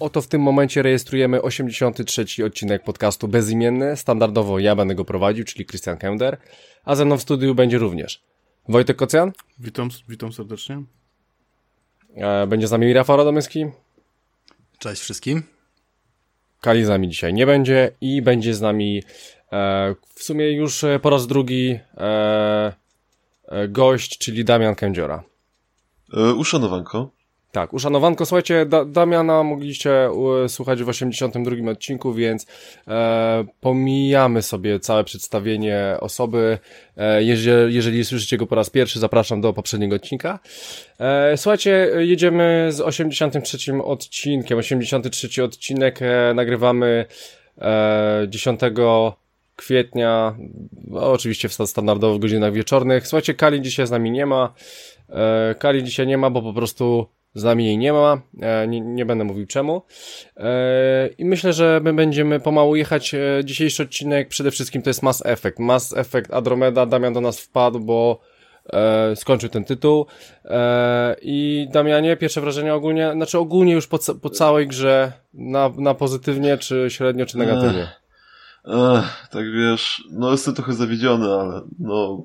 Oto w tym momencie rejestrujemy 83. odcinek podcastu Bezimienny. Standardowo ja będę go prowadził, czyli Christian Kender, a ze mną w studiu będzie również Wojtek Kocjan. Witam, witam serdecznie. E, będzie z nami Rafał Radomyski. Cześć wszystkim. Kali z nami dzisiaj nie będzie i będzie z nami e, w sumie już po raz drugi e, e gość, czyli Damian Kędziora. E, uszanowanko. Tak, uszanowanko. Słuchajcie, da Damiana mogliście słuchać w 82 odcinku, więc e, pomijamy sobie całe przedstawienie osoby. E, jeżeli, jeżeli słyszycie go po raz pierwszy, zapraszam do poprzedniego odcinka. E, słuchajcie, jedziemy z 83 odcinkiem. 83 odcinek e, nagrywamy e, 10 kwietnia, no, oczywiście w standardowych godzinach wieczornych. Słuchajcie, Kali dzisiaj z nami nie ma. E, Kali dzisiaj nie ma, bo po prostu z nami jej nie ma, e, nie, nie będę mówił czemu. E, I myślę, że my będziemy pomału jechać. E, dzisiejszy odcinek przede wszystkim to jest Mass Effect. Mass Effect Andromeda, Damian do nas wpadł, bo skończył ten tytuł. I Damianie, pierwsze wrażenie ogólnie, znaczy ogólnie już po, po całej grze, na, na pozytywnie, czy średnio, czy negatywnie? Ech, ech, tak wiesz, no jestem trochę zawiedziony, ale no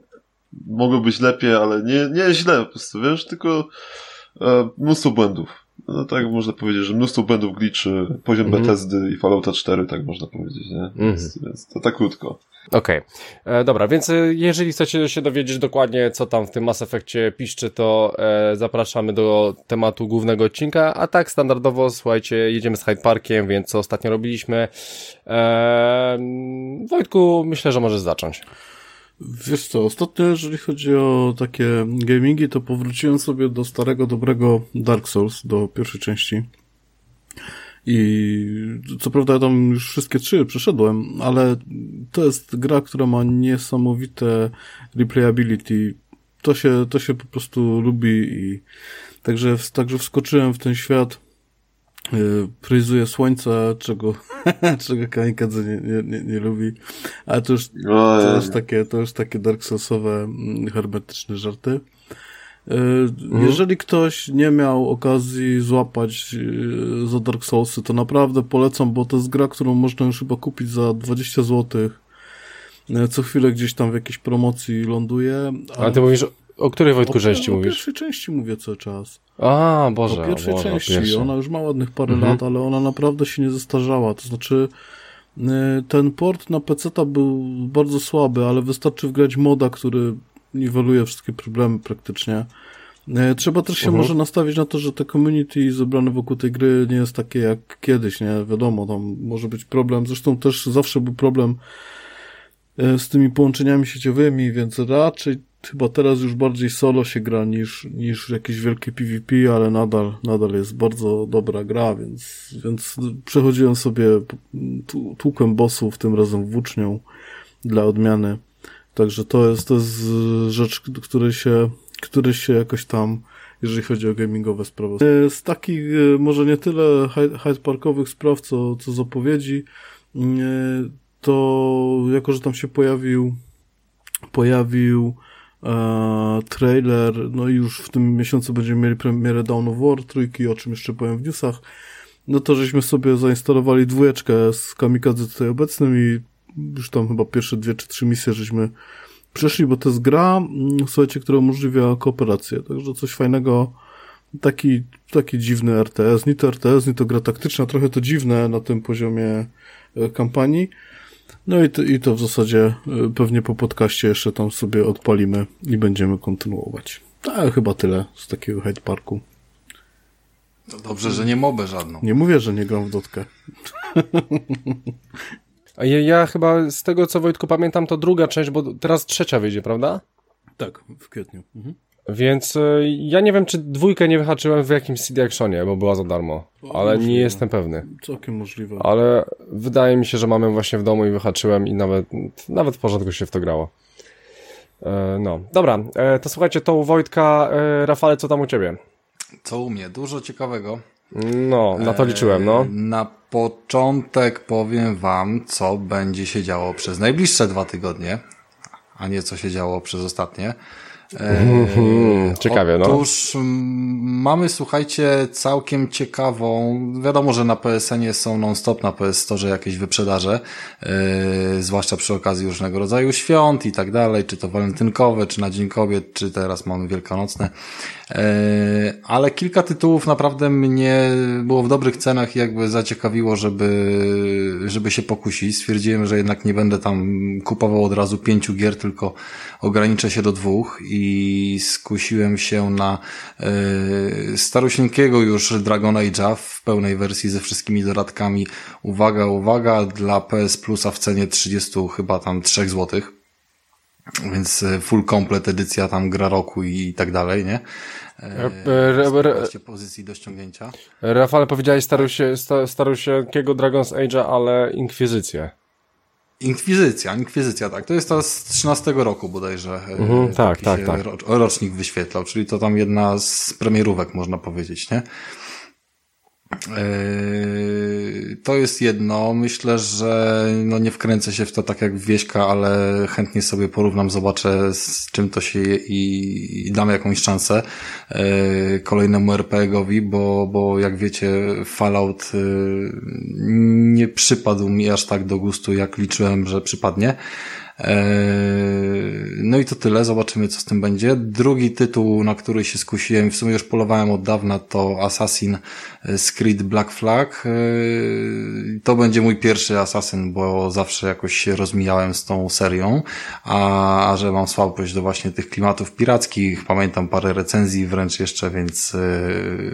mogło być lepiej, ale nie, nie źle po prostu, wiesz, tylko E, mnóstwo błędów. No tak można powiedzieć, że mnóstwo błędów gliczy, poziom -hmm. Bethesdy i Fallouta 4, tak można powiedzieć, nie? Więc, więc, to tak krótko. Okej, okay. E, dobra, więc e, jeżeli chcecie się dowiedzieć dokładnie, co tam w tym Mass Effectie piszczy, to e, zapraszamy do tematu głównego odcinka, a tak standardowo, słuchajcie, jedziemy z Hyde Parkiem, więc co ostatnio robiliśmy. E, Wojtku, myślę, że możesz zacząć. Wiesz co, ostatnio jeżeli chodzi o takie gamingi, to powróciłem sobie do starego, dobrego Dark Souls, do pierwszej części. I co prawda ja tam już wszystkie trzy przeszedłem, ale to jest gra, która ma niesamowite replayability. To się, to się po prostu lubi i także, także wskoczyłem w ten świat Y, Pryzuje słońce, czego, czego Kamikadze nie, nie, nie, lubi. Ale to już, to już takie, to już takie Dark Soulsowe, mm, hermetyczne żarty. Y, mhm. Jeżeli ktoś nie miał okazji złapać y, za Dark Soulsy, to naprawdę polecam, bo to jest gra, którą można już chyba kupić za 20 zł. Co chwilę gdzieś tam w jakiejś promocji ląduje. Ale ty mówisz o której Wojtku części mówisz? O pierwszej części mówię cały czas. A, Boże. O pierwszej Boże, części. Pierwszy. Ona już ma ładnych parę mhm. lat, ale ona naprawdę się nie zestarzała. To znaczy, y, ten port na PC był bardzo słaby, ale wystarczy wgrać moda, który niweluje wszystkie problemy praktycznie. Y, trzeba też się mhm. może nastawić na to, że te community zebrane wokół tej gry nie jest takie jak kiedyś, nie? Wiadomo, tam może być problem. Zresztą też zawsze był problem y, z tymi połączeniami sieciowymi, więc raczej chyba teraz już bardziej solo się gra niż, niż jakieś wielkie PvP, ale nadal, nadal jest bardzo dobra gra, więc, więc przechodziłem sobie, tłukłem bossów, tym razem włócznią dla odmiany. Także to jest, to jest rzecz, której się, który się jakoś tam, jeżeli chodzi o gamingowe sprawy. Z takich, e, może nie tyle Hyde Parkowych spraw, co, co zapowiedzi, e, to jako, że tam się pojawił, pojawił e, trailer, no i już w tym miesiącu będziemy mieli premierę Dawn of War trójki, o czym jeszcze powiem w newsach, no to żeśmy sobie zainstalowali dwójeczkę z Kamikadze tutaj obecnym i już tam chyba pierwsze dwie czy trzy misje żeśmy przeszli, bo to jest gra, mm, słuchajcie, która umożliwia kooperację, także coś fajnego, taki, taki dziwny RTS, ni to RTS, ni to gra taktyczna, trochę to dziwne na tym poziomie e, kampanii, no i to, i to w zasadzie y, pewnie po podcaście jeszcze tam sobie odpalimy i będziemy kontynuować. A chyba tyle z takiego Hyde Parku. To dobrze, że nie mobę żadną. Nie mówię, że nie gram w dotkę. A ja, ja chyba z tego co Wojtku pamiętam to druga część, bo teraz trzecia wyjdzie, prawda? Tak, w kwietniu. Mhm. Więc e, ja nie wiem, czy dwójkę nie wyhaczyłem w jakimś CD Actionie, bo była za darmo. Ale możliwe. nie jestem pewny. Całkiem możliwe. Ale wydaje mi się, że mamy właśnie w domu i wyhaczyłem i nawet, nawet w porządku się w to grało. E, no, dobra, e, to słuchajcie, to u Wojtka, e, Rafale, co tam u ciebie? Co u mnie? Dużo ciekawego. No, na to liczyłem, no. Na początek powiem wam, co będzie się działo przez najbliższe dwa tygodnie, a nie co się działo przez ostatnie. Mhm, ciekawie, no. Otóż mamy, słuchajcie, całkiem ciekawą, wiadomo, że na PSN-ie są non-stop na PS Store jakieś wyprzedaże, yy, zwłaszcza przy okazji różnego rodzaju świąt i tak dalej, czy to walentynkowe, czy na Dzień Kobiet, czy teraz mamy wielkanocne. Yy, ale kilka tytułów naprawdę mnie było w dobrych cenach i jakby zaciekawiło, żeby, żeby się pokusić. Stwierdziłem, że jednak nie będę tam kupował od razu pięciu gier, tylko ograniczę się do dwóch i skusiłem się na yy, starosieńkiego już Dragon Age'a w pełnej wersji ze wszystkimi dodatkami. Uwaga, uwaga, dla PS Plusa w cenie 30 chyba tam 3 złotych. Więc e, full komplet edycja tam gra roku i tak dalej, nie? E, pozycji do ściągnięcia. Rafale, powiedziałeś starusie, starusielkiego Dragon's Age'a, ale Inkwizycję. Inkwizycja, Inkwizycja, tak. To jest to z 13 roku bodajże. Mhm, tak, tak, tak. Rocznik wyświetlał, czyli to tam jedna z premierówek, można powiedzieć, nie? Yy, to jest jedno. Myślę, że no nie wkręcę się w to tak jak Wieśka, ale chętnie sobie porównam, zobaczę z czym to się je i, i dam jakąś szansę yy, kolejnemu RPGowi, bo, bo jak wiecie Fallout yy, nie przypadł mi aż tak do gustu, jak liczyłem, że przypadnie. Eee, no i to tyle, zobaczymy co z tym będzie. Drugi tytuł, na który się skusiłem, w sumie już polowałem od dawna, to Assassin Creed Black Flag. Eee, to będzie mój pierwszy Assassin, bo zawsze jakoś się rozmijałem z tą serią, a, a że mam słabość do właśnie tych klimatów pirackich, pamiętam parę recenzji wręcz jeszcze, więc eee,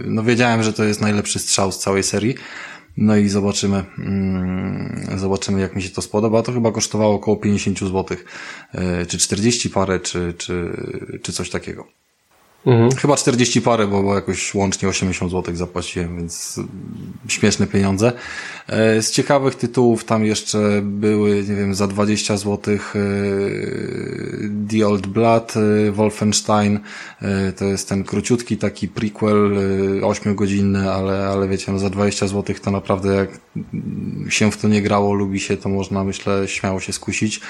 no wiedziałem, że to jest najlepszy strzał z całej serii. No i zobaczymy, mm, zobaczymy jak mi się to spodoba. To chyba kosztowało około 50 zł, e, czy 40 parę, czy, czy, czy coś takiego. Mhm. Chyba 40 parę, bo, bo jakoś łącznie 80 zł zapłaciłem, więc śmieszne pieniądze. E, z ciekawych tytułów tam jeszcze były, nie wiem, za 20 zł The Old Blood, e, Wolfenstein, to jest ten króciutki taki prequel, 8-godzinny, ale, ale wiecie, no za 20 zł to naprawdę jak się w to nie grało, lubi się, to można, myślę, śmiało się skusić.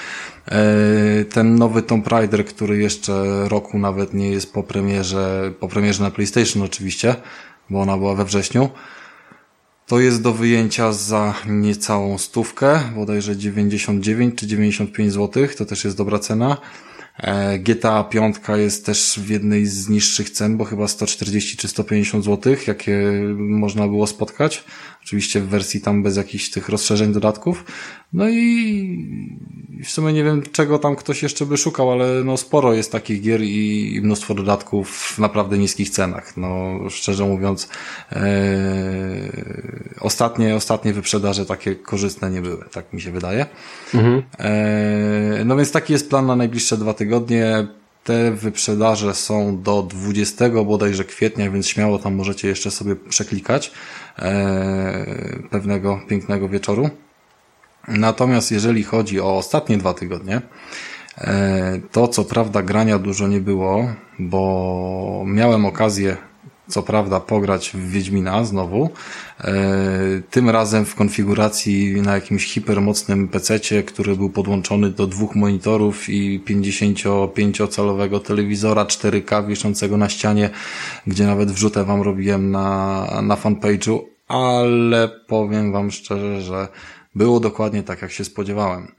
Ten nowy Tomb Raider, który jeszcze roku nawet nie jest po premierze, po premierze na PlayStation oczywiście, bo ona była we wrześniu, to jest do wyjęcia za niecałą stówkę, bodajże 99 czy 95 zł, to też jest dobra cena. E, GTA 5 jest też w jednej z niższych cen, bo chyba 140 czy 150 zł, jakie można było spotkać. Oczywiście w wersji tam bez jakichś tych rozszerzeń dodatków. No i w sumie nie wiem, czego tam ktoś jeszcze by szukał, ale no sporo jest takich gier i mnóstwo dodatków w naprawdę niskich cenach. No szczerze mówiąc, e, ostatnie, ostatnie wyprzedaże takie korzystne nie były, tak mi się wydaje. Mhm. E, no więc taki jest plan na najbliższe dwa tygodnie. Te wyprzedaże są do 20 bodajże kwietnia, więc śmiało tam możecie jeszcze sobie przeklikać e, pewnego pięknego wieczoru. Natomiast jeżeli chodzi o ostatnie dwa tygodnie, e, to co prawda grania dużo nie było, bo miałem okazję co prawda pograć w Wiedźmina znowu, e, tym razem w konfiguracji na jakimś hipermocnym PC, który był podłączony do dwóch monitorów i 55-calowego telewizora 4K wiszącego na ścianie, gdzie nawet wrzutę wam robiłem na, na fanpage'u, ale powiem wam szczerze, że było dokładnie tak, jak się spodziewałem.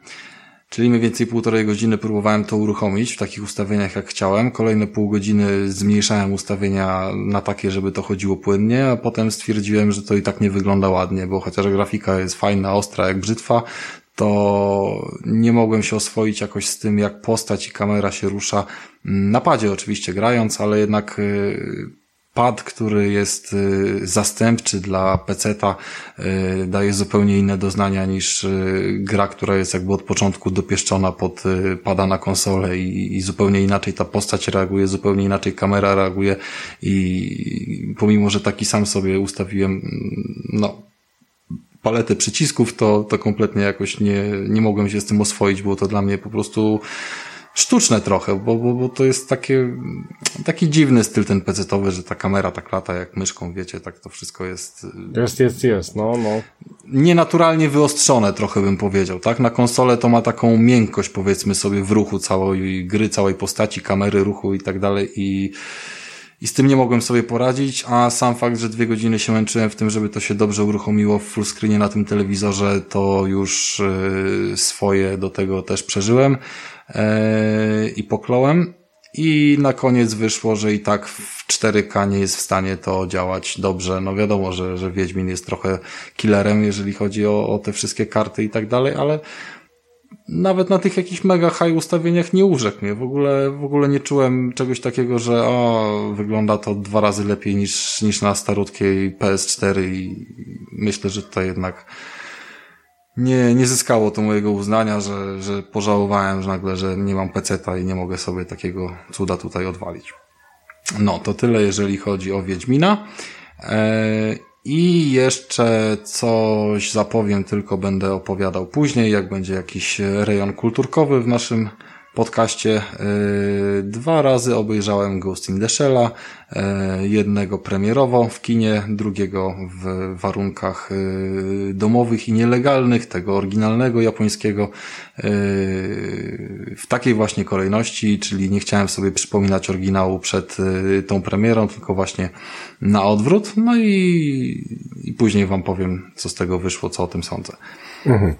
Czyli mniej więcej półtorej godziny próbowałem to uruchomić w takich ustawieniach, jak chciałem. Kolejne pół godziny zmniejszałem ustawienia na takie, żeby to chodziło płynnie, a potem stwierdziłem, że to i tak nie wygląda ładnie, bo chociaż grafika jest fajna, ostra jak brzytwa, to nie mogłem się oswoić jakoś z tym, jak postać i kamera się rusza. Na padzie oczywiście grając, ale jednak y, pad, który jest y, zastępczy dla PC-ta, y, daje zupełnie inne doznania niż y, gra, która jest jakby od początku dopieszczona pod pada na konsolę i, i zupełnie inaczej ta postać reaguje, zupełnie inaczej kamera reaguje i pomimo, że taki sam sobie ustawiłem, mm, no, paletę przycisków, to, to kompletnie jakoś nie, nie mogłem się z tym oswoić, było to dla mnie po prostu sztuczne trochę, bo, bo, bo to jest takie, taki dziwny styl ten pecetowy, że ta kamera tak lata jak myszką, wiecie, tak to wszystko jest... Jest, jest, jest, no, no. Nienaturalnie wyostrzone trochę bym powiedział, tak? Na konsolę to ma taką miękkość powiedzmy sobie w ruchu całej gry, całej postaci, kamery, ruchu i tak dalej i i z tym nie mogłem sobie poradzić, a sam fakt, że dwie godziny się męczyłem w tym, żeby to się dobrze uruchomiło w fullscreenie na tym telewizorze, to już swoje do tego też przeżyłem. E, i poklołem. I na koniec wyszło, że i tak w 4K nie jest w stanie to działać dobrze. No wiadomo, że, że Wiedźmin jest trochę killerem, jeżeli chodzi o, o te wszystkie karty i tak dalej, ale nawet na tych jakichś mega high ustawieniach nie urzekł mnie. W ogóle, w ogóle nie czułem czegoś takiego, że o, wygląda to dwa razy lepiej niż, niż na starutkiej PS4 i myślę, że to jednak nie, nie zyskało to mojego uznania, że, że pożałowałem że nagle, że nie mam peceta i nie mogę sobie takiego cuda tutaj odwalić. No, to tyle, jeżeli chodzi o Wiedźmina. Eee, I jeszcze coś zapowiem, tylko będę opowiadał później, jak będzie jakiś rejon kulturkowy w naszym podcaście. E, dwa razy obejrzałem Ghost in the Shell'a, e, jednego premierowo w kinie, drugiego w warunkach e, domowych i nielegalnych, tego oryginalnego japońskiego w takiej właśnie kolejności, czyli nie chciałem sobie przypominać oryginału przed tą premierą, tylko właśnie na odwrót. No i, i później wam powiem, co z tego wyszło, co o tym sądzę. Mhm.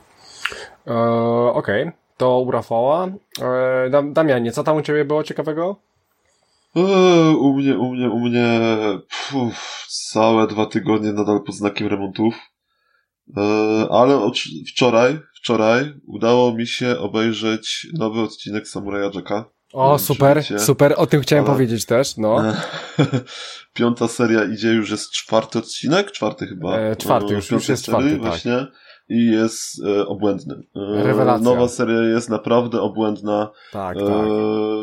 Okej. Okay to u Rafała. E, Damianie, co tam u Ciebie było ciekawego? E, u mnie, u mnie, u mnie puf, całe dwa tygodnie nadal pod znakiem remontów. E, ale wczoraj, wczoraj udało mi się obejrzeć nowy odcinek Samuraja Jacka. O, super, super, o tym chciałem ale... powiedzieć też, no. Piąta seria idzie, już jest czwarty odcinek, czwarty chyba. E, czwarty, już, już jest czwarty, tak. Właśnie i jest e, obłędny. E, Rewelacja. Nowa seria jest naprawdę obłędna. Tak, e, tak.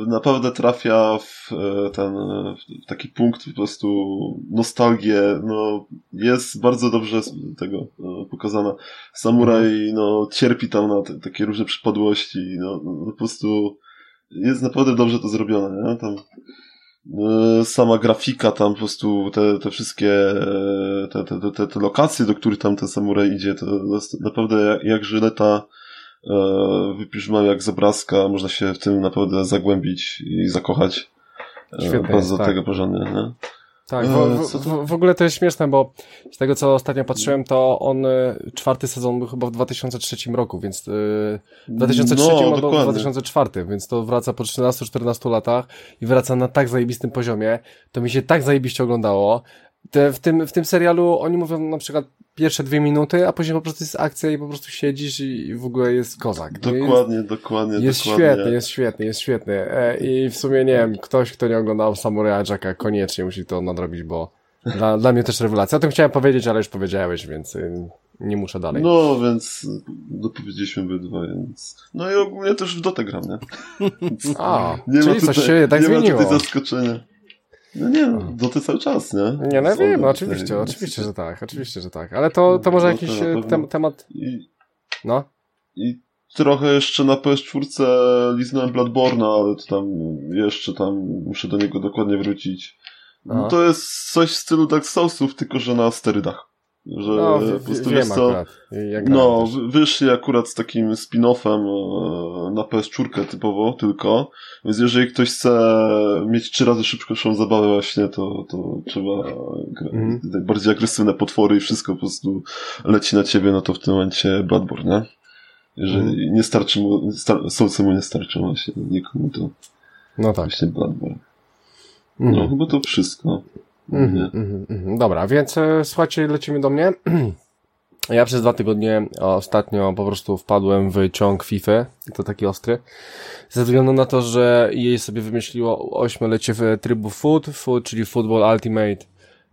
Naprawdę trafia w e, ten w taki punkt po prostu nostalgię. No, jest bardzo dobrze tego e, pokazana. Samuraj mhm. no, cierpi tam na te, takie różne przypadłości. No, no, po prostu jest naprawdę dobrze to zrobione. Nie? Tam E, sama grafika tam po prostu, te, te wszystkie te, te, te, te lokacje, do których tam ten samuraj idzie, to jest naprawdę jak, jak żyleta e, wypiszmy jak z obrazka, można się w tym naprawdę zagłębić i zakochać. E, Świetnie, bardzo tak. tego porządnie, nie? Tak, w, w, w, ogóle to jest śmieszne, bo z tego co ostatnio patrzyłem, to on czwarty sezon był chyba w 2003 roku, więc w 2003 no, albo w 2004, więc to wraca po 13-14 latach i wraca na tak zajebistym poziomie. To mi się tak zajebiście oglądało. Te, w, tym, w tym serialu oni mówią na przykład pierwsze dwie minuty, a później po prostu jest akcja i po prostu siedzisz i w ogóle jest kozak. Dokładnie, jest, dokładnie. Jest dokładnie. świetny, jest świetny, jest świetny. E, I w sumie nie wiem, ktoś, kto nie oglądał Samurai Jacka, koniecznie musi to nadrobić, bo dla, dla mnie też rewelacja. O tym chciałem powiedzieć, ale już powiedziałeś, więc y, nie muszę dalej. No, więc dopowiedzieliśmy obydwa, więc... No i ogólnie też w dotę gram, nie? A, nie czyli tutaj, coś się tak nie zmieniło. Nie ma tutaj zaskoczenia. No nie, no, doty cały czas, nie? Nie, no wiem, no, oczywiście, oczywiście, że tak, oczywiście, że tak. Ale to, to może no, jakiś e, te, temat... I, no? I trochę jeszcze na PS4 liznąłem Bloodborne'a, ale to tam jeszcze tam muszę do niego dokładnie wrócić. No, to jest coś w stylu Dark Soulsów, tylko że na sterydach. Że no, po prostu wiem co, akurat. no, wyszli akurat z takim spin-offem e, na PS4 typowo tylko, więc jeżeli ktoś chce mieć trzy razy szybszą zabawę właśnie, to, to trzeba mm. bardziej agresywne potwory i wszystko po prostu leci na ciebie, no to w tym momencie Bloodborne, nie? Jeżeli mm. nie starczy mu, star Soulsy mu nie starczą właśnie nikomu, to no tak. właśnie Bloodborne. Mm. No, chyba to wszystko. -hmm, mm -hmm. Dobra, więc e, słuchajcie, lecimy do mnie. Ja przez dwa tygodnie ostatnio po prostu wpadłem w ciąg FIFA, to taki ostry, ze względu na to, że jej sobie wymyśliło ośmiolecie w trybu food, food, czyli Football Ultimate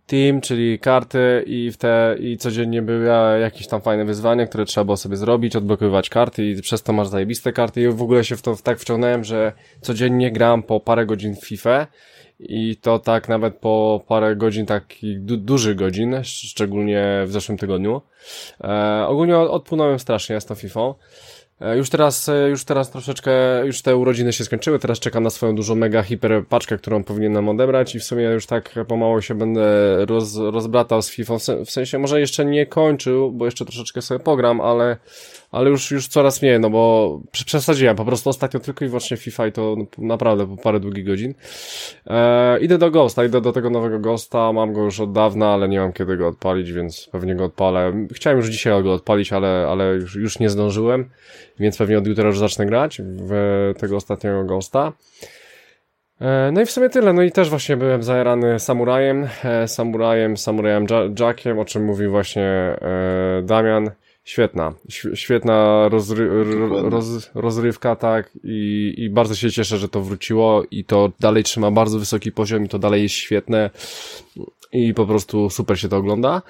Team, czyli karty i w te, i codziennie były jakieś tam fajne wyzwania, które trzeba było sobie zrobić, odblokowywać karty i przez to masz zajebiste karty. I w ogóle się w to tak wciągnąłem, że codziennie gram po parę godzin w FIFA i to tak nawet po parę godzin, takich du dużych godzin, szczególnie w zeszłym tygodniu. E, ogólnie odpłynąłem strasznie z tą FIFA. E, już teraz, e, już teraz troszeczkę, już te urodziny się skończyły, teraz czekam na swoją dużą mega hiper paczkę, którą powinienem odebrać i w sumie już tak pomału się będę roz, rozbratał z FIFA, w sensie może jeszcze nie kończył, bo jeszcze troszeczkę sobie pogram, ale ale już, już coraz mniej, no bo przesadziłem, po prostu ostatnio tylko i wyłącznie FIFA i to naprawdę po parę długich godzin. E, idę do Ghosta, idę do tego nowego Ghosta, mam go już od dawna, ale nie mam kiedy go odpalić, więc pewnie go odpalę. Chciałem już dzisiaj go odpalić, ale, ale już, już nie zdążyłem, więc pewnie od jutra już zacznę grać w tego ostatniego Ghosta. E, no i w sumie tyle, no i też właśnie byłem zajarany samurajem, e, samurajem, samurajem Jackiem, o czym mówił właśnie Damian. Świetna, świetna rozry roz rozrywka, tak, I, i bardzo się cieszę, że to wróciło i to dalej trzyma bardzo wysoki poziom i to dalej jest świetne. I po prostu super się to ogląda.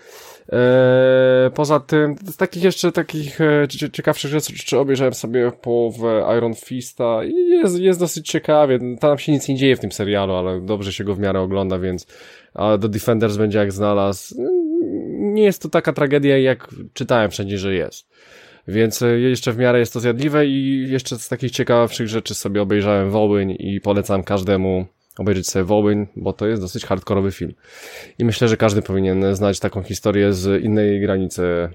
Eee, poza tym, z takich jeszcze takich e, ciekawszych rzeczy, czy obejrzałem sobie połowę Iron Fista i jest, jest dosyć ciekawie. Tam się nic nie dzieje w tym serialu, ale dobrze się go w miarę ogląda, więc a The Defenders będzie jak znalazł nie jest to taka tragedia, jak czytałem wszędzie, że jest. Więc e, jeszcze w miarę jest to zjadliwe i jeszcze z takich ciekawszych rzeczy sobie obejrzałem Wołyń i polecam każdemu obejrzeć sobie Wołyń, bo to jest dosyć hardkorowy film. I myślę, że każdy powinien znać taką historię z innej granicy.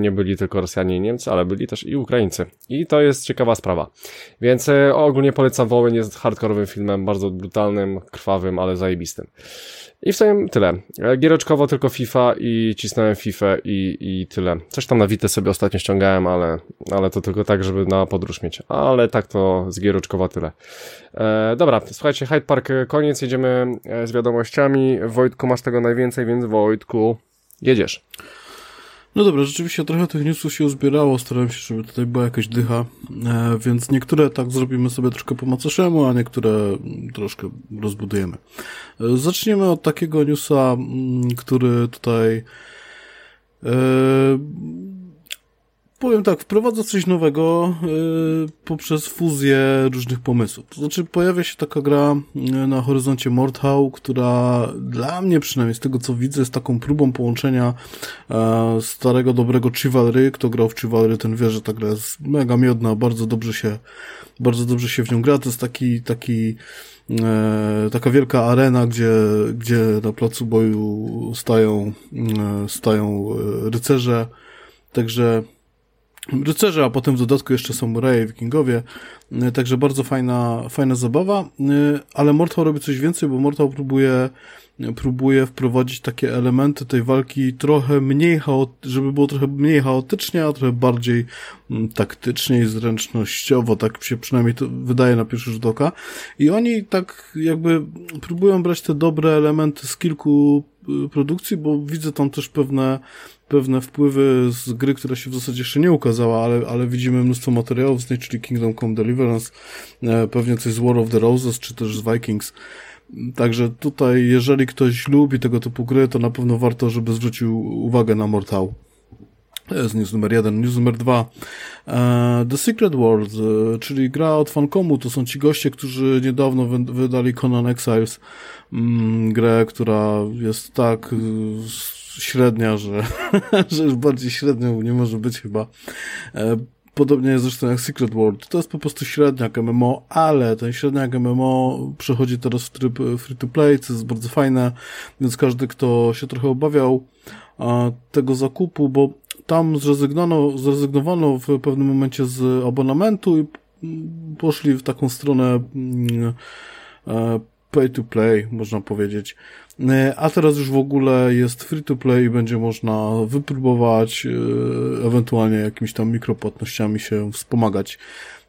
Nie byli tylko Rosjanie i Niemcy, ale byli też i Ukraińcy. I to jest ciekawa sprawa. Więc e, ogólnie polecam Wołyń, jest hardkorowym filmem, bardzo brutalnym, krwawym, ale zajebistym. I w sumie tyle. Giereczkowo tylko FIFA i cisnąłem FIFA i, i tyle. Coś tam na Wite sobie ostatnio ściągałem, ale, ale to tylko tak, żeby na podróż mieć. Ale tak to z giereczkowo tyle. E, dobra, słuchajcie, Hyde Park koniec, jedziemy e, z wiadomościami. Wojtku, masz tego najwięcej, więc Wojtku, jedziesz. No dobra, rzeczywiście trochę tych newsów się uzbierało, starałem się, żeby tutaj była jakaś dycha, e, więc niektóre tak zrobimy sobie troszkę po macoszemu, a niektóre troszkę rozbudujemy. E, zaczniemy od takiego newsa, m, który tutaj e, Powiem tak, wprowadza coś nowego yy, poprzez fuzję różnych pomysłów. To znaczy, pojawia się taka gra y, na horyzoncie Mordhau, która dla mnie przynajmniej z tego co widzę jest taką próbą połączenia e, starego, dobrego Chivalry. Kto grał w Chivalry, ten wie, że ta gra jest mega miodna, bardzo dobrze się, bardzo dobrze się w nią gra. To jest taki, taki e, taka wielka arena, gdzie, gdzie na placu boju stają, e, stają e, rycerze. Także rycerze, a potem w dodatku jeszcze samuraje, wikingowie. E, także bardzo fajna, fajna zabawa, e, ale Mortal robi coś więcej, bo Mortal próbuje próbuje wprowadzić takie elementy tej walki trochę mniej chaotycznie, żeby było trochę mniej chaotycznie, a trochę bardziej mm, taktycznie i zręcznościowo, tak się przynajmniej to wydaje na pierwszy rzut oka. I oni tak jakby próbują brać te dobre elementy z kilku y, produkcji, bo widzę tam też pewne pewne wpływy z gry, która się w zasadzie jeszcze nie ukazała, ale, ale widzimy mnóstwo materiałów z niej, czyli Kingdom Come Deliverance, e, pewnie coś z War of the Roses, czy też z Vikings. Także tutaj, jeżeli ktoś lubi tego typu gry, to na pewno warto, żeby zwrócił uwagę na Mortal. To news numer jeden. News numer dwa. E, The Secret World, e, czyli gra od Fancomu. To są ci goście, którzy niedawno wydali Conan Exiles. Mm, grę, która jest tak średnia, że, że już bardziej średnią nie może być chyba. E, podobnie jest zresztą jak Secret World. To jest po prostu średniak MMO, ale ten średniak MMO przechodzi teraz w tryb free to play, co jest bardzo fajne, więc każdy, kto się trochę obawiał tego zakupu, bo tam zrezygnowano, zrezygnowano w pewnym momencie z abonamentu i poszli w taką stronę mm, e, pay to play, można powiedzieć. E, a teraz już w ogóle jest free to play i będzie można wypróbować, e, ewentualnie jakimiś tam mikropłatnościami się wspomagać.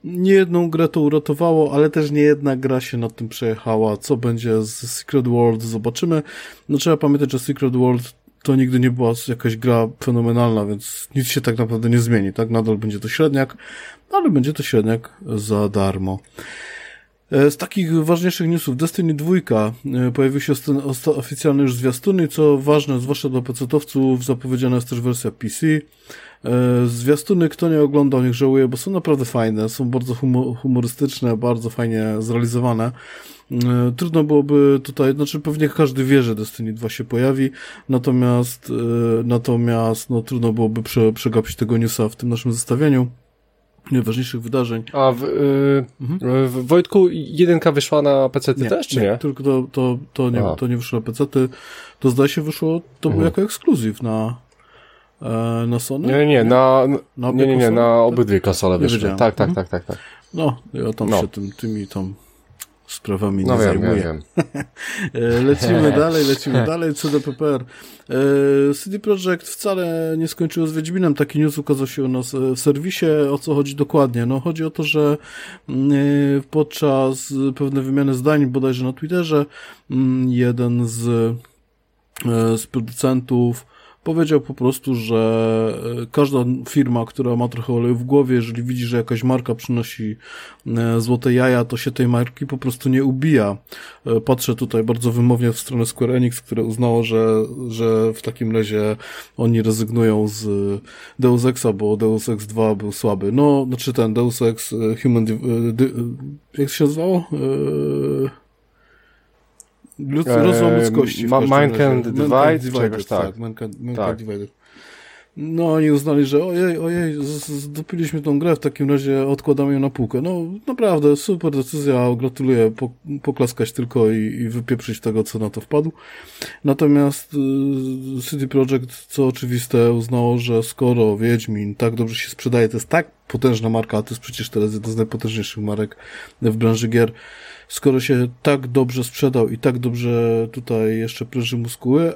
Nie jedną grę to uratowało, ale też nie jedna gra się nad tym przejechała. Co będzie z Secret World, zobaczymy. No trzeba pamiętać, że Secret World to nigdy nie była jakaś gra fenomenalna, więc nic się tak naprawdę nie zmieni, tak? Nadal będzie to średniak, ale będzie to średniak za darmo. E, z takich ważniejszych newsów, Destiny 2 e, pojawił się oficjalny już zwiastuny, co ważne, zwłaszcza dla pecetowców, zapowiedziana jest też wersja PC. E, zwiastuny, kto nie oglądał, niech żałuje, bo są naprawdę fajne, są bardzo humorystyczne, bardzo fajnie zrealizowane. Trudno byłoby tutaj, znaczy pewnie każdy wie, że Destiny 2 się pojawi, natomiast, natomiast, no trudno byłoby prze, przegapić tego newsa w tym naszym zestawieniu. Najważniejszych wydarzeń. A w, yy, mhm. w Wojtku jedynka wyszła na PC nie, też, czy nie? nie? Tylko to, to, to, nie, to nie wyszło na PC. -ty. To zdaje się wyszło, to mhm. był jako ekskluzyw na, e, na Sony? Nie, nie, na, na nie, nie, nie, na obydwie konsole wyszły. Tak, tak, mhm. tak, tak, tak. No, ja tam no. się tym, tymi tam sprawami no nie wiem, zajmuję. Wiem, wiem. E, lecimy dalej, lecimy dalej. CDPPR. E, CD Projekt wcale nie skończyło z Wiedźminem. Taki news ukazał się u nas e, w serwisie. O co chodzi dokładnie? No chodzi o to, że mm, podczas pewnej wymiany zdań, bodajże na Twitterze, mm, jeden z, z producentów powiedział po prostu, że e, każda firma, która ma trochę oleju w głowie, jeżeli widzi, że jakaś marka przynosi e, złote jaja, to się tej marki po prostu nie ubija. E, patrzę tutaj bardzo wymownie w stronę Square Enix, które uznało, że, że w takim razie oni rezygnują z Deus Exa, bo Deus Ex 2 był słaby. No, znaczy ten Deus Ex Human... Jak się nazywało? Lud, rozłam ludzkości. Ma, Mankind Divide, czegoś tak. tak. Mankind, Mankind tak. Divided. No, oni uznali, że ojej, ojej, zdupiliśmy tą grę, w takim razie odkładamy ją na półkę. No, naprawdę, super decyzja, gratuluję, poklaskać tylko i, i wypieprzyć tego, co na to wpadł. Natomiast y, City Project, co oczywiste, uznało, że skoro Wiedźmin tak dobrze się sprzedaje, to jest tak potężna marka, a to jest przecież teraz jedna z najpotężniejszych marek w branży gier, skoro się tak dobrze sprzedał i tak dobrze tutaj jeszcze pręży muskuły,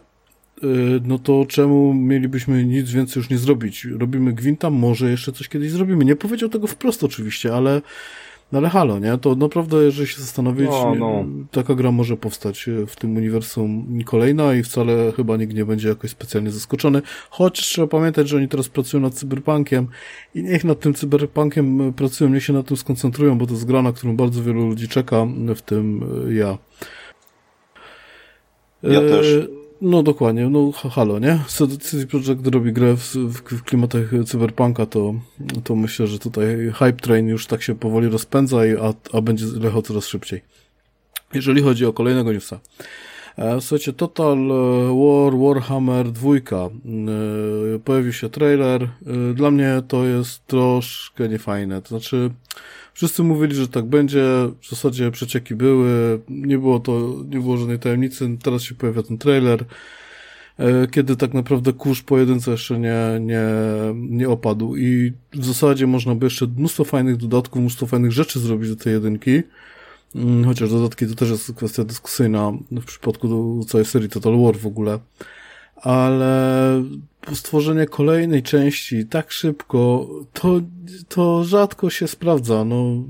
y, no to czemu mielibyśmy nic więcej już nie zrobić? Robimy Gwinta, może jeszcze coś kiedyś zrobimy. Nie powiedział tego wprost oczywiście, ale no ale halo, nie? To naprawdę, jeżeli się zastanowić, no, no. taka gra może powstać e, w tym uniwersum kolejna i wcale chyba nikt nie będzie jakoś specjalnie zaskoczony. Choć trzeba pamiętać, że oni teraz pracują nad cyberpunkiem i niech nad tym cyberpunkiem e, pracują, niech się na tym skoncentrują, bo to jest gra, na którą bardzo wielu ludzi czeka, w tym e, ja. Ja też. No dokładnie, no halo, nie? CD Projekt robi grę w, w, klimatach cyberpunka, to, to myślę, że tutaj hype train już tak się powoli rozpędza, a, a będzie lechał coraz szybciej. Jeżeli chodzi o kolejnego newsa. E, słuchajcie, Total e, War Warhammer 2. E, pojawił się trailer. Dla mnie to jest troszkę niefajne. To znaczy, Wszyscy mówili, że tak będzie, w zasadzie przecieki były, nie było to, nie było żadnej tajemnicy, teraz się pojawia ten trailer, e, kiedy tak naprawdę kurz pojedynce jeszcze nie, nie, nie opadł. I w zasadzie można by jeszcze mnóstwo fajnych dodatków, mnóstwo fajnych rzeczy zrobić do tej jedynki, mm, chociaż dodatki to też jest kwestia dyskusyjna w przypadku całej serii Total War w ogóle, ale stworzenie kolejnej części tak szybko, to, to rzadko się sprawdza. No,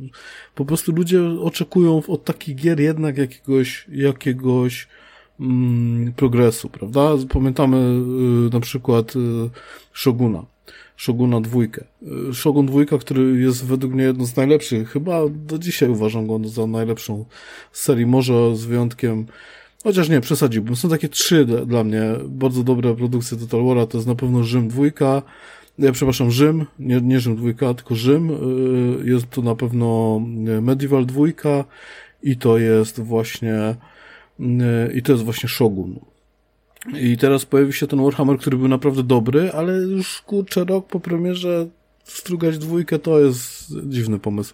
po prostu ludzie oczekują od takich gier jednak jakiegoś, jakiegoś mm, progresu, prawda? Pamiętamy y, na przykład y, Shoguna. Shoguna dwójkę. Y, Shogun dwójka, który jest według mnie jedną z najlepszych, chyba do dzisiaj uważam go za najlepszą serii, może z wyjątkiem Chociaż nie, przesadziłbym. Są takie trzy dla mnie bardzo dobre produkcje Total War'a. To jest na pewno Rzym dwójka. Ja przepraszam, Rzym, nie, nie Rzym dwójka, tylko Rzym. Y, jest to na pewno y, Medieval dwójka i to jest właśnie y, i to jest właśnie Shogun. I teraz pojawi się ten Warhammer, który był naprawdę dobry, ale już kurczę rok po premierze strugać dwójkę to jest dziwny pomysł.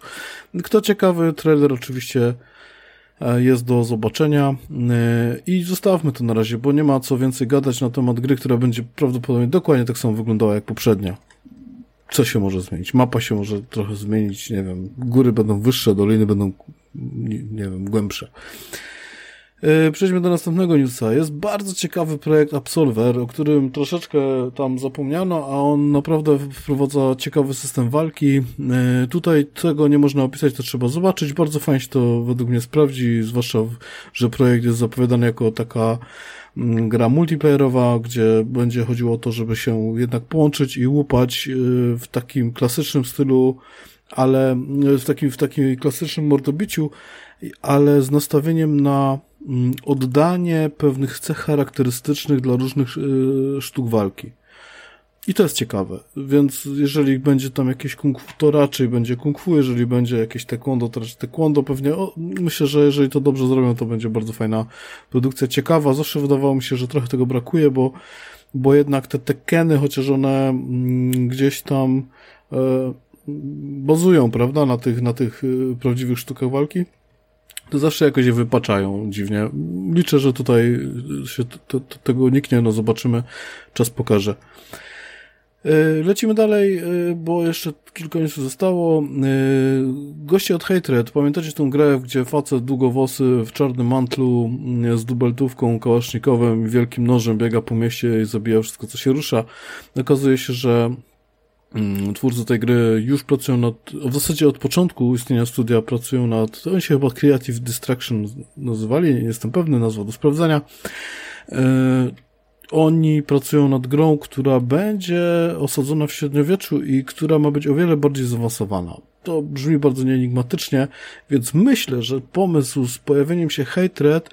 Kto ciekawy, trailer oczywiście jest do zobaczenia e, i zostawmy to na razie, bo nie ma co więcej gadać na temat gry, która będzie prawdopodobnie dokładnie tak samo wyglądała jak poprzednia. Co się może zmienić? Mapa się może trochę zmienić, nie wiem, góry będą wyższe, doliny będą, nie, nie wiem, głębsze. E, przejdźmy do następnego newsa. Jest bardzo ciekawy projekt Absolver, o którym troszeczkę tam zapomniano, a on naprawdę wprowadza ciekawy system walki. E, tutaj tego nie można opisać, to trzeba zobaczyć. Bardzo fajnie się to według mnie sprawdzi, zwłaszcza, że projekt jest zapowiadany jako taka mm, gra multiplayerowa, gdzie będzie chodziło o to, żeby się jednak połączyć i łupać e, w takim klasycznym stylu, ale w takim, w takim klasycznym mordobiciu, ale z nastawieniem na oddanie pewnych cech charakterystycznych dla różnych y, sztuk walki. I to jest ciekawe. Więc jeżeli będzie tam jakieś kung fu, to raczej będzie kung fu, jeżeli będzie jakieś taekwondo, to raczej taekwondo pewnie. O, myślę, że jeżeli to dobrze zrobią, to będzie bardzo fajna produkcja, ciekawa. Zawsze wydawało mi się, że trochę tego brakuje, bo, bo jednak te tekeny, chociaż one mm, gdzieś tam e, bazują, prawda, na tych, na tych y, prawdziwych sztukach walki, to zawsze jakoś je wypaczają dziwnie. Liczę, że tutaj się to, to, tego uniknie, no zobaczymy, czas pokaże. Y, lecimy dalej, y, bo jeszcze kilka newsów zostało. Goście od Hatred, pamiętacie tę grę, gdzie facet długowosy w czarnym mantlu z dubeltówką kałasznikowym i wielkim nożem biega po mieście i zabija wszystko, co się rusza. Okazuje się, że Mm, twórcy tej gry już pracują nad, w zasadzie od początku istnienia studia pracują nad, oni się chyba Creative Distraction nazywali, nie jestem pewny, nazwa do sprawdzenia. E, oni pracują nad grą, która będzie osadzona w średniowieczu i która ma być o wiele bardziej zaawansowana. To brzmi bardzo nieenigmatycznie, więc myślę, że pomysł z pojawieniem się Hatred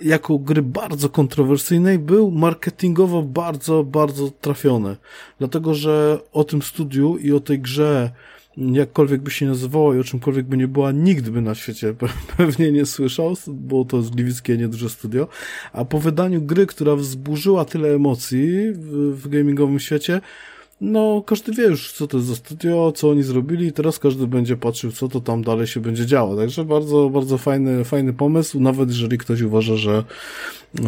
jako gry bardzo kontrowersyjnej był marketingowo bardzo, bardzo trafiony. Dlatego, że o tym studiu i o tej grze jakkolwiek by się nazywała i o czymkolwiek by nie była, nikt by na świecie pewnie nie słyszał, bo to jest gliwickie nieduże studio, a po wydaniu gry, która wzburzyła tyle emocji w, w gamingowym świecie, no każdy wie już, co to jest za studio, co oni zrobili i teraz każdy będzie patrzył, co to tam dalej się będzie działo. Także bardzo, bardzo fajny, fajny pomysł, nawet jeżeli ktoś uważa, że,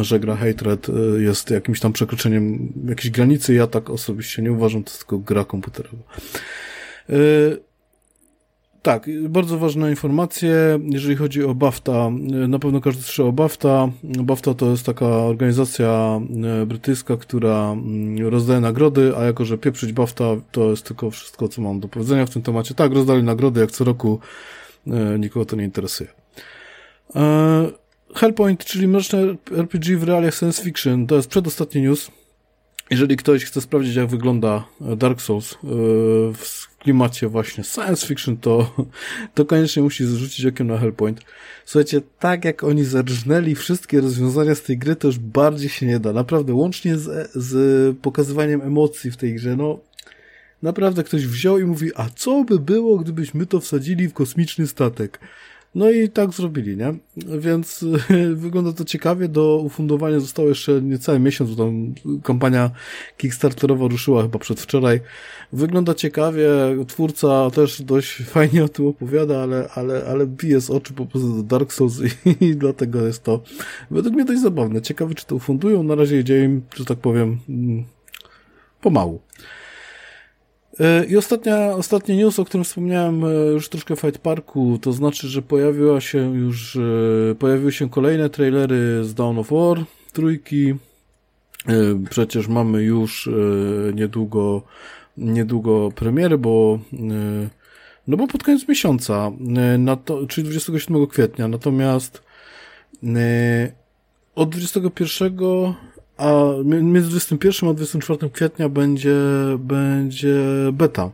że gra Hatred y, jest jakimś tam przekroczeniem jakiejś granicy, ja tak osobiście nie uważam, to jest tylko gra komputerowa. Y, tak, bardzo ważne informacje, jeżeli chodzi o BAFTA. Na pewno każdy słyszał o BAFTA. BAFTA to jest taka organizacja e, brytyjska, która mm, rozdaje nagrody, a jako, że pieprzyć BAFTA to jest tylko wszystko, co mam do powiedzenia w tym temacie. Tak, rozdali nagrody jak co roku, e, nikogo to nie interesuje. E, Hellpoint, czyli mroczne RPG w realiach science fiction, to jest przedostatni news. Jeżeli ktoś chce sprawdzić, jak wygląda Dark Souls w klimacie właśnie science fiction, to, to koniecznie musi zrzucić okiem na Hellpoint. Słuchajcie, tak jak oni zarżnęli wszystkie rozwiązania z tej gry, to już bardziej się nie da. Naprawdę, łącznie z, z pokazywaniem emocji w tej grze, no naprawdę ktoś wziął i mówi, a co by było, gdybyśmy to wsadzili w kosmiczny statek? No i tak zrobili, nie? Więc wygląda to ciekawie. Do ufundowania zostało jeszcze niecały miesiąc, bo tam kampania Kickstarterowa ruszyła chyba przedwczoraj. Wygląda ciekawie, twórca też dość fajnie o tym opowiada, ale, ale, ale bije z oczu po prostu do Dark Souls i, i dlatego jest to według mnie dość zabawne. Ciekawe, czy to ufundują. Na razie idzie im, że tak powiem, mm, pomału. E, I ostatnia, ostatni news, o którym wspomniałem e, już troszkę w Fight Parku, to znaczy, że pojawiła się już, e, pojawiły się kolejne trailery z Dawn of War, trójki. Przecież mamy już niedługo, niedługo premiery, bo no bo pod koniec miesiąca, na to, czyli 27 kwietnia, natomiast od 21 a między 21 a 24 kwietnia będzie, będzie beta,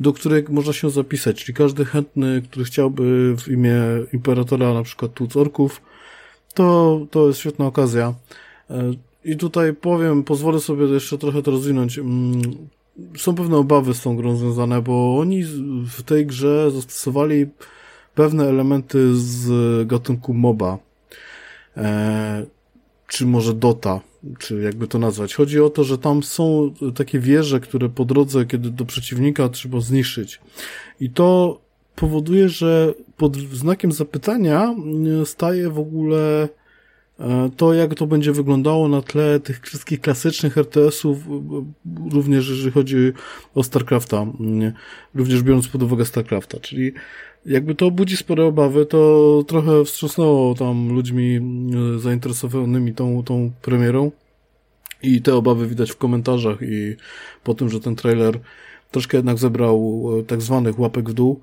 do której można się zapisać, czyli każdy chętny, który chciałby w imię Imperatora na przykład tłuc orków, to, to jest świetna okazja. E, I tutaj powiem, pozwolę sobie jeszcze trochę to rozwinąć. Mm, są pewne obawy z tą grą związane, bo oni w tej grze zastosowali pewne elementy z gatunku MOBA. E, czy może Dota, czy jakby to nazwać. Chodzi o to, że tam są takie wieże, które po drodze, kiedy do przeciwnika trzeba zniszczyć. I to powoduje, że pod znakiem zapytania e, staje w ogóle e, to, jak to będzie wyglądało na tle tych wszystkich klasycznych RTS-ów, również jeżeli chodzi o StarCrafta, również biorąc pod uwagę StarCrafta, czyli jakby to budzi spore obawy, to trochę wstrząsnęło tam ludźmi e, zainteresowanymi tą, tą premierą. I te obawy widać w komentarzach i po tym, że ten trailer troszkę jednak zebrał e, tak zwanych łapek w dół,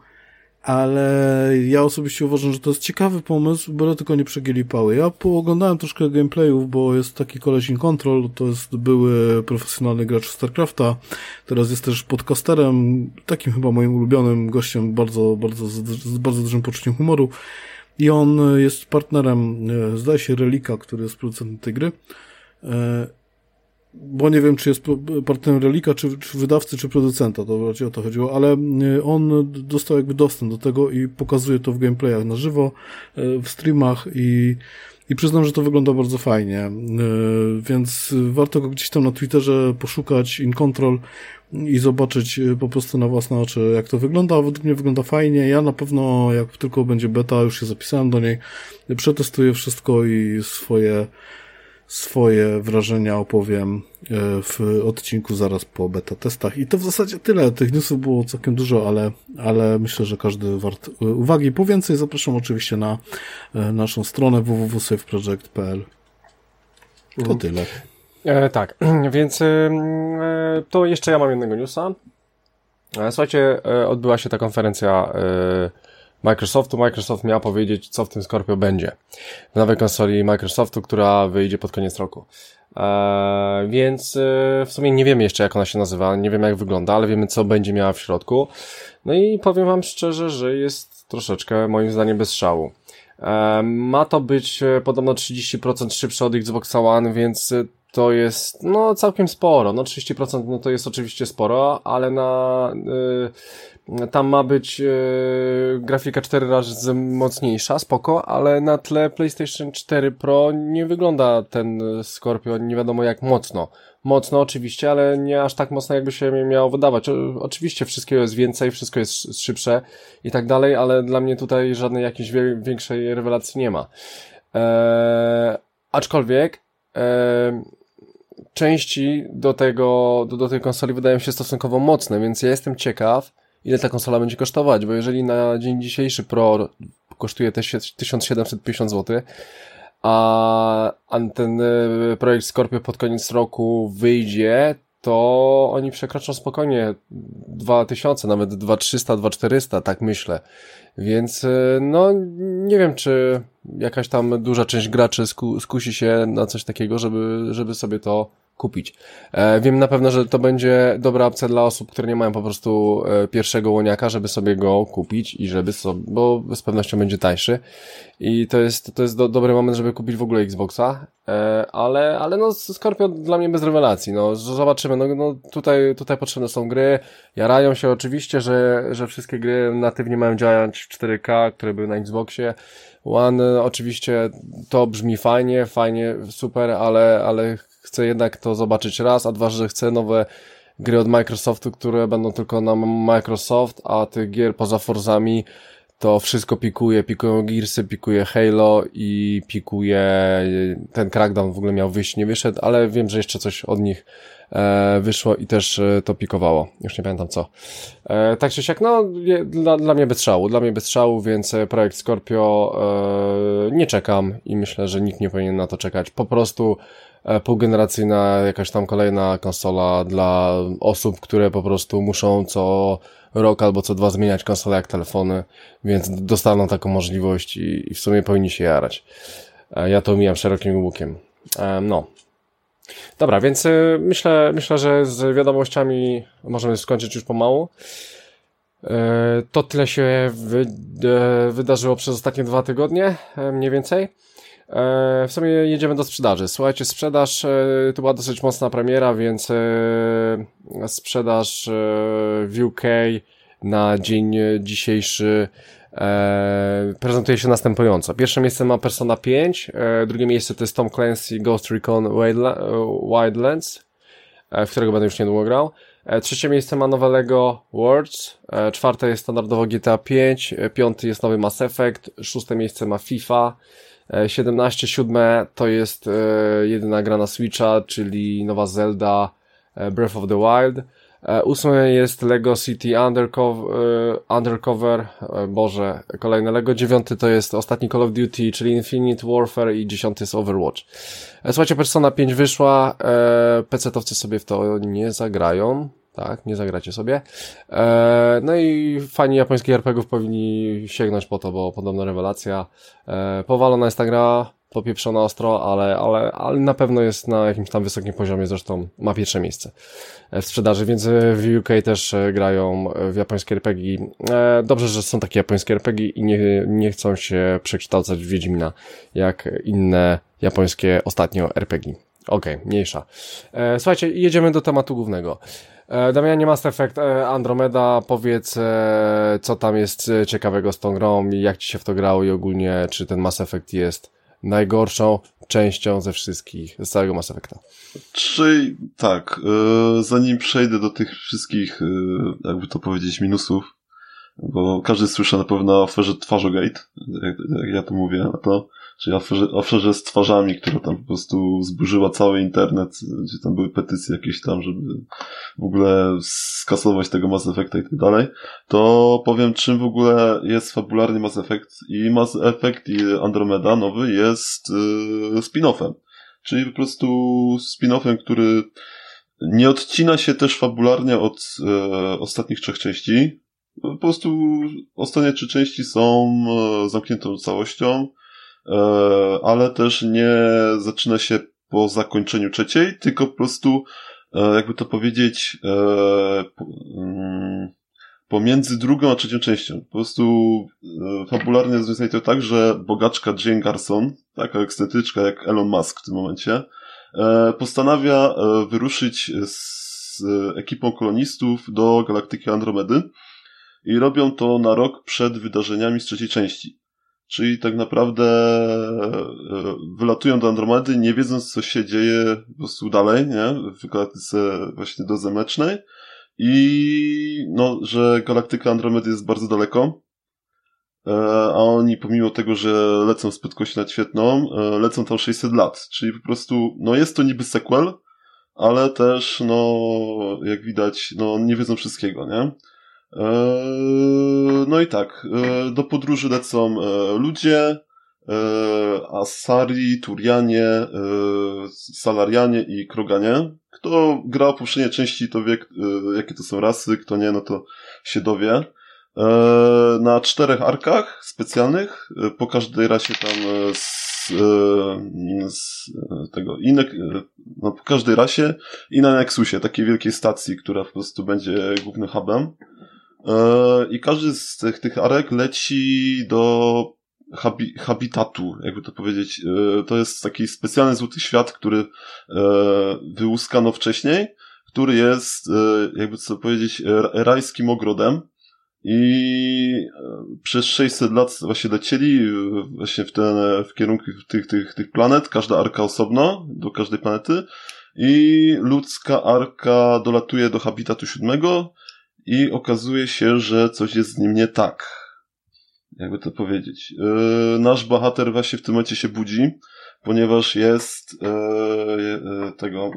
ale ja osobiście uważam, że to jest ciekawy pomysł, bo tylko nie przegięli pały. Ja pooglądałem troszkę gameplayów, bo jest taki koleś in Control, to jest były profesjonalny gracz StarCrafta, teraz jest też podcasterem, takim chyba moim ulubionym gościem, bardzo, bardzo, z bardzo dużym poczuciem humoru i on jest partnerem, e, zdaje się, Relika, który jest producentem tej gry e, bo nie wiem, czy jest partnerem Relika, czy, czy wydawcy, czy producenta, to raczej o to chodziło, ale y, on dostał jakby dostęp do tego i pokazuje to w gameplayach na żywo, y, w streamach i, i przyznam, że to wygląda bardzo fajnie, więc warto go gdzieś tam na Twitterze poszukać, in control i zobaczyć po prostu na własne oczy, jak to wygląda. Według mnie wygląda fajnie. Ja na pewno, jak tylko będzie beta, już się zapisałem do niej, przetestuję wszystko i swoje swoje wrażenia opowiem e, w odcinku zaraz po beta testach. I to w zasadzie tyle. Tych newsów było całkiem dużo, ale, ale myślę, że każdy wart e, uwagi. Po więcej zapraszam oczywiście na e, naszą stronę www.safeproject.pl. To tyle. E, tak, więc e, to jeszcze ja mam jednego newsa. E, słuchajcie, odbyła się ta konferencja Microsoftu. Microsoft miał powiedzieć, co w tym Scorpio będzie. W nowej konsoli Microsoftu, która wyjdzie pod koniec roku. Eee, więc e, w sumie nie wiemy jeszcze, jak ona się nazywa, nie wiemy, jak wygląda, ale wiemy, co będzie miała w środku. No i powiem wam szczerze, że jest troszeczkę, moim zdaniem, bez szału. Eee, ma to być e, podobno 30% szybsze od Xbox One, więc e, to jest, no, całkiem sporo. No, 30% no to jest oczywiście sporo, ale na, yy, tam ma być e, grafika 4 razy mocniejsza, spoko, ale na tle PlayStation 4 Pro nie wygląda ten Scorpio nie wiadomo jak mocno. Mocno oczywiście, ale nie aż tak mocno jakby się miało wydawać. O, oczywiście wszystkiego jest więcej, wszystko jest szybsze i tak dalej, ale dla mnie tutaj żadnej jakiejś większej rewelacji nie ma. Eee, aczkolwiek eee, części do tego, do, do tej konsoli wydają się stosunkowo mocne, więc ja jestem ciekaw, ile ta konsola będzie kosztować, bo jeżeli na dzień dzisiejszy Pro kosztuje te 1750 zł, a, a ten projekt Scorpio pod koniec roku wyjdzie, to oni przekroczą spokojnie 2000, nawet 2300, 2400, tak myślę. Więc e, no nie wiem, czy jakaś tam duża część graczy sku, skusi się na coś takiego, żeby, żeby sobie to kupić. E, wiem na pewno, że to będzie dobra opcja dla osób, które nie mają po prostu e, pierwszego łoniaka, żeby sobie go kupić i żeby sobie, bo z pewnością będzie tańszy. I to jest, to jest do, dobry moment, żeby kupić w ogóle Xboxa, e, ale, ale no Scorpio dla mnie bez rewelacji, no zobaczymy, no, no tutaj, tutaj potrzebne są gry, jarają się oczywiście, że, że wszystkie gry natywnie mają działać w 4K, które były na Xboxie, One oczywiście to brzmi fajnie, fajnie, super, ale, ale chcę jednak to zobaczyć raz, a dwa, że chcę nowe gry od Microsoftu, które będą tylko na Microsoft, a tych gier poza Forzami to wszystko pikuje, pikują Gearsy, pikuje Halo i pikuje ten Crackdown w ogóle miał wyjść, nie wyszedł, ale wiem, że jeszcze coś od nich e, wyszło i też e, to pikowało. Już nie pamiętam co. E, tak czy siak, no dla, dla mnie bez szału, dla mnie bez szału, więc e, projekt Scorpio e, nie czekam i myślę, że nikt nie powinien na to czekać. Po prostu półgeneracyjna jakaś tam kolejna konsola dla osób, które po prostu muszą co rok albo co dwa zmieniać konsolę jak telefony, więc dostaną taką możliwość i, i w sumie powinni się jarać. E, ja to mijam szerokim łukiem. E, no. Dobra, więc myślę, myślę, że z wiadomościami możemy skończyć już pomału. To tyle się wy, wydarzyło przez ostatnie dwa tygodnie, mniej więcej. E, w sumie jedziemy do sprzedaży. Słuchajcie, sprzedaż e, to była dosyć mocna premiera, więc e, sprzedaż w UK na dzień dzisiejszy prezentuje się następująco. Pierwsze miejsce ma Persona 5, drugie miejsce to jest Tom Clancy Ghost Recon Wildlands, w którego będę już niedługo grał. Trzecie miejsce ma nowe Lego Worlds, czwarte jest standardowo GTA 5, piąty jest nowy Mass Effect, szóste miejsce ma FIFA, 17.7 e, to jest e, jedyna gra na Switcha, czyli nowa Zelda e, Breath of the Wild. Ósme jest Lego City Undercover, Undercover, Boże, kolejne Lego. Dziewiąty to jest ostatni Call of Duty, czyli Infinite Warfare i dziesiąty jest Overwatch. Słuchajcie, Persona 5 wyszła, PC-towcy sobie w to nie zagrają, tak, nie zagracie sobie. E, no i fani japońskich RPGów powinni sięgnąć po to, bo podobna rewelacja. E, powalona jest ta gra, popieprzona ostro, ale, ale, ale na pewno jest na jakimś tam wysokim poziomie, zresztą ma pierwsze miejsce w sprzedaży, więc w UK też grają w japońskie RPG. E, dobrze, że są takie japońskie RPG i nie, nie chcą się przekształcać w Wiedźmina, jak inne japońskie ostatnio RPG. Okej, okay, mniejsza. E, słuchajcie, jedziemy do tematu głównego. E, Damianie Mass Effect e, Andromeda, powiedz e, co tam jest ciekawego z tą grą i jak ci się w to grało i ogólnie czy ten Mass Effect jest najgorszą częścią ze wszystkich, z całego Mass Effecta. Czyli tak, zanim przejdę do tych wszystkich, jakby to powiedzieć, minusów, bo każdy słyszy na pewno o aferze Twarzogate, jak, jak ja to mówię na to, czyli aferze, aferze z twarzami, która tam po prostu zburzyła cały internet, gdzie tam były petycje jakieś tam, żeby w ogóle skasować tego Mass Effecta i tak dalej, to powiem czym w ogóle jest fabularny Mass Effect i Mass Effect i Andromeda nowy jest yy, spin-offem. Czyli po prostu spin-offem, który nie odcina się też fabularnie od e, ostatnich trzech części, po prostu ostatnie trzy części są e, zamkniętą całością, ale też nie zaczyna się po zakończeniu trzeciej, tylko po prostu, e, jakby to powiedzieć, mm, pomiędzy drugą a trzecią częścią. Po prostu fabularnie związane to tak, że bogaczka Jane Garson, taka ekscentryczka jak Elon Musk w tym momencie, postanawia wyruszyć z ekipą kolonistów do galaktyki Andromedy, i robią to na rok przed wydarzeniami z trzeciej części. Czyli tak naprawdę e, wylatują do Andromedy, nie wiedząc, co się dzieje po prostu dalej, nie? W galaktyce właśnie dozemecznej. I no, że galaktyka Andromedy jest bardzo daleko. E, a oni, pomimo tego, że lecą z prędkością nadświetną, e, lecą tam 600 lat. Czyli po prostu, no jest to niby sequel, ale też, no, jak widać, no, nie wiedzą wszystkiego, nie? Eee, no i tak, eee, do podróży lecą e, ludzie, e, Asari, Turianie, e, Salarianie i Kroganie. Kto grał poprzednie części, to wie, jakie to są rasy, kto nie, no to się dowie. Na czterech arkach specjalnych, po każdej rasie tam z, z tego, i no po każdej rasie i na Nexusie, takiej wielkiej stacji, która po prostu będzie głównym hubem. E, I każdy z tych, tych arek leci do habi habitatu, jakby to powiedzieć. E, to jest taki specjalny złoty świat, który e, wyłuskano wcześniej, który jest, jakby co powiedzieć, rajskim ogrodem. I przez 600 lat właśnie lecieli właśnie w, ten, w kierunku tych, tych, tych planet, każda arka osobno, do każdej planety. I ludzka arka dolatuje do habitatu siódmego, i okazuje się, że coś jest z nim nie tak. Jakby to powiedzieć. Yy, nasz bohater właśnie w tym momencie się budzi, ponieważ jest yy, yy, tego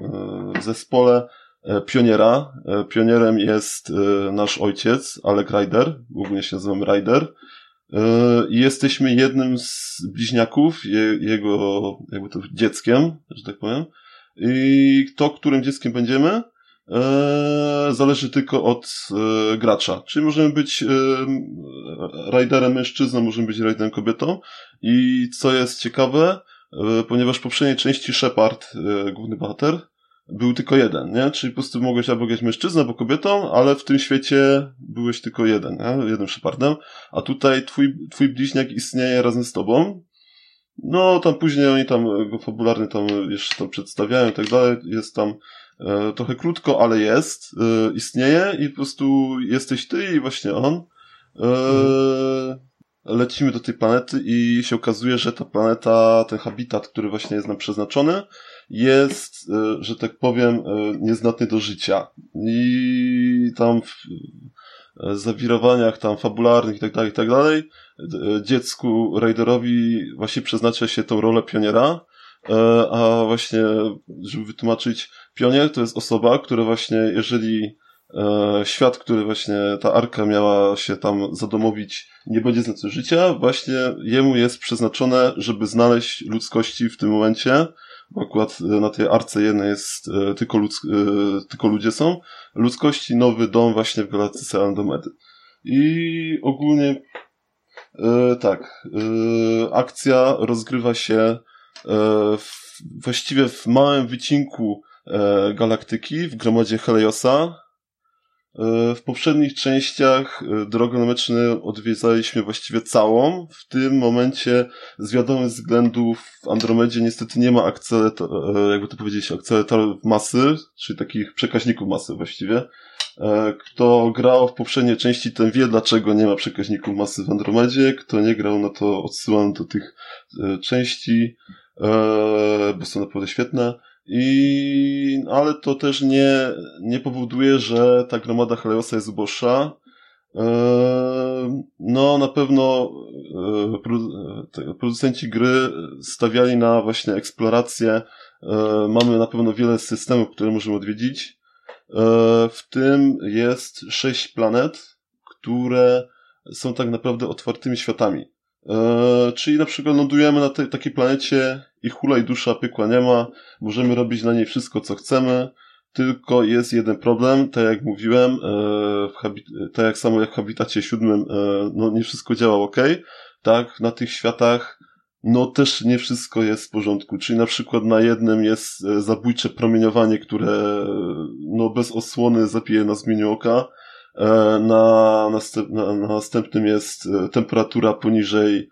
w zespole pioniera. Pionierem jest nasz ojciec, Alec Ryder, głównie się nazywam Ryder. I jesteśmy jednym z bliźniaków, jego jakby to dzieckiem, że tak powiem. I to, którym dzieckiem będziemy, Eee, zależy tylko od e, gracza. Czyli możemy być e, rajderem mężczyzną, możemy być rajderem kobietą. I co jest ciekawe, e, ponieważ w poprzedniej części Shepard, e, główny bohater, był tylko jeden, nie? Czyli po prostu mogłeś albo grać mężczyzną, albo kobietą, ale w tym świecie byłeś tylko jeden, nie? Jednym Shepardem. A tutaj twój, twój bliźniak istnieje razem z tobą. No, tam później oni tam go fabularnie tam jeszcze tam przedstawiają i tak dalej. Jest tam E, trochę krótko, ale jest, e, istnieje i po prostu jesteś ty i właśnie on. E, mhm. Lecimy do tej planety i się okazuje, że ta planeta, ten habitat, który właśnie jest nam przeznaczony, jest, że tak powiem, nieznatny do życia. I tam w zawirowaniach tam fabularnych i tak dalej, i tak dalej, dziecku Raiderowi właśnie przeznacza się tą rolę pioniera, a właśnie, żeby wytłumaczyć, Pionier to jest osoba, która właśnie, jeżeli e, świat, który właśnie ta arka miała się tam zadomowić, nie będzie znać życia, właśnie jemu jest przeznaczone, żeby znaleźć ludzkości w tym momencie, bo akurat e, na tej arce jednej jest e, tylko, ludz, e, tylko ludzie są, ludzkości nowy dom właśnie w galaktyce Andromedy. I ogólnie e, tak, e, akcja rozgrywa się w, właściwie w małym wycinku e, galaktyki w gromadzie Heliosa. E, w poprzednich częściach e, drogę meczny odwiedzaliśmy właściwie całą. W tym momencie z wiadomych względów w Andromedzie niestety nie ma akceleratorów, e, jakby to powiedzieć, akceleratorów masy, czyli takich przekaźników masy właściwie. Kto grał w poprzedniej części, ten wie, dlaczego nie ma przekaźników masy w Andromedzie. Kto nie grał, no to odsyłam do tych części, bo są naprawdę świetne. I, ale to też nie, nie powoduje, że ta gromada Heliosa jest uboższa. E, no, na pewno e, producenci gry stawiali na właśnie eksplorację. Mamy na pewno wiele systemów, które możemy odwiedzić. W tym jest sześć planet, które są tak naprawdę otwartymi światami. Czyli na przykład lądujemy na tej takiej planecie i hula i dusza pykła nie ma, możemy robić na niej wszystko, co chcemy, tylko jest jeden problem, tak jak mówiłem, e, tak jak samo jak w Habitacie siódmym, e, no nie wszystko działa ok, tak, na tych światach no też nie wszystko jest w porządku, czyli na przykład na jednym jest e, zabójcze promieniowanie, które no bez osłony zapije na zmieniu oka, na, na, na następnym jest temperatura poniżej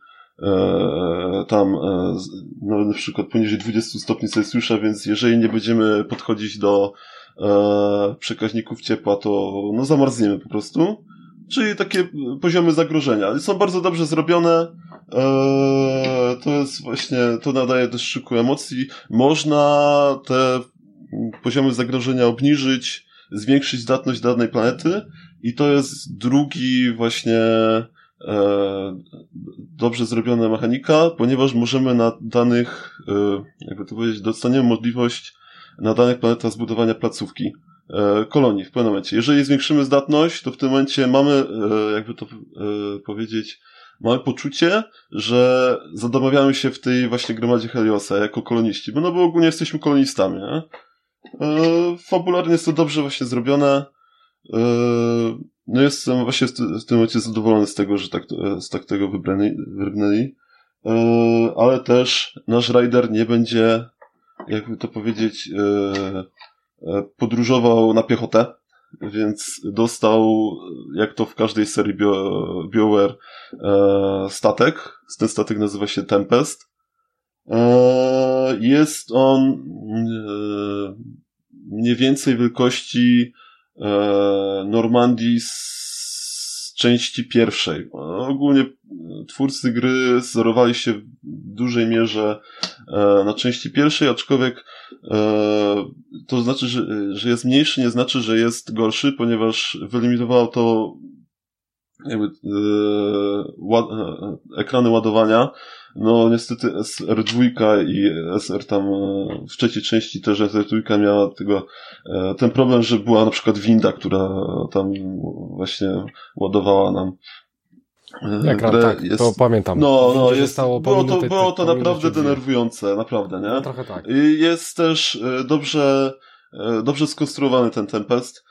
tam e, no, na przykład poniżej 20 stopni Celsjusza, więc jeżeli nie będziemy podchodzić do e, przekaźników ciepła, to no zamarzniemy po prostu. Czyli takie poziomy zagrożenia. Są bardzo dobrze zrobione. to jest właśnie, to nadaje też szyku emocji. Można te poziomy zagrożenia obniżyć, zwiększyć zdatność danej planety i to jest drugi właśnie E, dobrze zrobiona mechanika, ponieważ możemy na danych, e, jakby to powiedzieć, dostaniemy możliwość na danych planetach zbudowania placówki e, kolonii w pewnym momencie. Jeżeli zwiększymy zdatność, to w tym momencie mamy, jakby to powiedzieć, mamy poczucie, że zadomawiamy się w tej właśnie gromadzie Heliosa jako koloniści, bo no bo ogólnie jesteśmy kolonistami, nie? Fabularnie jest to dobrze właśnie zrobione. No jestem właśnie w tym momencie zadowolony z tego, że tak, z tak tego wybrnęli. E, ale też nasz rider nie będzie, jakby to powiedzieć, e, e, podróżował na piechotę, więc dostał, jak to w każdej serii Bio, BioWare, statek. Ten statek nazywa się Tempest. Jest on mniej więcej wielkości E, Normandii z części pierwszej. Ogólnie twórcy gry zerowali się w dużej mierze e, na części pierwszej, aczkolwiek e, to znaczy, że, jest mniejszy, nie znaczy, że jest gorszy, ponieważ wyeliminowało to jakby, ekrany ładowania, no niestety SR2 i SR tam e, w trzeciej części też SR2 miała tego, e, ten problem, że była na przykład winda, która tam właśnie ładowała nam e, Ekran, tak, jest... to pamiętam. No, no, jest, stało było to, było to naprawdę denerwujące, naprawdę, nie? No, trochę tak. I jest też dobrze, dobrze skonstruowany ten Tempest.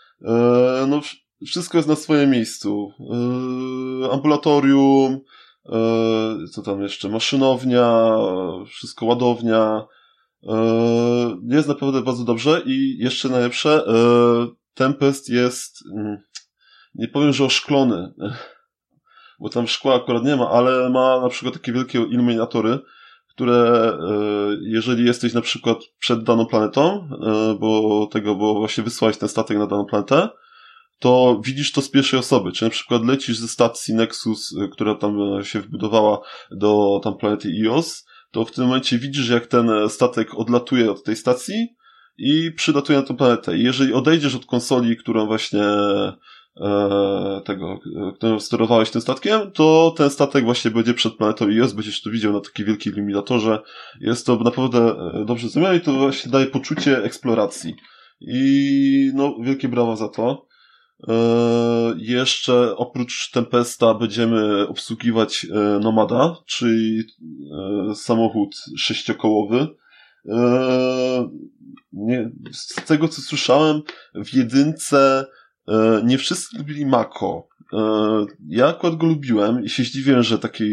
No, wszystko jest na swoim miejscu. Ambulatorium, E, co tam jeszcze, maszynownia, wszystko ładownia. E, jest naprawdę bardzo dobrze i jeszcze najlepsze, e, Tempest jest, mm, nie powiem, że oszklony, bo tam szkła akurat nie ma, ale ma na przykład takie wielkie iluminatory, które jeżeli jesteś na przykład przed daną planetą, bo tego, bo właśnie wysłałeś ten statek na daną planetę, to widzisz to z pierwszej osoby. Czy na przykład lecisz ze stacji Nexus, y, która tam e, się wbudowała do tam planety IOS, to w tym momencie widzisz, jak ten e, statek odlatuje od tej stacji i przylatuje na tę planetę. I jeżeli odejdziesz od konsoli, którą właśnie e, tego, e, którą sterowałeś tym statkiem, to ten statek właśnie będzie przed planetą IOS, będziesz to widział na takim wielkim iluminatorze. Jest to naprawdę dobrze zrobione i to właśnie daje poczucie eksploracji. I no, wielkie brawa za to. E, jeszcze oprócz Tempesta będziemy obsługiwać e, Nomada, czyli e, samochód sześciokołowy. Nie, z tego co słyszałem, w jedynce nie wszyscy lubili Mako. Ja akurat go lubiłem i się zdziwiłem, że taki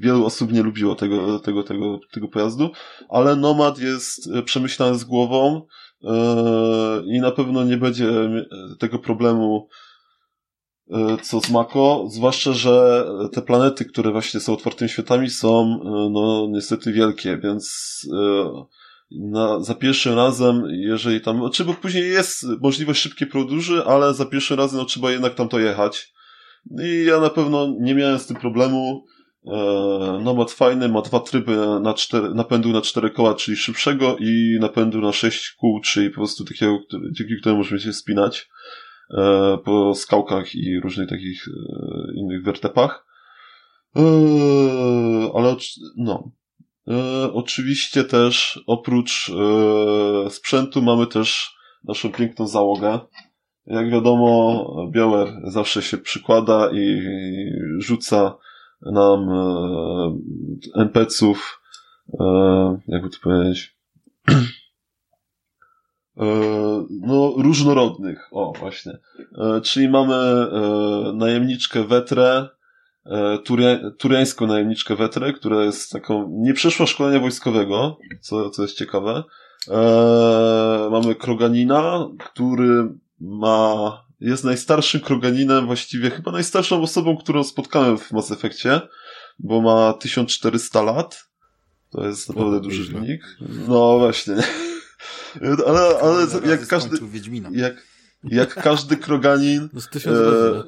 wielu osób nie lubiło tego, tego, tego, tego pojazdu, ale Nomad jest przemyślany z głową, i na pewno nie będzie tego problemu co z Mako, zwłaszcza, że te planety, które właśnie są otwartymi światami są, no, niestety wielkie, więc na, za pierwszym razem, jeżeli tam, czy znaczy, bo później jest możliwość szybkiej podróży, ale za pierwszym razem no, trzeba jednak tam to jechać. I ja na pewno nie miałem z tym problemu. E, Nomad fajny, ma dwa tryby na cztery, napędu na cztery koła, czyli szybszego i napędu na sześć kół, czyli po prostu takiego, dzięki któremu możemy się wspinać e, po skałkach i różnych takich e, innych wertepach. Ale no, oczywiście też oprócz sprzętu mamy też naszą piękną załogę. Jak wiadomo, Białer zawsze się przykłada i rzuca nam e, NPC-ów, e, jakby to powiedzieć, e, no, różnorodnych. O, właśnie. E, czyli mamy e, najemniczkę Wetrę, E, turiańską najemniczkę Wetrę, która jest taką, nie przeszła szkolenia wojskowego, co, co jest ciekawe. Mamy Kroganina, który ma, jest najstarszym Kroganinem, właściwie chyba najstarszą osobą, którą spotkałem w Mass Effectie, bo ma 1400 lat. To jest naprawdę o, duży wynik. No właśnie. ale, ale jak każdy, jak, jak każdy Kroganin, no z tysiąc e,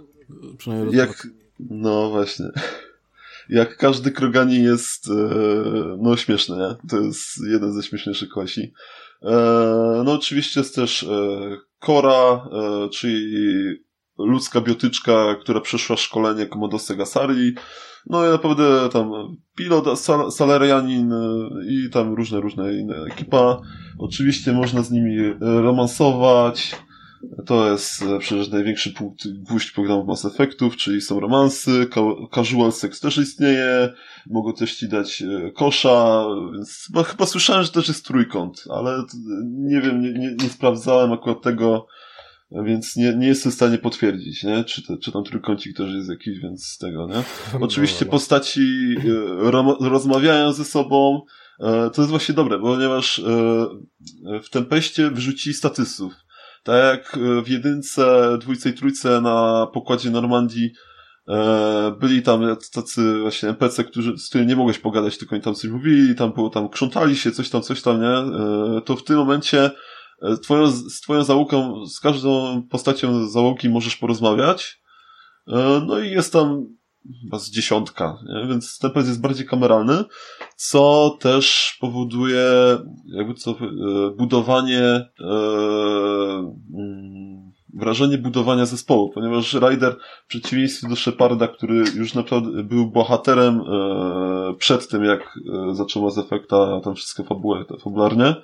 przynajmniej jak, no właśnie. Jak każdy Krogani jest, e, no śmieszny, nie? To jest jeden ze śmieszniejszych klasi. E, no oczywiście jest też e, Kora, czyli ludzka biotyczka, która przeszła szkolenie Komodose Gasari. No i naprawdę tam pilot, sal salarianin i tam różne, różne inne ekipa. Oczywiście można z nimi romansować, to jest e, przecież największy punkt, gwóźdź programu Mass Effectów, czyli są romansy, casual sex też istnieje, mogą też ci dać e, kosza, więc chyba, chyba słyszałem, że też jest trójkąt, ale nie wiem, nie, nie, nie sprawdzałem akurat tego, więc nie, nie jestem w stanie potwierdzić, nie? Czy, te, czy tam trójkącik też jest jakiś, więc z tego, nie? Oczywiście postaci e, rozmawiają ze sobą, to jest właśnie dobre, ponieważ w Tempeście wrzucili statysów. Tak jak e, w jedynce, dwójce i trójce na pokładzie Normandii e, byli tam tacy właśnie NPC, którzy, z którymi nie mogłeś pogadać, tylko oni tam coś mówili, tam było, tam krzątali się, coś tam, coś tam, nie? E, to w tym momencie twoją, z twoją załogą, z każdą postacią załogi możesz porozmawiać. No i jest tam chyba z dziesiątka, nie? więc ten jest bardziej kameralny, co też powoduje jakby co, e, budowanie e, mm, wrażenie budowania zespołu, ponieważ Ryder w przeciwieństwie do Sheparda, który już naprawdę był bohaterem e, przed tym, jak zaczął Mass Effecta, tam wszystko fabułę, fabularnie,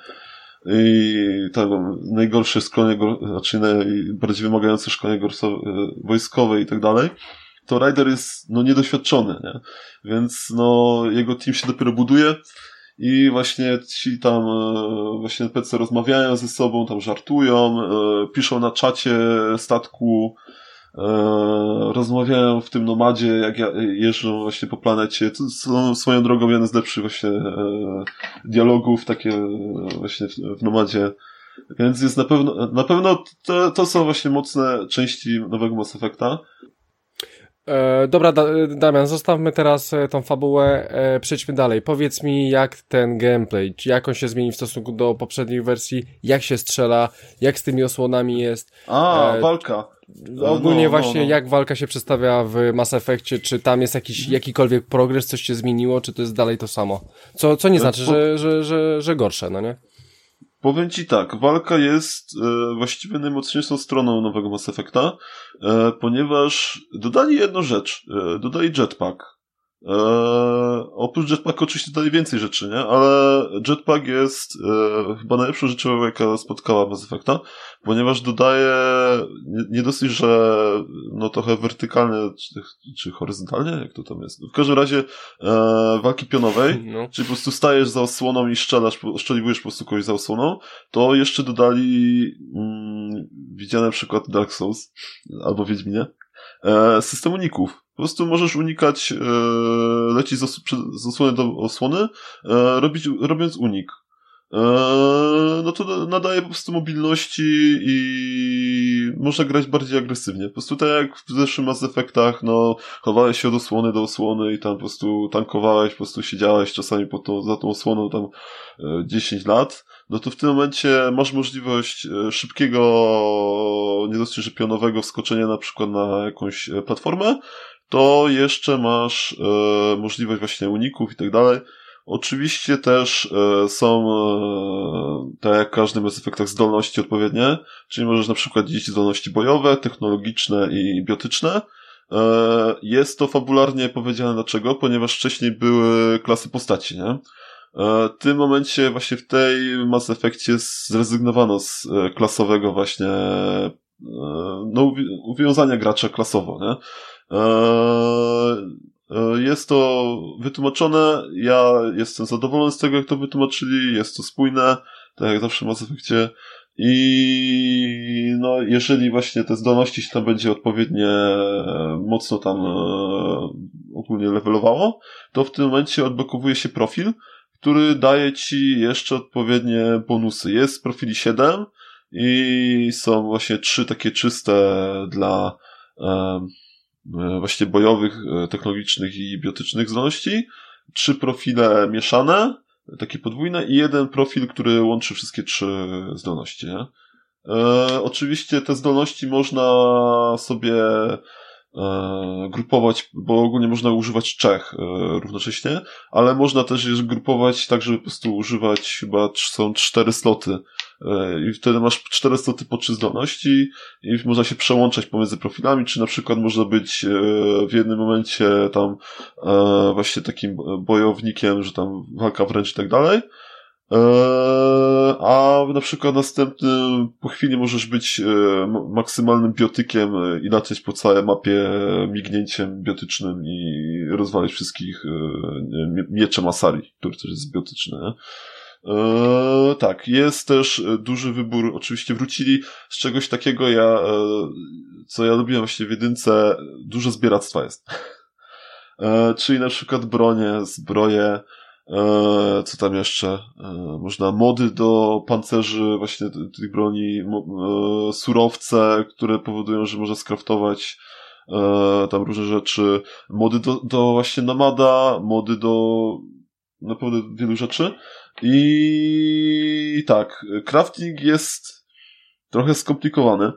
i tak, najgorsze szkolenie, znaczy najbardziej wymagające szkolenie wojskowe i tak dalej, to Ryder jest no niedoświadczony, nie? Więc no jego team się dopiero buduje i właśnie ci tam e, właśnie PC rozmawiają ze sobą, tam żartują, e, piszą na czacie statku, e, rozmawiają w tym nomadzie, jak jeżdżą właśnie po planecie. To są swoją drogą jeden z lepszych właśnie dialogów, takie właśnie w nomadzie. Więc jest na pewno, na pewno to, to są właśnie mocne części nowego Mass Effecta. E, dobra, da, Damian, zostawmy teraz e, tą fabułę, e, przejdźmy dalej. Powiedz mi, jak ten gameplay, jak on się zmieni w stosunku do poprzednich wersji, jak się strzela, jak z tymi osłonami jest. A, e, walka. Ogólnie no, no, właśnie, no. jak walka się przedstawia w Mass Effectie, czy tam jest jakiś, jakikolwiek progres, coś się zmieniło, czy to jest dalej to samo? Co, co nie e, znaczy, że, że, że, że gorsze, no nie? Powiem ci tak, walka jest e, właściwie najmocniejszą stroną nowego Mass Effecta, e, ponieważ dodali jedną rzecz, e, dodali jetpack. E, oprócz jetpacka oczywiście dodali więcej rzeczy, nie? Ale jetpack jest e, chyba najlepszą rzeczą, jaka spotkała Mass Effecta, ponieważ dodaje nie, nie dosyć, że no trochę wertykalnie, czy, czy horyzontalnie, jak to tam jest. W każdym razie e, walki pionowej, no. czyli po prostu stajesz za osłoną i strzelasz, szczeliwujesz po prostu kogoś za osłoną, to jeszcze dodali mm, widziany przykład Dark Souls albo Wiedźminie, e, system uników. Po prostu możesz unikać, e, lecieć z, os z osłony do osłony, e, robić, robiąc unik. E, no to nadaje po prostu mobilności i można grać bardziej agresywnie. Po prostu tak jak w zeszłym Mass Effectach, no, chowałeś się od osłony do osłony i tam po prostu tankowałeś, po prostu siedziałeś czasami po tą, za tą osłoną tam 10 lat, no to w tym momencie masz możliwość szybkiego, nie dosyć, pionowego wskoczenia na przykład na jakąś platformę, to jeszcze masz e, możliwość właśnie uników i tak dalej. Oczywiście też e, są, e, tak jak w każdym Mass Effectach, zdolności odpowiednie, czyli możesz na przykład dzielić zdolności bojowe, technologiczne i biotyczne. E, jest to fabularnie powiedziane dlaczego, ponieważ wcześniej były klasy postaci, nie? E, w tym momencie właśnie w tej Mass Effectie zrezygnowano z e, klasowego właśnie no, uwiązania gracza klasowo, nie? Jest to wytłumaczone, ja jestem zadowolony z tego, jak to wytłumaczyli, jest to spójne, tak jak zawsze w Mass Effectie. I no, jeżeli właśnie te zdolności się tam będzie odpowiednio mocno tam ogólnie levelowało, to w tym momencie odblokowuje się profil, który daje ci jeszcze odpowiednie bonusy. Jest profili 7 i są właśnie trzy takie czyste dla e, właśnie bojowych, e, technologicznych i biotycznych zdolności, trzy profile mieszane, takie podwójne i jeden profil, który łączy wszystkie trzy zdolności. Nie? E, oczywiście te zdolności można sobie grupować, bo ogólnie można używać trzech e, równocześnie, ale można też je grupować tak, żeby po prostu używać chyba są cztery sloty. E, i wtedy masz cztery sloty po trzy zdolności i można się przełączać pomiędzy profilami, czy na przykład można być e, w jednym momencie tam e, właśnie takim bojownikiem, że tam walka wręcz i tak dalej, a na przykład następnym po chwili możesz być maksymalnym biotykiem i latać po całej mapie mignięciem biotycznym i rozwalić wszystkich mieczem Asari, który też jest biotyczny. Eee, tak, jest też e, duży wybór, oczywiście wrócili z czegoś takiego, ja, e, co ja lubiłem właśnie w jedynce, dużo zbieractwa jest. E, czyli na przykład bronie, zbroje, e, co tam jeszcze, e, można mody do pancerzy, właśnie tych broni, e, surowce, które powodują, że można skraftować tam różne rzeczy, mody do, do właśnie namada, mody do naprawdę wielu rzeczy. I tak, crafting jest trochę skomplikowany.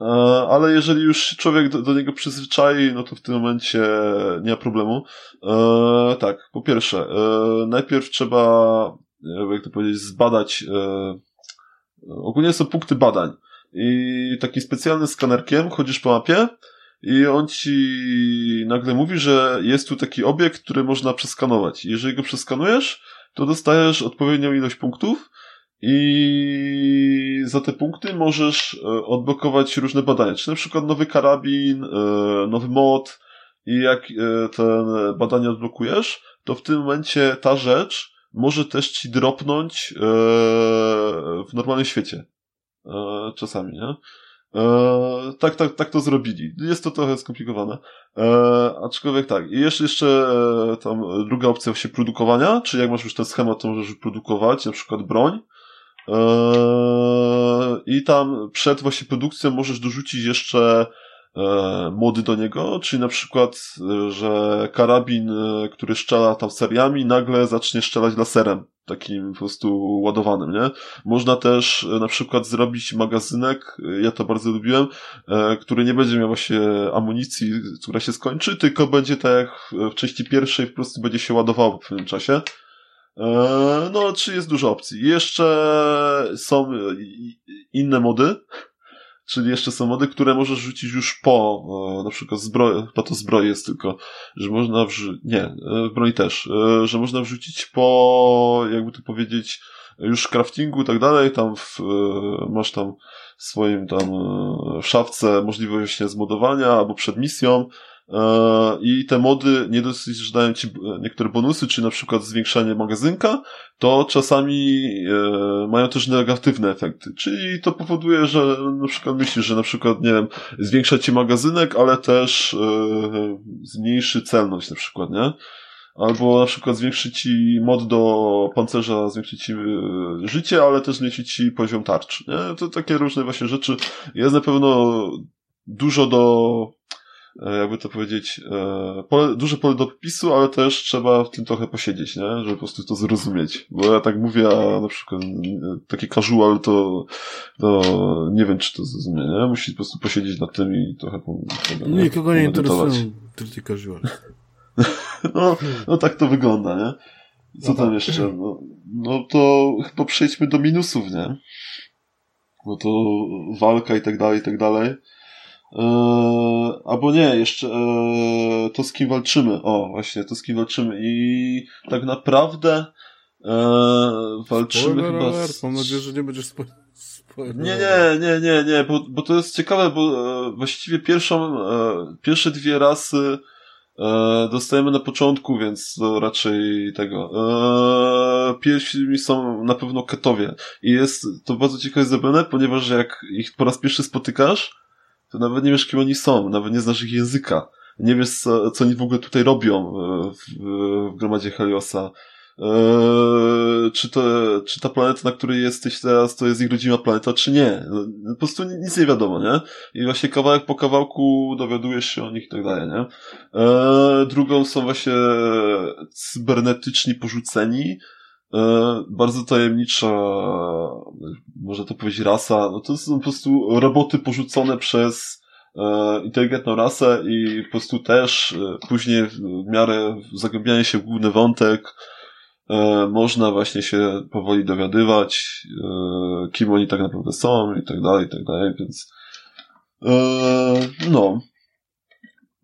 E, ale jeżeli już człowiek do, do, niego przyzwyczai, no to w tym momencie nie ma problemu. E, tak, po pierwsze, e, najpierw trzeba, jak to powiedzieć, zbadać. E, ogólnie są punkty badań. I takim specjalnym skanerkiem chodzisz po mapie i on ci nagle mówi, że jest tu taki obiekt, który można przeskanować. Jeżeli go przeskanujesz, to dostajesz odpowiednią ilość punktów i za te punkty możesz e, odblokować różne badania, czy na przykład nowy karabin, e, nowy mod i jak e, te badania odblokujesz, to w tym momencie ta rzecz może też ci dropnąć w normalnym świecie. Czasami, nie? Tak, tak, tak to zrobili. Jest to trochę skomplikowane. Aczkolwiek tak. I jeszcze, jeszcze tam druga opcja się produkowania, czyli jak masz już ten schemat, to możesz produkować na przykład broń. E, I tam przed właśnie produkcją możesz dorzucić jeszcze e, mody do niego, czyli na przykład, e, że karabin, który strzela tam seriami, nagle zacznie strzelać laserem takim po prostu ładowanym, nie? Można też e, na przykład zrobić magazynek, e, ja to bardzo lubiłem, e, który nie będzie miał właśnie amunicji, która się skończy, tylko będzie tak jak w części pierwszej po prostu będzie się ładowało w pewnym czasie. No, czy jest dużo opcji. Jeszcze są inne mody, czyli jeszcze są mody, które możesz rzucić już po, na przykład zbroję, chyba to zbroje jest tylko, że można wrzucić, nie, e, broni też, e, że można wrzucić po, jakby to powiedzieć, już craftingu i tak dalej, tam w, e, masz tam w swoim tam w szafce możliwość zmodowania albo przed misją, E, i te mody nie dosyć, że dają ci niektóre bonusy, czy na przykład zwiększanie magazynka, to czasami e, mają też negatywne efekty. Czyli to powoduje, że na przykład myślisz, że na przykład, nie wiem, zwiększa ci magazynek, ale też e, zmniejszy celność na przykład, nie? Albo na przykład zwiększy ci mod do pancerza, zwiększy ci życie, ale też zwiększy ci poziom tarczy, nie? To takie różne właśnie rzeczy. Jest na pewno dużo do E, jakby to powiedzieć, e, pole, duże pole do popisu, ale też trzeba w tym trochę posiedzieć, nie? Żeby po prostu to zrozumieć. Bo ja tak mówię, a na przykład taki casual to, to nie wiem, czy to zrozumie, nie? Musi po prostu posiedzieć nad tym i trochę po, nie, Nikogo nie interesują tylko casual. no, no tak to wygląda, nie? Co no tam tak. jeszcze? No, no to chyba przejdźmy do minusów, nie? No to walka i tak dalej, i tak dalej. Eee, albo nie, jeszcze eee, to z kim walczymy. O, właśnie, to z kim walczymy. I tak naprawdę eee, walczymy Spoiler chyba z... Mam nadzieję, że nie będziesz spo... Nie, nie, nie, nie, nie, bo, bo to jest ciekawe, bo e, właściwie pierwszą, e, pierwsze dwie rasy e, dostajemy na początku, więc to raczej tego. E, pierwsi są na pewno ketowie. I jest to bardzo ciekawe zrobione, ponieważ jak ich po raz pierwszy spotykasz, to nawet nie wiesz, kim oni są, nawet nie znasz ich języka. Nie wiesz, co, co oni w ogóle tutaj robią e, w, w gromadzie Heliosa. Eee, czy, to, czy ta planeta, na której jesteś teraz, to jest ich rodzima planeta, czy nie. No, po prostu nic nie wiadomo, nie? I właśnie kawałek po kawałku dowiadujesz się o nich i tak dalej, nie? Eee, drugą są właśnie cybernetyczni porzuceni, eee, bardzo tajemnicza, można to powiedzieć, rasa. No to są po prostu roboty porzucone przez e, inteligentną rasę i po prostu też e, później w miarę zagłębiania się w główny wątek e, można właśnie się powoli dowiadywać, e, kim oni tak naprawdę są i tak dalej, i tak dalej, więc e, no.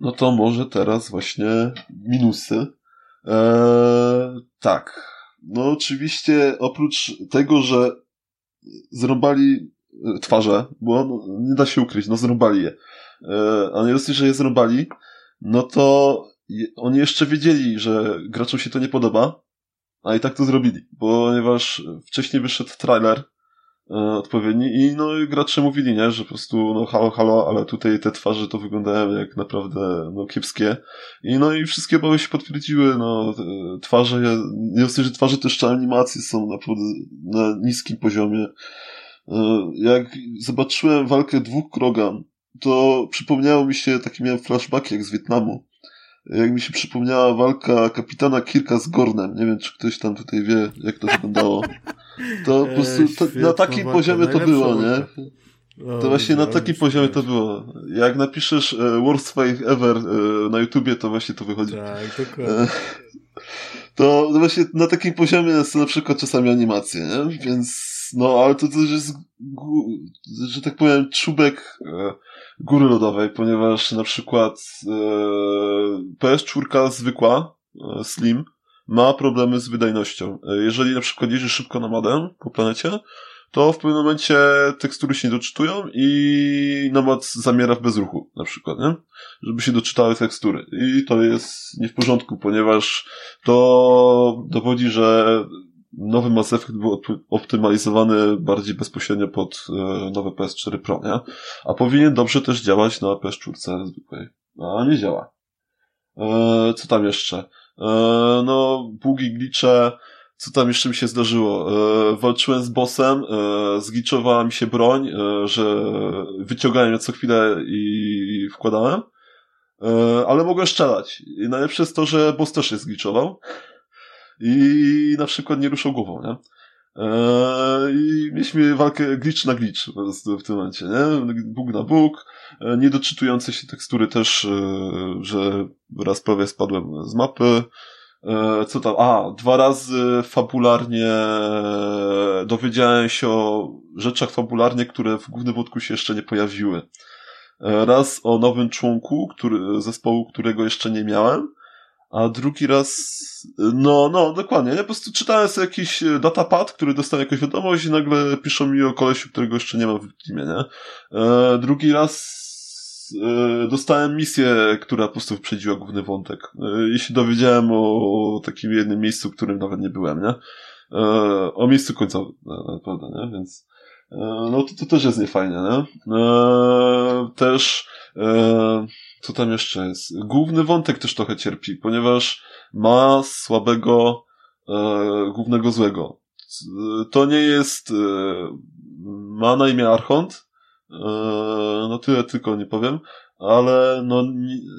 No to może teraz właśnie minusy. E, tak. No oczywiście oprócz tego, że zrąbali e, twarze, bo nie da się ukryć, no zrąbali je. E, a nie dosyć, że je zrąbali, no to oni jeszcze wiedzieli, że graczom się to nie podoba, a i tak to zrobili, ponieważ wcześniej wyszedł trailer e, odpowiedni i no gracze mówili, nie, że po prostu no halo, halo, ale tutaj te twarze to wyglądają jak naprawdę no kiepskie i no i wszystkie obawy się potwierdziły, no twarze, nie dosyć, że twarze też jeszcze animacje są naprawdę na niskim poziomie. E, jak zobaczyłem walkę dwóch Krogan, to przypomniało mi się, taki miałem flashback jak z Wietnamu, jak mi się przypomniała walka kapitana Kirka z Gornem. Nie wiem, czy ktoś tam tutaj wie, jak to wyglądało. To po prostu to, na takim poziomie to było, nie? To właśnie na takim poziomie to było. Jak napiszesz e, Worst Fight Ever e, na YouTubie, to właśnie to wychodzi. Tak, dokładnie. To właśnie na takim poziomie są na przykład czasami animacje, nie? Więc no, ale to też jest, że tak powiem, czubek e, góry lodowej, ponieważ na przykład e, PS4 zwykła, e, Slim, ma problemy z wydajnością. Jeżeli na przykład jeździsz szybko na modem po planecie, to w pewnym momencie tekstury się nie doczytują i nomad zamiera w bezruchu, na przykład, nie? Żeby się doczytały tekstury. I to jest nie w porządku, ponieważ to dowodzi, że nowy Mass Effect był optymalizowany bardziej bezpośrednio pod e, nowe PS4 Pro, nie? A powinien dobrze też działać na PS4 zwykłej. A nie działa. E, co tam jeszcze? E, no, bugi, glicze, co tam jeszcze mi się zdarzyło? E, walczyłem z bossem, e, zgliczowała mi się broń, e, że wyciągałem ją co chwilę i wkładałem, e, ale mogłem strzelać. I najlepsze jest to, że boss też się zgliczował i na przykład nie ruszał głową, nie? Eee, I mieliśmy walkę glitch na glitch w tym momencie, nie? Bóg na bóg, e, niedoczytujące się tekstury też, e, że raz prawie spadłem z mapy. E, co tam? A, dwa razy fabularnie dowiedziałem się o rzeczach fabularnie, które w głównym wątku się jeszcze nie pojawiły. Raz o nowym członku który, zespołu, którego jeszcze nie miałem, a drugi raz, no, no, dokładnie, ja po prostu czytałem sobie jakiś e, datapad, który dostałem jakąś wiadomość i nagle piszą mi o kolesiu, którego jeszcze nie mam w teamie, nie? E, drugi raz e, dostałem misję, która po prostu wyprzedziła główny wątek. E, I się dowiedziałem o, o takim jednym miejscu, w którym nawet nie byłem, nie? E, o miejscu końcowym, naprawdę, nie? Więc e, no to, to też jest niefajnie, nie? Też E, co tam jeszcze jest? Główny wątek też trochę cierpi, ponieważ ma słabego e, głównego złego. To nie jest e, ma na imię Archont, e, no tyle tylko nie powiem, ale no,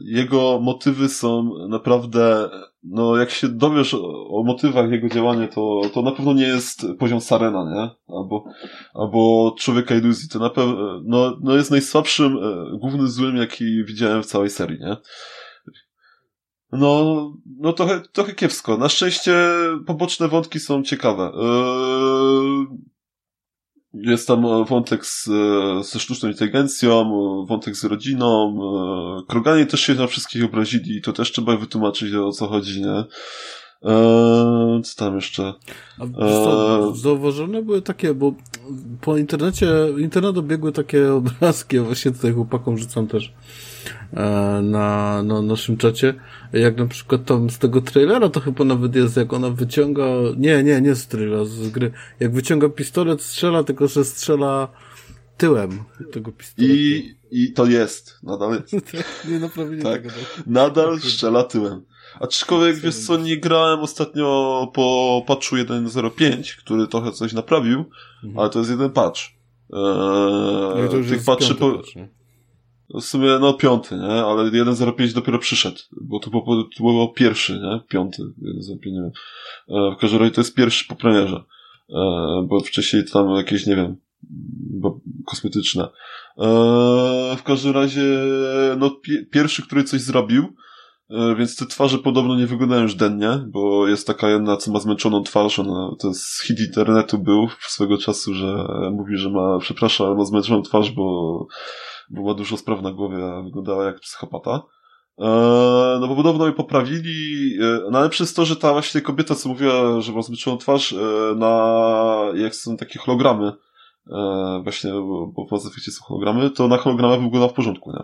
jego motywy są naprawdę, no jak się dowiesz o, motywach jego działania, to, to na pewno nie jest poziom Sarena, nie? Albo, albo Człowieka Iluzji. To na pewno, no, no jest najsłabszym e, głównym złym, jaki widziałem w całej serii, nie? No, no trochę, trochę kiepsko. Na szczęście poboczne wątki są ciekawe. Eee, jest tam e, wątek z, e, ze sztuczną inteligencją, e, wątek z rodziną. Kroganie też się na wszystkich obrazili, to też trzeba wytłumaczyć o co chodzi, nie? Eee, co tam jeszcze? Eee... Zauważone były takie, bo po internecie, internet obiegły takie obrazki, właśnie tutaj chłopakom rzucam też na, na naszym czacie. Jak na przykład tam z tego trailera, to chyba nawet jest, jak ona wyciąga, nie, nie, nie z trailera, z gry, jak wyciąga pistolet, strzela, tylko że strzela tyłem tego pistoletu. I, i to jest, nadal jest. nie, naprawdę nie tak. Tego, Nadal strzela tyłem. Aczkolwiek, wiesz co, nie grałem ostatnio po patchu 1.05, który trochę coś naprawił, mhm. ale to jest jeden patch. Eee, no to już tych po... Patch, w sumie, no piąty, nie? Ale 1.05 dopiero przyszedł, bo to było, to pierwszy, nie? Piąty, 1.05, nie wiem. E, w każdym razie to jest pierwszy po premierze. E, bo wcześniej tam jakieś, nie wiem, bo kosmetyczne. E, w każdym razie, no pi pierwszy, który coś zrobił, więc te twarze podobno nie wyglądają już dennie, bo jest taka jedna, co ma zmęczoną twarz, ona, to jest hit internetu był swego czasu, że mówi, że ma, przepraszam, ale ma zmęczoną twarz, bo była dużo spraw na głowie, a wyglądała jak psychopata. Eee, no bo podobno je poprawili, e, no ale przez to, że ta właśnie kobieta, co mówiła, że ma zmyczoną twarz, e, na, jak są takie hologramy, e, właśnie, bo w Mass Effectie są hologramy, to na hologramach wygląda w porządku, nie?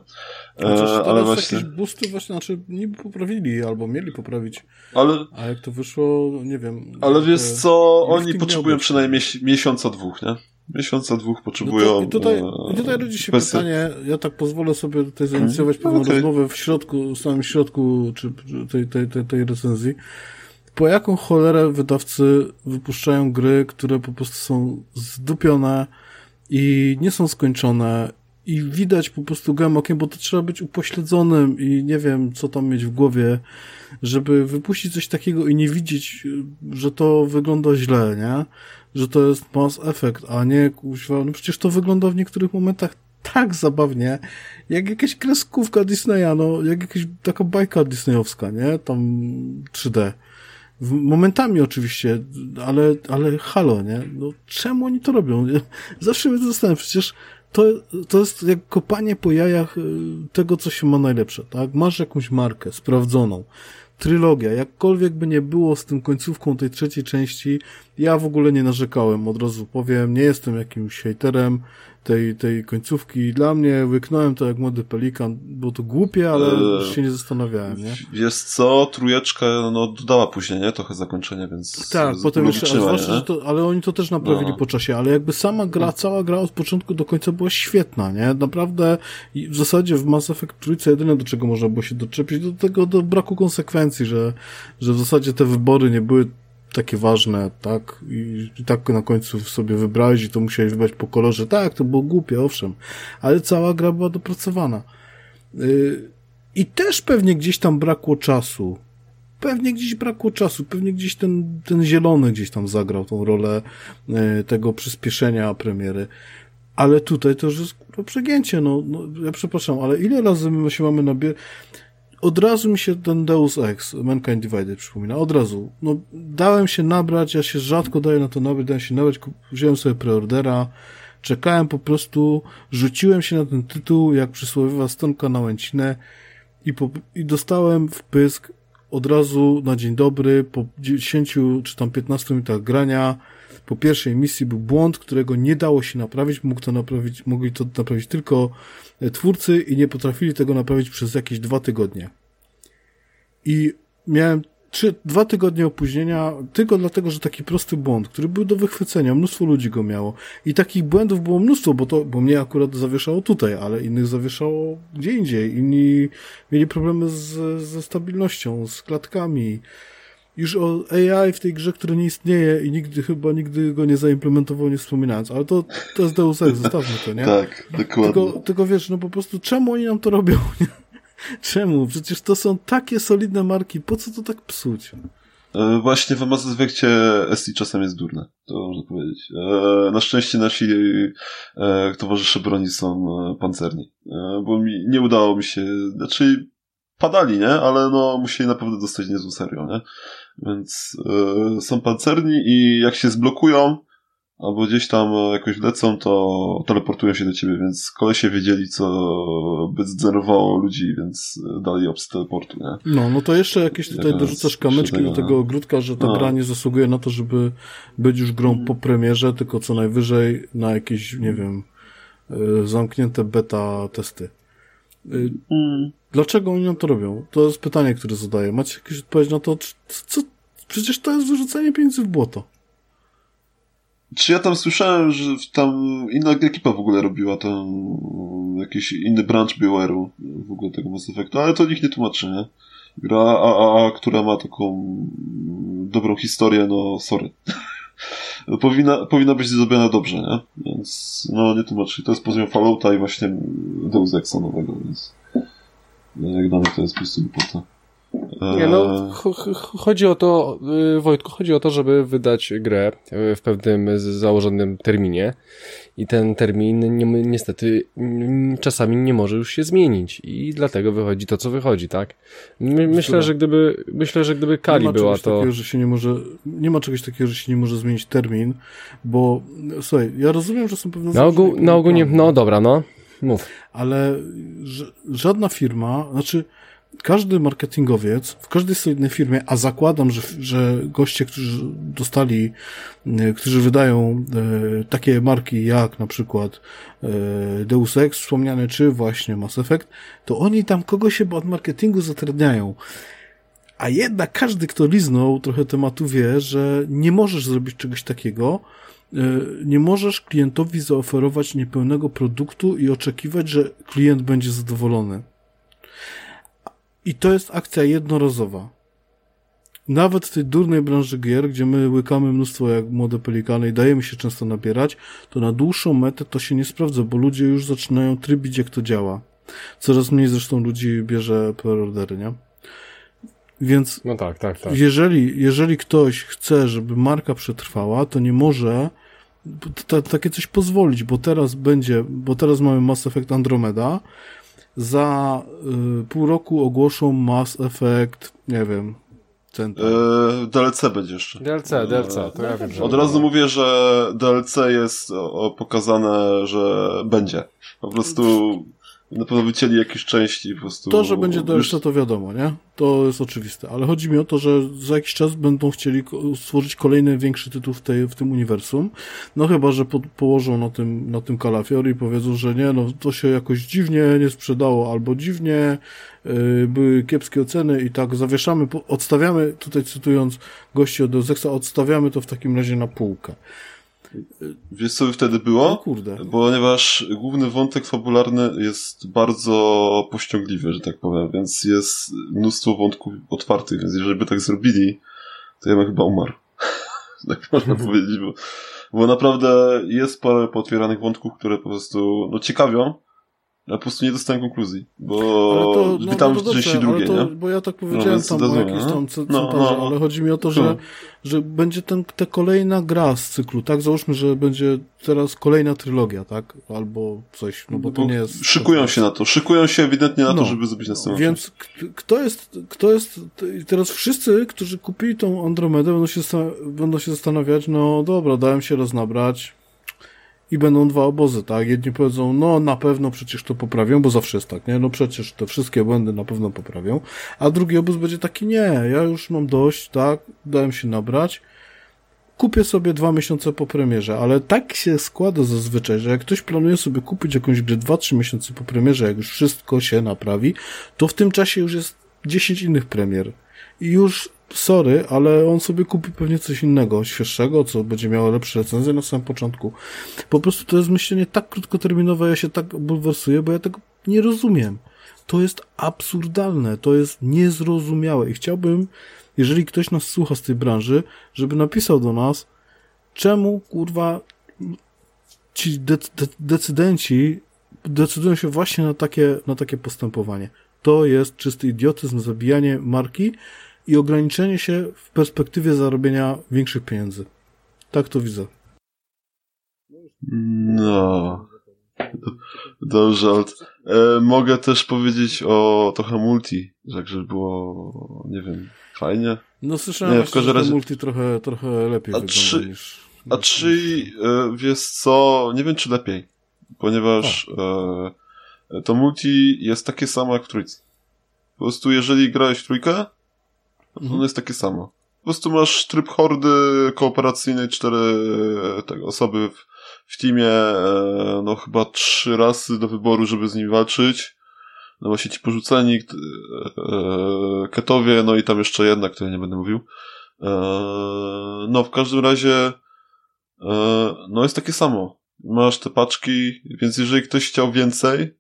Znaczy, ale właśnie... jakieś boosty właśnie, znaczy niby poprawili, albo mieli poprawić. Ale... A jak to wyszło, nie wiem. Ale wiesz co, oni potrzebują przynajmniej miesiąca, dwóch, nie? Miesiąca, dwóch potrzebują. No to, tutaj, e, tutaj rodzi się kwestie. pytanie, ja tak pozwolę sobie tutaj zainicjować hmm? pewną okay. rozmowę w środku, w samym środku czy tej, tej, tej, tej recenzji. Po jaką cholerę wydawcy wypuszczają gry, które po prostu są zdupione i nie są skończone i widać po prostu gołym okiem, bo to trzeba być upośledzonym i nie wiem, co tam mieć w głowie, żeby wypuścić coś takiego i nie widzieć, że to wygląda źle, nie? Że to jest Mass Effect, a nie kuźwa, no przecież to wygląda w niektórych momentach tak zabawnie, jak jakaś kreskówka Disneya, no, jak jakaś taka bajka disneyowska, nie? Tam 3D. Momentami oczywiście, ale, ale halo, nie? No, czemu oni to robią? Zawsze mnie to zastanawiam, przecież to, to jest jak kopanie po jajach y, tego, co się ma najlepsze, tak? Masz jakąś markę sprawdzoną, trylogia, jakkolwiek by nie było z tym końcówką tej trzeciej części, ja w ogóle nie narzekałem, od razu powiem, nie jestem jakimś hejterem tej, tej końcówki. Dla mnie łyknąłem to jak młody pelikan, było to głupie, ale eee, się nie zastanawiałem, nie? Wiesz co, trójeczka no, dodała później, nie? Trochę zakończenie, więc... Tak, potem jeszcze, zwłaszcza, że to, ale oni to też naprawili no. po czasie, ale jakby sama gra, no. cała gra od początku do końca była świetna, nie? Naprawdę w zasadzie w Mass Effect trójce jedyne do czego można było się doczepić, do tego, do braku konsekwencji, że, że w zasadzie te wybory nie były takie ważne, tak? I, tak na końcu sobie wybrałeś i to musiałeś wybrać po kolorze. Tak, to było głupie, owszem, ale cała gra była dopracowana. Yy, I też pewnie gdzieś tam brakło czasu. Pewnie gdzieś brakło czasu, pewnie gdzieś ten, ten zielony gdzieś tam zagrał tą rolę yy, tego przyspieszenia premiery. Ale tutaj to już jest przegięcie, no, no, ja przepraszam, ale ile razy my się mamy nabierać? Od razu mi się ten Deus Ex, Mankind Divided przypomina, od razu. No, dałem się nabrać, ja się rzadko daję na to nabrać, dałem się nabrać, wziąłem sobie preordera, czekałem po prostu, rzuciłem się na ten tytuł, jak przysłowiowa stonka na łęcinę i, po, i dostałem w pysk od razu na dzień dobry, po 10 czy tam 15 minutach grania, po pierwszej misji był błąd, którego nie dało się naprawić, mógł to naprawić, mogli to naprawić tylko e, twórcy i nie potrafili tego naprawić przez jakieś dwa tygodnie. I miałem trzy, dwa tygodnie opóźnienia tylko dlatego, że taki prosty błąd, który był do wychwycenia, mnóstwo ludzi go miało. I takich błędów było mnóstwo, bo to, bo mnie akurat zawieszało tutaj, ale innych zawieszało gdzie indziej. Inni mieli problemy z, ze stabilnością, z klatkami. Już o AI w tej grze, który nie istnieje i nigdy, chyba nigdy go nie zaimplementował, nie wspominając, ale to, to jest Deus Ex, zostawmy to, nie? tak, dokładnie. Tylko, tylko wiesz, no po prostu czemu oni nam to robią? Czemu? Przecież to są takie solidne marki, po co to tak psuć? E, właśnie w Mass Effectie SI czasem jest durne, to można powiedzieć. E, na szczęście nasi e, towarzysze broni są pancerni, bo mi nie udało mi się, znaczy padali, nie? Ale no musieli naprawdę dostać niezłą serią, nie? Więc są pancerni i jak się zblokują, albo gdzieś tam jakoś lecą, to teleportują się do ciebie, więc kolesie wiedzieli, co by zdenerwowało ludzi, więc dali opcję teleportu, nie? No, no to jeszcze jakieś tutaj dorzucasz kamyczki do tego ogródka, że ta no. gra nie zasługuje na to, żeby być już grą po premierze, tylko co najwyżej na jakieś, nie wiem, y, zamknięte beta testy. Mm. Dlaczego oni nam to robią? To jest pytanie, które zadaję. Macie jakieś odpowiedź na to? Co? Przecież to jest wyrzucanie pieniędzy w błoto. Czy ja tam słyszałem, że tam inna ekipa w ogóle robiła tam jakiś inny branch BioWare'u w ogóle tego Mass Effectu, ale to nikt nie tłumaczy, nie? Gra AAA, która ma taką dobrą historię, no sorry. powinna, powinna być zrobiona dobrze, nie? Więc no nie tłumaczy. To jest poziom Fallouta i właśnie Deus Exa nowego, więc jak dla mnie to jest po prostu głupota. Nie, no, chodzi o to, y, Wojtku, chodzi o to, żeby wydać grę y, w pewnym założonym terminie i ten termin nie, niestety czasami nie może już się zmienić i dlatego wychodzi to, co wychodzi, tak? My, myślę, że gdyby, myślę, że gdyby Kali była to... Takiego, że się nie może, nie ma czegoś takiego, że się nie może zmienić termin, bo słuchaj, ja rozumiem, że są pewne... Na ogół, na ogół nie, no dobra, no, mów. Ale żadna firma, znaczy każdy marketingowiec w każdej solidnej firmie, a zakładam, że, że goście, którzy dostali, e, którzy wydają e, takie marki jak na przykład e, Deus Ex wspomniane, czy właśnie Mass Effect, to oni tam kogoś się od marketingu zatrudniają. A jednak każdy, kto liznął trochę tematu wie, że nie możesz zrobić czegoś takiego, nie możesz klientowi zaoferować niepełnego produktu i oczekiwać, że klient będzie zadowolony. I to jest akcja jednorazowa. Nawet w tej durnej branży gier, gdzie my łykamy mnóstwo jak młode pelikany i dajemy się często nabierać, to na dłuższą metę to się nie sprawdza, bo ludzie już zaczynają trybić jak to działa. Coraz mniej zresztą ludzi bierze preordery, nie? Więc no tak, tak, tak. Jeżeli, jeżeli ktoś chce, żeby marka przetrwała, to nie może takie coś pozwolić, bo teraz będzie, bo teraz mamy Mass Effect Andromeda, za y, pół roku ogłoszą Mass Effect, nie wiem, Centrum. Eee, DLC będzie jeszcze. DLC, DLC, to ja wiem, że... Od razu mówię, że DLC jest o, pokazane, że będzie. Po prostu na pewno wycięli jakieś części po prostu. To, że będzie DLC, to wiadomo, nie? To jest oczywiste, ale chodzi mi o to, że za jakiś czas będą chcieli stworzyć kolejny większy tytuł w, tej, w tym uniwersum. No chyba, że po, położą na tym, na tym kalafior i powiedzą, że nie, no to się jakoś dziwnie nie sprzedało, albo dziwnie yy, były kiepskie oceny i tak zawieszamy, odstawiamy, tutaj cytując gości od Deus odstawiamy to w takim razie na półkę. Wiesz, co by wtedy było? No kurde. Ponieważ główny wątek fabularny jest bardzo pościągliwy, że tak powiem, więc jest mnóstwo wątków otwartych, więc jeżeli by tak zrobili, to ja bym chyba umarł. tak można powiedzieć, bo, bo naprawdę jest parę potwieranych wątków, które po prostu no, ciekawią, ale po prostu nie dostałem konkluzji, bo to, no, witam no, części drugie, to, nie? Bo ja tak powiedziałem no, tam o jakiejś tam no, no, no, ale chodzi mi o to, że, no. że będzie ten, ta kolejna gra z cyklu, tak? Załóżmy, że będzie teraz kolejna trylogia, tak? Albo coś, no bo to nie jest... Szykują się na to, szykują się ewidentnie na to, żeby zrobić następną Więc kto jest, kto jest, teraz wszyscy, którzy kupili tą Andromedę będą się, będą się zastanawiać, no dobra, dałem się roznabrać, i będą dwa obozy, tak? Jedni powiedzą, no na pewno przecież to poprawią, bo zawsze jest tak, nie? No przecież te wszystkie błędy na pewno poprawią, a drugi obóz będzie taki, nie, ja już mam dość, tak? Dałem się nabrać, kupię sobie dwa miesiące po premierze, ale tak się składa zazwyczaj, że jak ktoś planuje sobie kupić jakąś grę dwa, trzy miesiące po premierze, jak już wszystko się naprawi, to w tym czasie już jest 10 innych premier. I już sorry, ale on sobie kupi pewnie coś innego, świeższego, co będzie miało lepsze recenzje na samym początku. Po prostu to jest myślenie tak krótkoterminowe, ja się tak bulwersuję, bo ja tego nie rozumiem. To jest absurdalne, to jest niezrozumiałe i chciałbym, jeżeli ktoś nas słucha z tej branży, żeby napisał do nas, czemu, kurwa, ci de de decydenci decydują się właśnie na takie, na takie postępowanie. To jest czysty idiotyzm, zabijanie marki i ograniczenie się w perspektywie zarobienia większych pieniędzy. Tak to widzę. No. Dobrze, ale e, mogę też powiedzieć o trochę multi, tak żeby było, nie wiem, fajnie. No słyszałem, nie, w że razie... multi trochę, trochę lepiej a wygląda czy, niż... A czy, e, wiesz co, nie wiem czy lepiej, ponieważ e, to multi jest takie samo jak w trójce. Po prostu jeżeli grałeś w trójkę, mhm. ono jest takie samo. Po prostu masz tryb hordy kooperacyjnej, cztery e, te, osoby w, w teamie, e, no chyba trzy razy do wyboru, żeby z nim walczyć. No właśnie ci porzuceni, e, e, ketowie, no i tam jeszcze jedna, której nie będę mówił. E, no w każdym razie, e, no jest takie samo. Masz te paczki, więc jeżeli ktoś chciał więcej,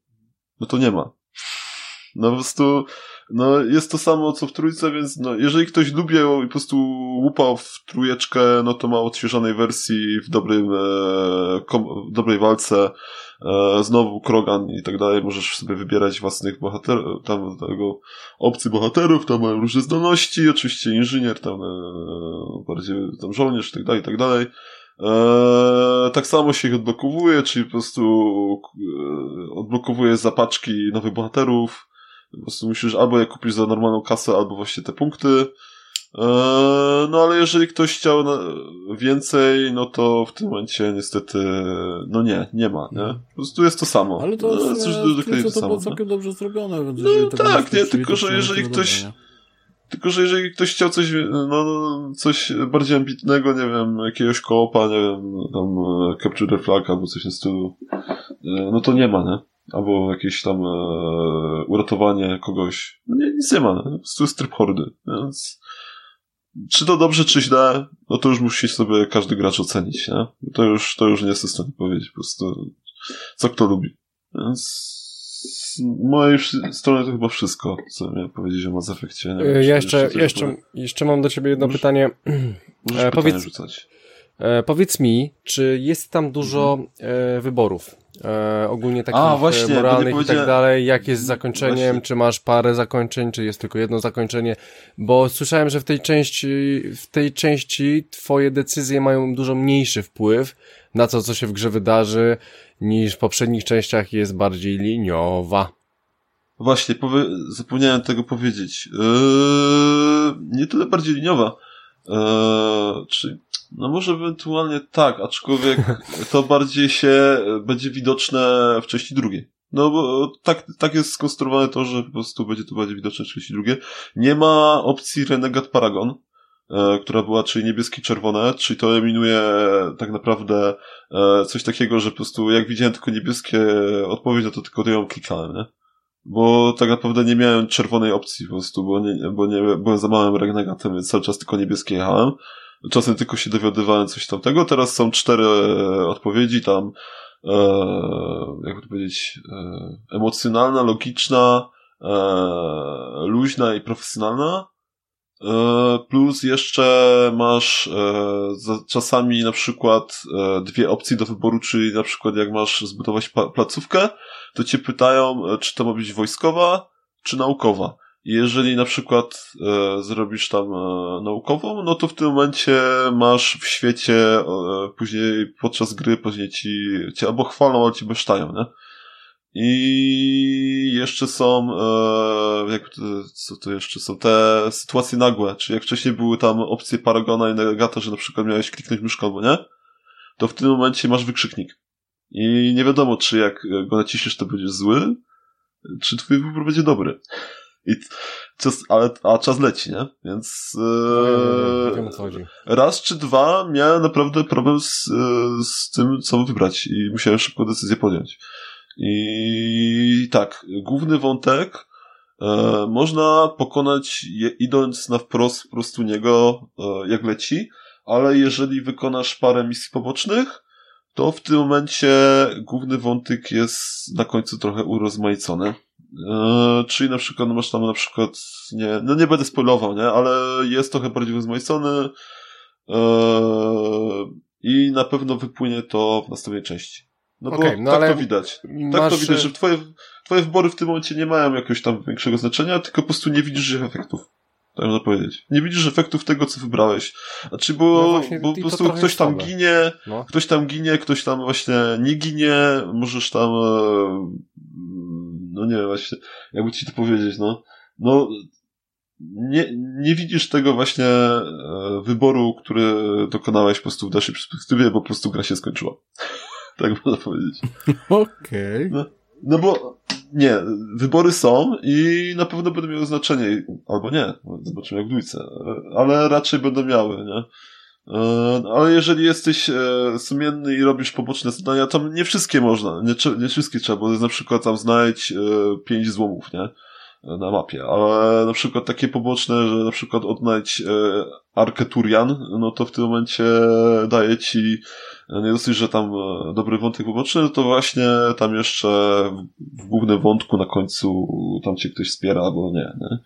no to nie ma. No po prostu no, jest to samo co w trójce, więc no, jeżeli ktoś lubi i po prostu łupał w trójeczkę, no to ma odświeżonej wersji w dobrym, e, w dobrej walce. E, znowu Krogan i tak dalej, możesz sobie wybierać własnych bohaterów, tam tego opcji bohaterów, tam mają różne zdolności, oczywiście inżynier, tam e, bardziej tam żołnierz i tak dalej, i tak dalej. E, tak samo się ich odblokowuje, czyli po prostu e, odblokowuje zapaczki nowych bohaterów, po prostu musisz albo je kupić za normalną kasę, albo właśnie te punkty. Eee, no ale jeżeli ktoś chciał więcej, no to w tym momencie niestety, no nie, nie ma, nie? Po prostu jest to samo. Ale to, no, jest, coś to, to było całkiem dobrze zrobione, więc No tak, nie, tylko że jeżeli ktoś, tylko że jeżeli ktoś chciał coś, no, coś bardziej ambitnego, nie wiem, jakiegoś koopa, nie wiem, tam e, Capture the Flag albo coś w stylu, e, no to nie ma, nie? Albo jakieś tam e, uratowanie kogoś. No nie, nic nie ma, no. prostu jest tryb hordy, więc czy to dobrze, czy źle, no to już musi sobie każdy gracz ocenić, nie? To już, to już nie jestem w stanie powiedzieć, po prostu co kto lubi. Więc z mojej strony to chyba wszystko, co miałem powiedzieć o Mass Effectie. Nie wiem, ja jeszcze, jeszcze, jeszcze mam do ciebie jedno możesz, pytanie. Możesz e, powiedz, rzucać. E, powiedz mi, czy jest tam dużo e, wyborów? E, ogólnie takich A, właśnie, moralnych i tak dalej, jak jest z zakończeniem, właśnie. czy masz parę zakończeń, czy jest tylko jedno zakończenie, bo słyszałem, że w tej części, w tej części twoje decyzje mają dużo mniejszy wpływ na to, co się w grze wydarzy, niż w poprzednich częściach jest bardziej liniowa. Właśnie, zapomniałem tego powiedzieć. Eee, nie tyle bardziej liniowa, eee, czy no może ewentualnie tak, aczkolwiek to bardziej się będzie widoczne w części drugiej. No bo tak, tak jest skonstruowane to, że po prostu będzie to bardziej widoczne w części drugiej. Nie ma opcji Renegade Paragon, e, która była czyli niebieskie czerwone, czyli to eliminuje tak naprawdę e, coś takiego, że po prostu jak widziałem tylko niebieskie odpowiedzi, no to tylko ją klikałem, nie? Bo tak naprawdę nie miałem czerwonej opcji po prostu, bo nie, bo nie, byłem za małym renegatem, więc cały czas tylko niebieskie jechałem. Czasem tylko się dowiadywałem coś tamtego. Teraz są cztery e, odpowiedzi tam, e, jak to powiedzieć, e, emocjonalna, logiczna, e, luźna i profesjonalna. E, plus jeszcze masz e, czasami na przykład dwie opcje do wyboru, czyli na przykład jak masz zbudować placówkę, to cię pytają, czy to ma być wojskowa, czy naukowa. Jeżeli na przykład e, zrobisz tam e, naukową, no to w tym momencie masz w świecie e, później podczas gry później ci cię albo chwalą, albo ci besztają, nie? I jeszcze są, e, jak, co to jeszcze są, te sytuacje nagłe, czyli jak wcześniej były tam opcje Paragona i Negata, że na przykład miałeś kliknąć myszką nie, to w tym momencie masz wykrzyknik. I nie wiadomo, czy jak go naciśniesz, to będzie zły, czy twój wybór będzie dobry. I czas, ale, a czas leci, nie? Więc e, raz czy dwa miałem naprawdę problem z, e, z tym, co wybrać i musiałem szybko decyzję podjąć. I tak, główny wątek E, można pokonać je idąc na wprost po prostu niego, e, jak leci, ale jeżeli wykonasz parę misji pobocznych, to w tym momencie główny wątek jest na końcu trochę urozmaicony. E, czyli na przykład no masz tam na przykład, nie, no nie będę spoilował, nie, ale jest trochę bardziej urozmaicony e, i na pewno wypłynie to w następnej części. No bo no tak ale to widać. Tak masz, to widać, e, że twoje, twoje wybory w tym momencie nie mają jakiegoś tam większego znaczenia, tylko po prostu nie widzisz ich efektów. Tak można powiedzieć. Nie widzisz efektów tego, co wybrałeś. Znaczy, bo, No właśnie, bo po prostu ktoś tam słabe. ginie, No. ktoś tam ginie, ktoś tam właśnie nie ginie, możesz tam, e, no nie wiem, właśnie, jakby ci to powiedzieć, no, no, nie, nie widzisz tego właśnie e, wyboru, który dokonałeś po prostu w dalszej perspektywie, bo po prostu gra się skończyła. Tak można powiedzieć. Okej. No bo, nie, wybory są i na pewno będą miały znaczenie, albo nie, zobaczymy jak w dwójce, ale raczej będą miały, nie? E, Ale jeżeli jesteś e, sumienny i robisz poboczne zadania, to nie wszystkie można, nie, nie wszystkie trzeba, bo jest na przykład tam znajdź e, pięć złomów, nie? E, Na mapie, ale na przykład takie poboczne, że na przykład odnajdź e, Arkę Turian, no to w tym momencie daje ci e, nie dosyć, że tam dobry wątek poboczny, to właśnie tam jeszcze w, głównym wątku na końcu tam cię ktoś wspiera, albo nie, nie?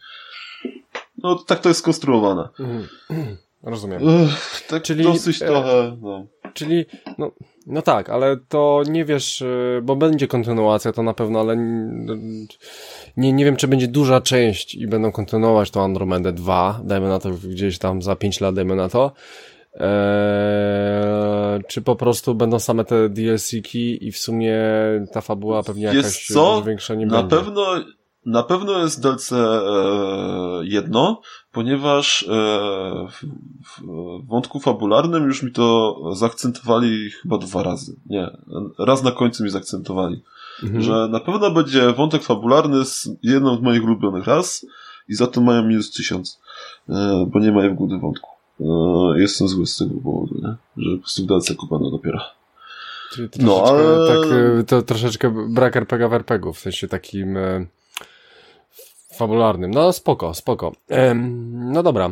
No tak to jest skonstruowane. Mhm. Rozumiem. Ech, tak Czyli, dosyć trochę, no. Czyli, no, no tak, ale to nie wiesz, y, bo będzie kontynuacja to na pewno, ale nie, nie wiem, czy będzie duża część i będą kontynuować to Andromedę 2, dajmy na to gdzieś tam za 5 lat, dajmy na to. Eee, czy po prostu będą same te DLC-ki i w sumie ta fabuła pewnie jakaś co? większa nie Na będzie. pewno, na pewno jest DLC e, jedno, ponieważ e, w, wątku fabularnym już mi to zaakcentowali chyba dwa razy. Nie, raz na końcu mi zaakcentowali. Mhm. Że na pewno będzie wątek fabularny z jedną z moich ulubionych raz i za to mają minus tysiąc, e, bo nie mają w głównym wątku. Jestem zły z tego powodu, nie? że po prostu w DLC kupano dopiero. Czyli No, ale- tak, to troszeczkę brak RPG w RPG, w sensie takim fabularnym. No spoko, spoko. Em, no dobra.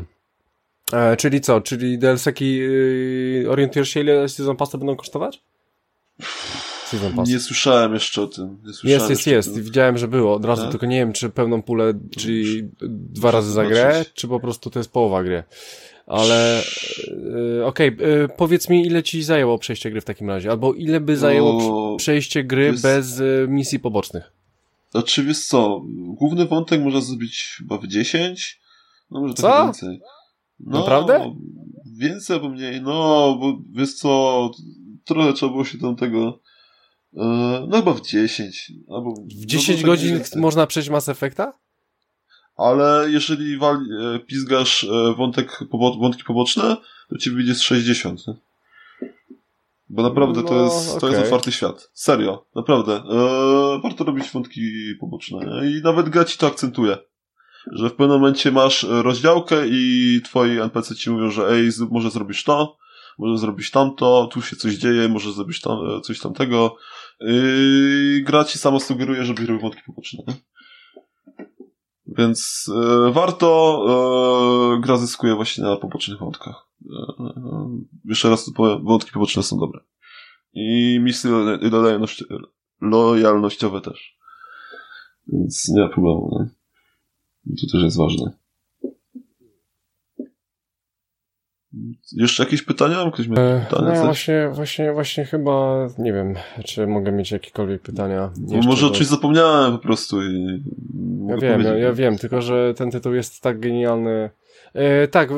E, czyli co? Czyli DLC-ki y, orientujesz się ile Season Passy będą kosztować? Season Pass. Nie słyszałem jeszcze o tym. Jest, jest, jest. Widziałem, że było od razu, Tak? tylko nie wiem, czy pełną pulę, czyli dwa razy za zobaczyć. grę, czy po prostu to jest połowa gry. Ale y, okej, y, powiedz mi, ile ci zajęło przejście gry w takim razie? Albo ile by zajęło prze- przejście gry jest- bez y, misji pobocznych? Znaczy, wiesz co, główny wątek można zrobić chyba w 10, no może Co? trochę więcej. No, Naprawdę? Więcej albo mniej, no, bo wiesz co, trochę trzeba było się tam tego, e, no chyba w 10. Albo, W 10 no, tak godzin więcej. można przejść Mass Effecta? Ale jeżeli wali, e, pizgasz e, wątek, pobo wątki poboczne, to ci wyjdzie z 60. Nie? Bo naprawdę to, No, jest, to okej. jest otwarty świat. Serio, naprawdę. E, warto robić wątki poboczne. Nie? I nawet gra ci to akcentuje. Że w pewnym momencie masz rozdziałkę i twoi NPC ci mówią, że ej, może zrobisz to, może zrobić tamto, tu się coś dzieje, może zrobić tam, e, coś tamtego. I gra ci sama sugeruje, żebyś robił wątki poboczne. Więc e, warto, e, gra zyskuje właśnie na pobocznych wątkach. E, e, jeszcze raz to powiem, wątki poboczne są dobre. I misje lo- lojalności, lojalnościowe też. Więc nie ma problemu, nie? To też jest ważne. Jeszcze jakieś pytania? Ktoś ma E, jakieś pytania? No coś? właśnie, właśnie, właśnie chyba, nie wiem, czy mogę mieć jakiekolwiek pytania. Jeszcze może do- coś zapomniałem po prostu i Ja wiem, ja, ja wiem, tylko że ten tytuł jest tak genialny. E, tak,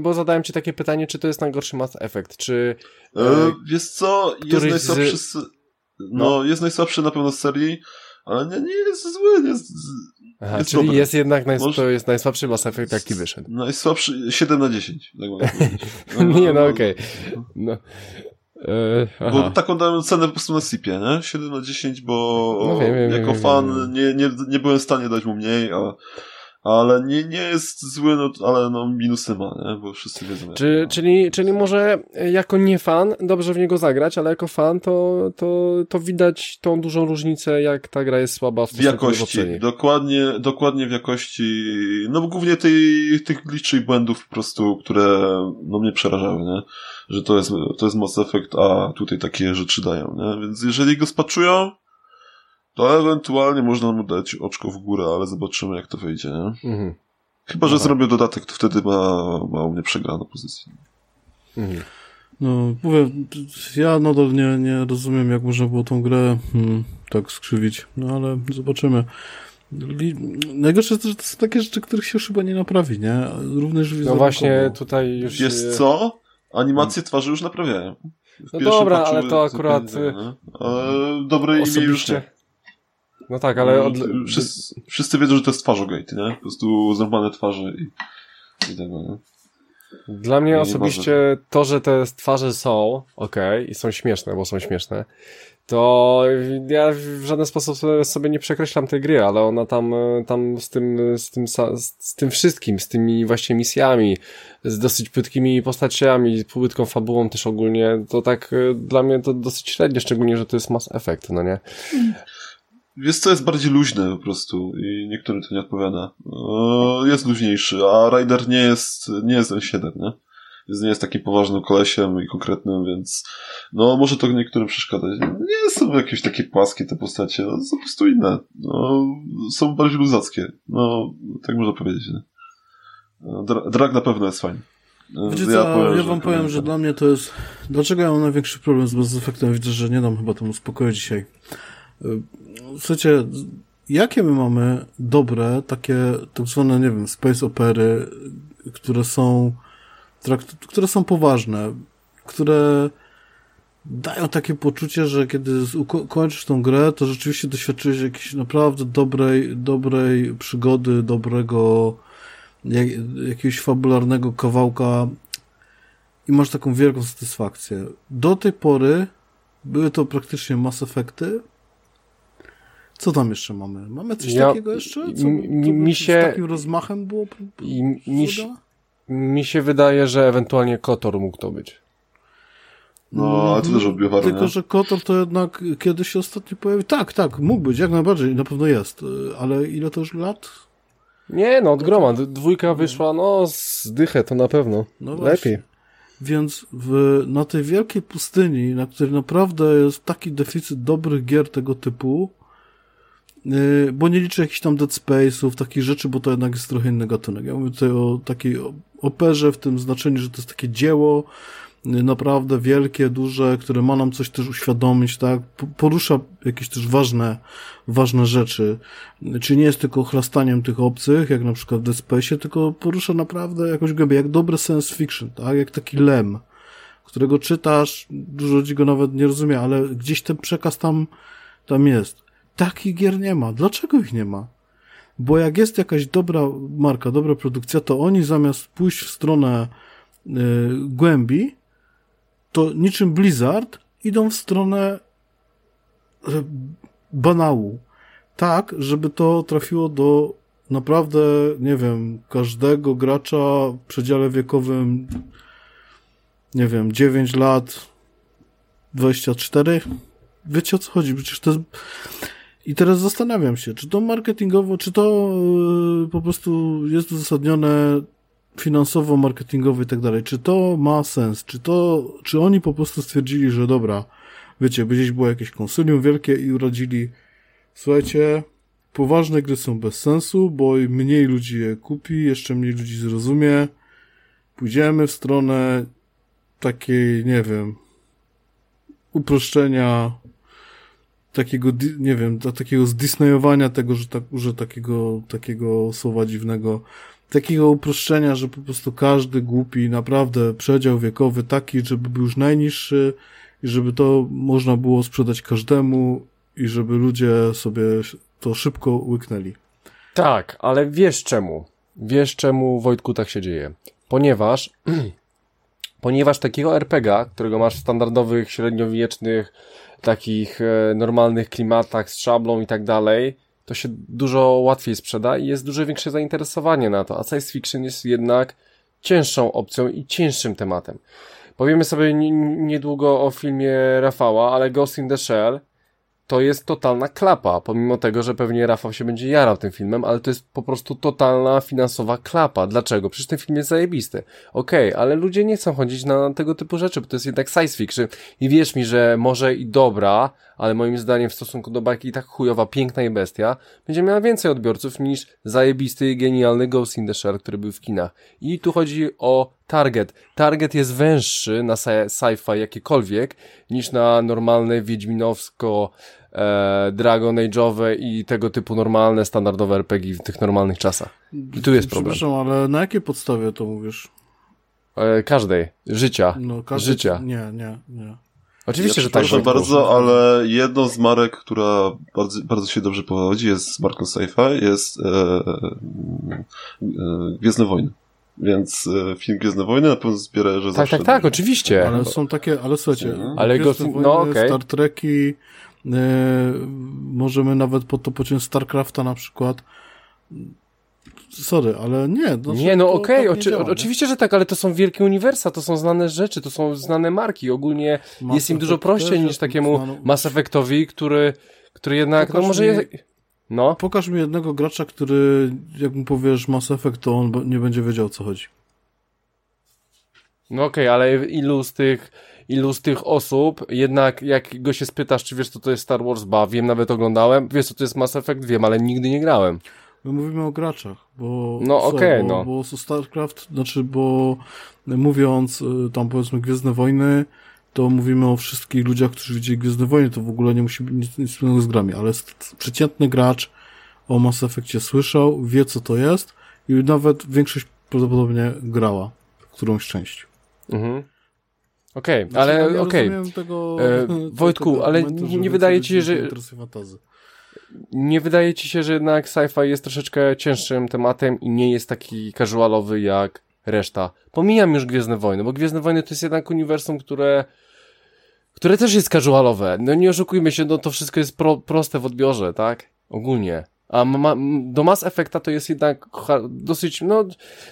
bo zadałem ci takie pytanie, czy to jest najgorszy Mass Effect, czy... E, E, wiesz co, jest najsłabszy, z- z... no, jest najsłabszy na pewno z serii, ale nie, nie jest zły, nie jest z- Aha, jest czyli dobry. jest jednak najs- Może- to jest najsłabszy Mass Effect, jaki wyszedł. najsłabszy, 7 na 10, tak powiedzieć. nie, no okej. No. E, Bo taką dałem cenę po prostu na SIP-ie, nie? 7 na 10, bo No wiem, wiem, jako wiem, fan Nie, nie, nie byłem w stanie dać mu mniej, a, ale nie, nie jest zły, no, ale no minusy ma, nie? bo wszyscy wiedzą. Czy, czyli, czyli może jako nie fan dobrze w niego zagrać, ale jako fan to, to, to widać tą dużą różnicę, jak ta gra jest słaba w, w jakości. Dokładnie, dokładnie w jakości, no głównie tej, tych liczy i błędów po prostu, które no mnie przerażały, nie? że to jest, to jest Mass Effect, a tutaj takie rzeczy dają. Nie? Więc jeżeli go spaczują, to ewentualnie można mu dać oczko w górę, ale zobaczymy jak to wyjdzie, nie? Mhm. Chyba, że Aha. zrobię dodatek, to wtedy ma, ma u mnie przegraną pozycję. Mhm. No, mówię, ja nadal nie, nie rozumiem, jak można było tą grę hmm, tak skrzywić, no ale zobaczymy. Najgorsze jest to, że to są takie rzeczy, których się już chyba nie naprawi, nie? Również No właśnie, tutaj już... Jest co? Animacje twarzy już naprawiają. no dobra, ale to akurat... dobre imię już nie. No tak, ale... Od... Wszyscy, wszyscy wiedzą, że to jest twarzogate, nie? Po prostu zrąbane twarze i, i tego, nie? Dla mnie osobiście to, że te twarze są ok i są śmieszne, bo są śmieszne, to ja w żaden sposób sobie nie przekreślam tej gry, ale ona tam, tam z tym, z tym, z tym wszystkim, z tymi właśnie misjami, z dosyć płytkimi postaciami, płytką fabułą też ogólnie, to tak dla mnie to dosyć średnie, szczególnie, że to jest Mass Effect, no nie? Wiesz co, jest bardziej luźne po prostu i niektórym to nie odpowiada. Jest luźniejszy, a Rider nie jest, nie jest N7, nie? Jest, nie jest takim poważnym kolesiem i konkretnym, więc no może to niektórym przeszkadzać. Nie są jakieś takie płaskie te postacie, no, są po prostu inne. No, są bardziej luzackie. No, tak można powiedzieć, nie? Drag na pewno jest fajny. Wiecie ja, co, powiem, ja wam powiem, że dla mnie to jest... Dlaczego ja mam największy problem z Mass Effectem? Widzę, że nie dam chyba temu spokoju dzisiaj. Słuchajcie, jakie my mamy dobre, takie tak zwane, nie wiem, space opery, które są, które są poważne, które dają takie poczucie, że kiedy kończysz tą grę, to rzeczywiście doświadczyłeś jakiejś naprawdę dobrej, dobrej przygody, dobrego, jak, jakiegoś fabularnego kawałka i masz taką wielką satysfakcję. Do tej pory były to praktycznie Mass Effecty, co tam jeszcze mamy? Mamy coś ja, takiego jeszcze? Co, mi się, z takim rozmachem było? I, mi, mi się wydaje, że ewentualnie Kotor mógł to być. No, a to też odbiewamy. Tylko, że Kotor to jednak kiedyś się ostatnio pojawił. Tak, tak, mógł być, jak najbardziej, na pewno jest. Ale ile to już lat? Nie, no od groma. Dwójka wyszła, no z dychę to na pewno. No Lepiej. Więc w, na tej wielkiej pustyni, na której naprawdę jest taki deficyt dobrych gier tego typu, Y, bo nie liczę jakichś tam Dead Space'ów, takich rzeczy, bo to jednak jest trochę inny gatunek. Ja mówię tutaj o takiej operze w tym znaczeniu, że to jest takie dzieło y, naprawdę wielkie, duże, które ma nam coś też uświadomić, tak? Porusza jakieś też ważne, ważne rzeczy. Czy nie jest tylko chlastaniem tych obcych, jak na przykład w Dead Space'ie, tylko porusza naprawdę jakąś głębię, jak dobre science fiction, tak? Jak taki lem, którego czytasz, dużo ludzi go nawet nie rozumie, ale gdzieś ten przekaz tam, tam jest. Takich gier nie ma. Dlaczego ich nie ma? Bo jak jest jakaś dobra marka, dobra produkcja, to oni zamiast pójść w stronę y, głębi, to niczym Blizzard idą w stronę y, banału. Tak, żeby to trafiło do naprawdę, nie wiem, każdego gracza w przedziale wiekowym, nie wiem, 9 lat, 24. Wiecie o co chodzi? Przecież to jest i teraz zastanawiam się, czy to marketingowo, czy to yy, po prostu jest uzasadnione finansowo, marketingowo i tak dalej. Czy to ma sens? Czy to, czy oni po prostu stwierdzili, że dobra, wiecie, by gdzieś było jakieś konsylium wielkie i urodzili, słuchajcie, poważne gry są bez sensu, bo mniej ludzi je kupi, jeszcze mniej ludzi zrozumie. Pójdziemy w stronę takiej, nie wiem, uproszczenia takiego, nie wiem, takiego zdisnejowania tego, że, tak, że takiego, takiego słowa dziwnego, takiego uproszczenia, że po prostu każdy głupi, naprawdę przedział wiekowy taki, żeby był już najniższy i żeby to można było sprzedać każdemu i żeby ludzie sobie to szybko łyknęli. Tak, ale wiesz czemu? Wiesz czemu, Wojtku, tak się dzieje? Ponieważ ponieważ takiego RPGa, którego masz w standardowych, średniowiecznych takich e, normalnych klimatach z szablą i tak dalej, to się dużo łatwiej sprzeda i jest dużo większe zainteresowanie na to, a science fiction jest jednak cięższą opcją i cięższym tematem. Powiemy sobie niedługo o filmie Rafała, ale Ghost in the Shell to jest totalna klapa, pomimo tego, że pewnie Rafał się będzie jarał tym filmem, ale to jest po prostu totalna finansowa klapa. Dlaczego? Przecież ten film jest zajebisty. Okej, okay, ale ludzie nie chcą chodzić na tego typu rzeczy, bo to jest jednak science fiction i wierz mi, że może i dobra, ale moim zdaniem w stosunku do bajki i tak chujowa, piękna i bestia, będzie miała więcej odbiorców niż zajebisty i genialny Ghost in the Shell, który był w kinach. I tu chodzi o target. Target jest węższy na sci-fi jakiekolwiek niż na normalne wiedźminowsko e, Dragon Age'owe i tego typu normalne, standardowe RPG w tych normalnych czasach. I tu jest problem. Przepraszam, ale na jakiej podstawie to mówisz? E, każdej. Życia. No, każdy... Życia. Nie, nie, nie. Oczywiście, ja że tak. Proszę bardzo, ale jedną z marek, która bardzo, bardzo się dobrze powodzi, jest marką sci jest e, e, Gwiezdne Wojny. Więc e, film Gwiezdne Wojny na pewno zbiera, że Tak, zawsze... tak, tak, oczywiście. Ale są takie, ale słuchajcie, ale Gwiezdne Wojny, no, okay. Star Treki, możemy nawet po to pociąć StarCrafta na przykład. Sorry, ale nie. No, nie, no okej, okay, oczy, oczywiście, że tak, ale to są wielkie uniwersa, to są znane rzeczy, to są znane marki. Ogólnie Mass jest im dużo prościej niż takiemu Mass Effectowi, który, który jednak, Pokaż no może... Mi... Jest... No. Pokaż mi jednego gracza, który, jak mu powiesz Mass Effect, to on nie będzie wiedział, o co chodzi. No okej, okay, ale ilu z tych ilu z tych osób, jednak jak go się spytasz, czy wiesz co to jest Star Wars, ba, wiem, nawet oglądałem, wiesz co to jest Mass Effect, wiem, ale nigdy nie grałem. My mówimy o graczach, bo... No okej, okay, no. Bo StarCraft, znaczy, bo mówiąc y, tam powiedzmy Gwiezdne Wojny, to mówimy o wszystkich ludziach, którzy widzieli Gwiezdne Wojny, to w ogóle nie musi być nic, nic wspólnego z grami, ale przeciętny gracz o Mass Effectie słyszał, wie co to jest i nawet większość prawdopodobnie grała w którąś część. Mhm. Okej, okay, znaczy, ale ja okej. Okay. E, Wojtku, tego ale nie, nie wydaje ci się, że... Nie wydaje ci się, że jednak sci-fi jest troszeczkę cięższym tematem i nie jest taki casualowy jak reszta. Pomijam już Gwiezdne Wojny, bo Gwiezdne Wojny to jest jednak uniwersum, które które też jest casualowe. No nie oszukujmy się, no to wszystko jest pro, proste w odbiorze, tak? Ogólnie. A ma, do Mass Effecta to jest jednak dosyć, no,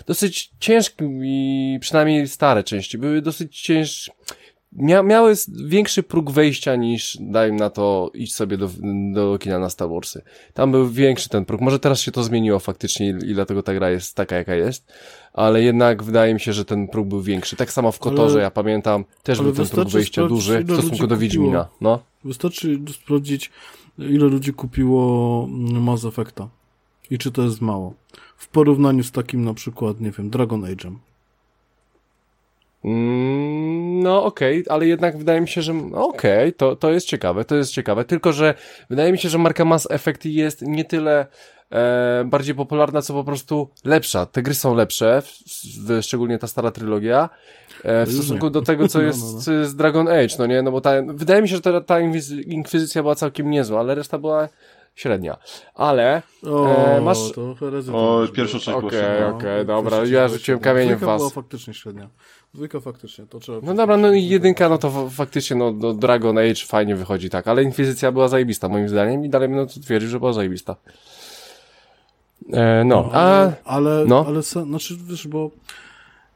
dosyć ciężki i przynajmniej stare części były dosyć ciężkie. Mia, miały większy próg wejścia niż, daj na to, iść sobie do, do kina na Star Warsy. Tam był większy ten próg. Może teraz się to zmieniło faktycznie i dlatego ta gra jest taka, jaka jest. Ale jednak wydaje mi się, że ten próg był większy. Tak samo w Kotorze, ale, ja pamiętam, też był ten próg wejścia duży w stosunku do Wiedźmina. No. Wystarczy sprawdzić ile ludzi kupiło Mass Effecta i czy to jest mało. W porównaniu z takim na przykład, nie wiem, Dragon Age'em. Mm, no okej, okay, ale jednak wydaje mi się, że okej, okay, to, to jest ciekawe, to jest ciekawe, tylko że wydaje mi się, że marka Mass Effect jest nie tyle e, bardziej popularna, co po prostu lepsza. Te gry są lepsze, w, w, szczególnie ta stara trylogia, e, w stosunku do tego, co jest no, no, no. z Dragon Age, no nie? No bo ta, wydaje mi się, że ta, ta inkwizycja była całkiem niezła, ale reszta była średnia. Ale o, e, masz... To o, pierwsza część Okej, okej, okay, dobra, ja rzuciłem kamieniem w was. była faktycznie średnia. Dwójka faktycznie, to trzeba... No dobra, no i jedynka, no to faktycznie, no, no Dragon Age fajnie wychodzi, tak, ale Inkwizycja była zajebista, moim zdaniem, i dalej będę to twierdzić, że była zajebista. E, no, no, a... Ale, no. ale, znaczy, wiesz, bo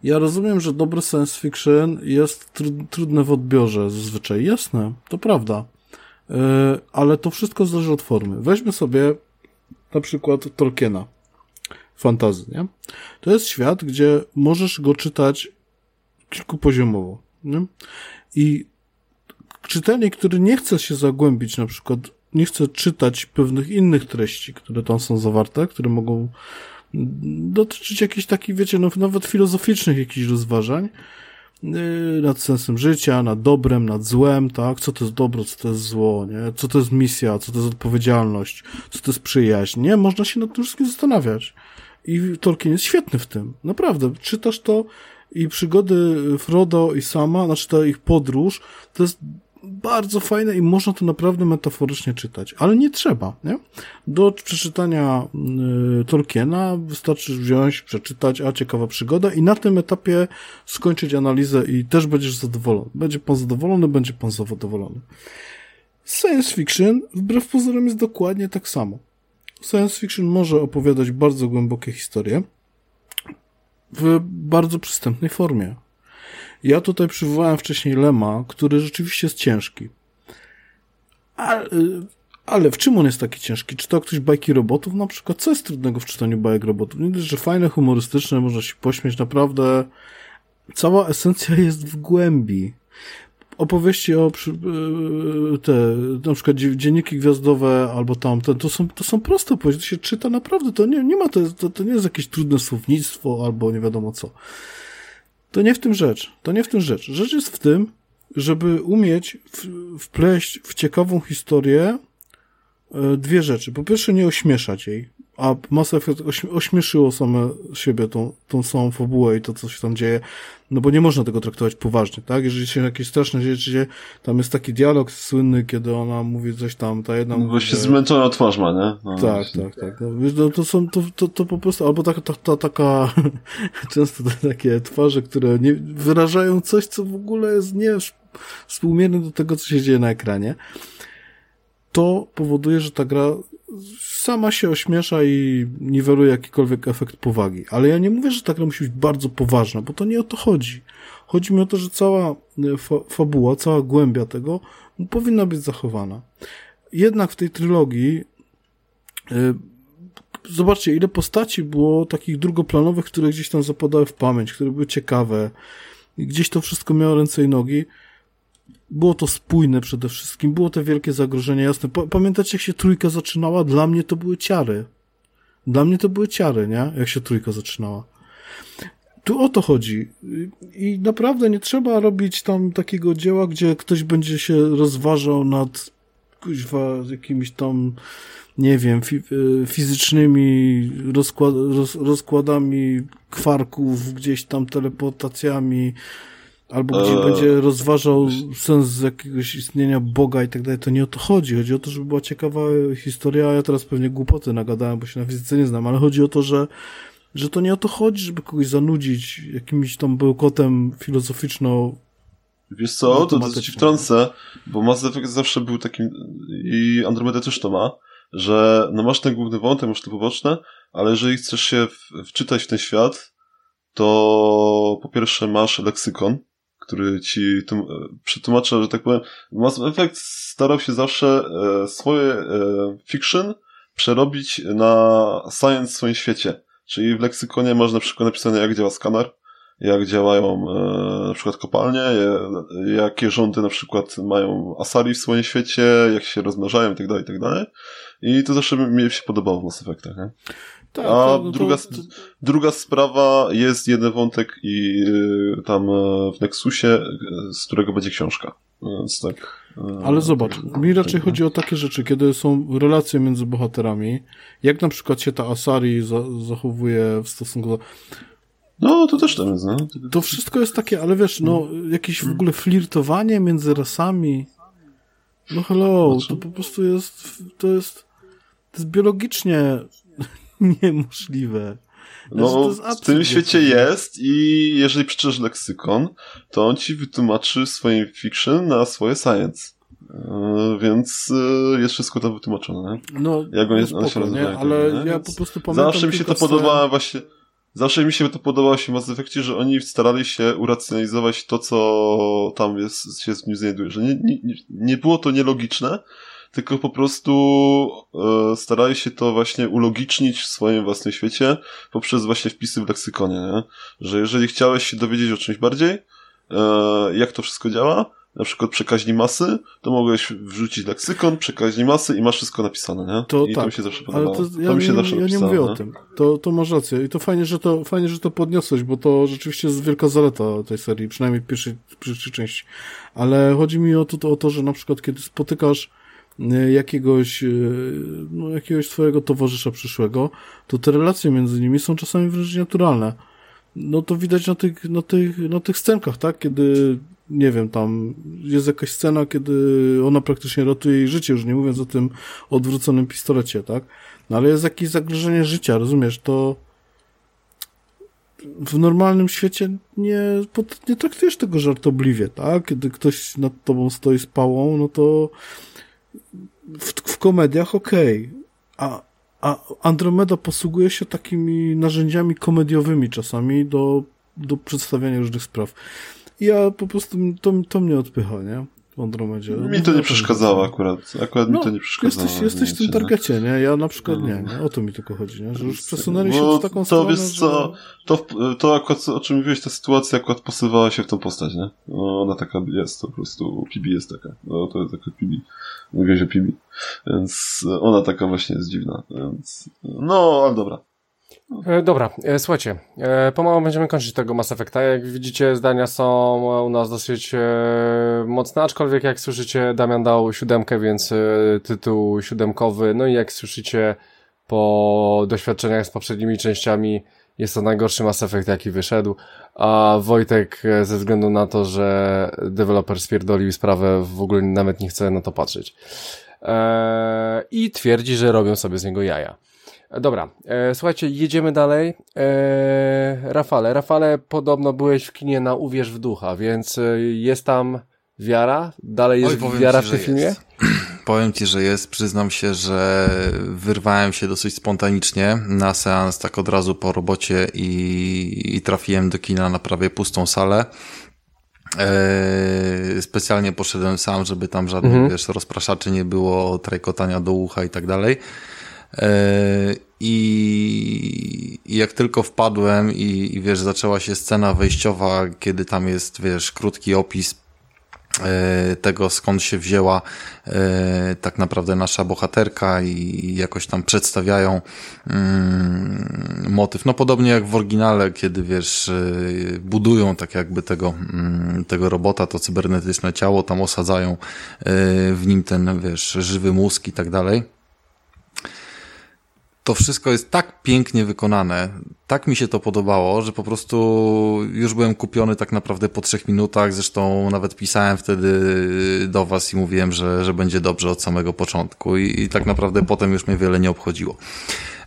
ja rozumiem, że dobry science fiction jest tr trudne w odbiorze zazwyczaj. Jasne, to prawda. E, ale to wszystko zależy od formy. Weźmy sobie na przykład Tolkiena. Fantazy, nie? To jest świat, gdzie możesz go czytać kilkupoziomowo, nie? I czytelnik, który nie chce się zagłębić na przykład nie chcę czytać pewnych innych treści, które tam są zawarte, które mogą dotyczyć jakichś takich, wiecie, no, nawet filozoficznych jakichś rozważań yy, nad sensem życia, nad dobrem, nad złem, tak? Co to jest dobro, co to jest zło, nie? Co to jest misja, co to jest odpowiedzialność, co to jest przyjaźń, nie? Można się nad tym wszystkim zastanawiać. I Tolkien jest świetny w tym. Naprawdę. Czytasz to i przygody Frodo i Sama, znaczy ta ich podróż, to jest bardzo fajne i można to naprawdę metaforycznie czytać, ale nie trzeba, nie? Do przeczytania y, Tolkiena wystarczy wziąć, przeczytać, a ciekawa przygoda i na tym etapie skończyć analizę i też będziesz zadowolony. Będzie pan zadowolony, będzie pan zadowolony. Science fiction wbrew pozorom jest dokładnie tak samo. science fiction może opowiadać bardzo głębokie historie w bardzo przystępnej formie. Ja tutaj przywołałem wcześniej Lema, który rzeczywiście jest ciężki. Ale, ale w czym on jest taki ciężki? Czy to ktoś bajki robotów na przykład? Co jest trudnego w czytaniu bajek robotów? Nie dość, że fajne, humorystyczne, można się pośmieć, naprawdę cała esencja jest w głębi. Opowieści o e, te, na przykład dzienniki gwiazdowe albo tamte, to są, to są proste opowieści, to się czyta naprawdę, to nie, nie ma, to, to, to nie jest jakieś trudne słownictwo albo nie wiadomo co. To nie w tym rzecz. To nie w tym rzecz. Rzecz jest w tym, żeby umieć wpleść w ciekawą historię e, dwie rzeczy. Po pierwsze, nie ośmieszać jej, a Mass Effect ośmieszyło same siebie tą, tą samą fabułę i to, co się tam dzieje, no bo nie można tego traktować poważnie, tak? Jeżeli się jakieś straszne rzeczy dzieje, tam jest taki dialog słynny, kiedy ona mówi coś tam, ta jedna no mówi, się że... zmęczona twarz ma, nie? No, tak, tak, tak. No, wiesz, no, to są, to, to, to po prostu, albo ta, ta, ta taka, często te takie twarze, które nie wyrażają coś, co w ogóle jest nie współmierne do tego, co się dzieje na ekranie. To powoduje, że ta gra sama się ośmiesza i niweluje jakikolwiek efekt powagi. Ale ja nie mówię, że ta gra musi być bardzo poważna, bo to nie o to chodzi. Chodzi mi o to, że cała e, fa fabuła, cała głębia tego powinna być zachowana. Jednak w tej trylogii yy, zobaczcie, ile postaci było takich drugoplanowych, które gdzieś tam zapadały w pamięć, które były ciekawe. Gdzieś to wszystko miało ręce i nogi. Było to spójne przede wszystkim, było te wielkie zagrożenie, jasne. Pamiętacie, jak się trójka zaczynała? Dla mnie to były ciary. Dla mnie to były ciary, nie? Jak się trójka zaczynała. Tu o to chodzi. I naprawdę nie trzeba robić tam takiego dzieła, gdzie ktoś będzie się rozważał nad kuźwa, jakimiś tam, nie wiem, fi fizycznymi rozkład roz rozkładami kwarków, gdzieś tam teleportacjami, Albo gdzie eee, będzie rozważał sens jakiegoś istnienia Boga i tak dalej. To nie o to chodzi. Chodzi o to, żeby była ciekawa historia. Ja teraz pewnie głupoty nagadałem, bo się na fizyce nie znam, ale chodzi o to, że, że to nie o to chodzi, żeby kogoś zanudzić jakimś tam bełkotem filozoficzno Wiesz co, to, to ci wtrącę, bo Mass Effect zawsze był takim, i Andromeda też to ma, że no masz ten główny wątek, masz te poboczne, ale jeżeli chcesz się wczytać w ten świat, to po pierwsze masz leksykon, który ci e, przetłumacza, że tak powiem, Mass Effect starał się zawsze e, swoje e, fiction przerobić na science w swoim świecie. Czyli w leksykonie masz na przykład napisane, jak działa skaner, jak działają e, na przykład kopalnie, je, jakie rządy na przykład mają Asari w swoim świecie, jak się rozmnażają itd., tak itd. Tak I to zawsze mi się podobało w Mass Effectach, nie? Tak, A no druga, to... druga sprawa jest jeden wątek i y, tam e, w Nexusie, e, z którego będzie książka. Więc tak. E, Ale zobacz, mi raczej tak, chodzi o takie rzeczy, kiedy są relacje między bohaterami, jak na przykład się ta Asari za zachowuje w stosunku do... No, to też tam jest, no. To wszystko jest takie, ale wiesz, no, jakieś w ogóle flirtowanie między rasami. No hello, to po prostu jest, to jest, to jest biologicznie niemożliwe. No, w tym świecie jest i jeżeli przeczytasz leksykon, to on ci wytłumaczy swoje fiction na swoje science. Yy, więc yy, jest wszystko tam wytłumaczone. No, Jak on jest, no spoko, się nie? ale nie? ja po prostu pamiętam Zawsze mi się to podobało właśnie Zawsze mi się to podobało się w Mass Effectie, że oni starali się uracjonalizować to, co tam jest, się w nim znajduje. Że nie, nie, nie było to nielogiczne, tylko po prostu e, starali się to właśnie ulogicznić w swoim własnym świecie poprzez właśnie wpisy w leksykonie, nie? Że jeżeli chciałeś się dowiedzieć o czymś bardziej, e, jak to wszystko działa, na przykład przekaźni masy, to mogłeś wrzucić leksykon, przekaźni masy i masz wszystko napisane, nie? To I tak, to mi się zawsze podobało. Ale to, ja, to mi się nie, zawsze ja nie mówię nie? o tym. To, to masz rację. I to fajnie, że to, fajnie, że to podniosłeś, bo to rzeczywiście jest wielka zaleta tej serii, przynajmniej pierwszej, pierwszej części. Ale chodzi mi o to, o to, że na przykład kiedy spotykasz jakiegoś, e, no, jakiegoś twojego towarzysza przyszłego, to te relacje między nimi są czasami wręcz naturalne. No to widać na tych, na tych, na tych scenkach, tak? Kiedy, nie wiem, tam jest jakaś scena, kiedy ona praktycznie ratuje jej życie, już nie mówiąc o tym odwróconym pistolecie, tak? No ale jest jakieś zagrożenie życia, rozumiesz? To w normalnym świecie nie, nie traktujesz tego żartobliwie, tak? Kiedy ktoś nad tobą stoi z pałą, no to w, w komediach okej, okay. a, A Andromeda posługuje się takimi narzędziami komediowymi czasami do, do przedstawiania różnych spraw. Ja po prostu, to, to mnie odpycha, nie? Andromedzie. Mi to nie przeszkadzało akurat. Akurat no, mi to nie przeszkadzało. Jesteś, jesteś w tym targecie, nie? Ja na przykład nie, nie. O to mi tylko chodzi, nie? Że już przesunęli się w taką to stronę, wiesz co, to, to akurat, o czym mówiłeś, ta sytuacja akurat posuwała się w tą postać, nie? No, ona taka jest, to po prostu PB jest taka. No, to jest taka PB. Mówiłeś o PB. Więc ona taka właśnie jest dziwna. Więc, no, ale dobra. E, dobra, e, słuchajcie, e, pomału będziemy kończyć tego Mass Effecta. Jak widzicie, zdania są u nas dosyć mocne, aczkolwiek jak słyszycie, Damian dał siódemkę, więc tytuł siódemkowy. No i jak słyszycie po doświadczeniach z poprzednimi częściami, jest to najgorszy Mass Effect, jaki wyszedł, a Wojtek ze względu na to, że deweloper spierdolił sprawę, w ogóle nawet nie chce na to patrzeć. I twierdzi, że robią sobie z niego jaja. Dobra, e, słuchajcie, jedziemy dalej. E, Rafale, Rafale, podobno byłeś w kinie na Uwierz w Ducha, więc e, jest tam wiara? Dalej jest Oj, wiara ci, w tym filmie? Jest. Powiem Ci, że jest. Przyznam się, że wyrwałem się dosyć spontanicznie na seans tak od razu po robocie i, i trafiłem do kina na prawie pustą salę. Eee, specjalnie poszedłem sam, żeby tam żadnych, mhm. wiesz, rozpraszaczy nie było, trajkotania do ucha i tak dalej. E, I, jak tylko wpadłem i, i wiesz, zaczęła się scena wejściowa, kiedy tam jest, wiesz, krótki opis e, tego, skąd się wzięła e, tak naprawdę nasza bohaterka i jakoś tam przedstawiają mm, motyw. No podobnie jak w oryginale, kiedy wiesz, budują tak jakby tego, mm, tego robota, to cybernetyczne ciało, tam osadzają w nim ten, wiesz, żywy mózg i tak dalej to wszystko jest tak pięknie wykonane, tak mi się to podobało, że po prostu już byłem kupiony tak naprawdę po trzech minutach. Zresztą nawet pisałem wtedy do Was i mówiłem, że, że będzie dobrze od samego początku, i, i tak naprawdę potem już mnie wiele nie obchodziło.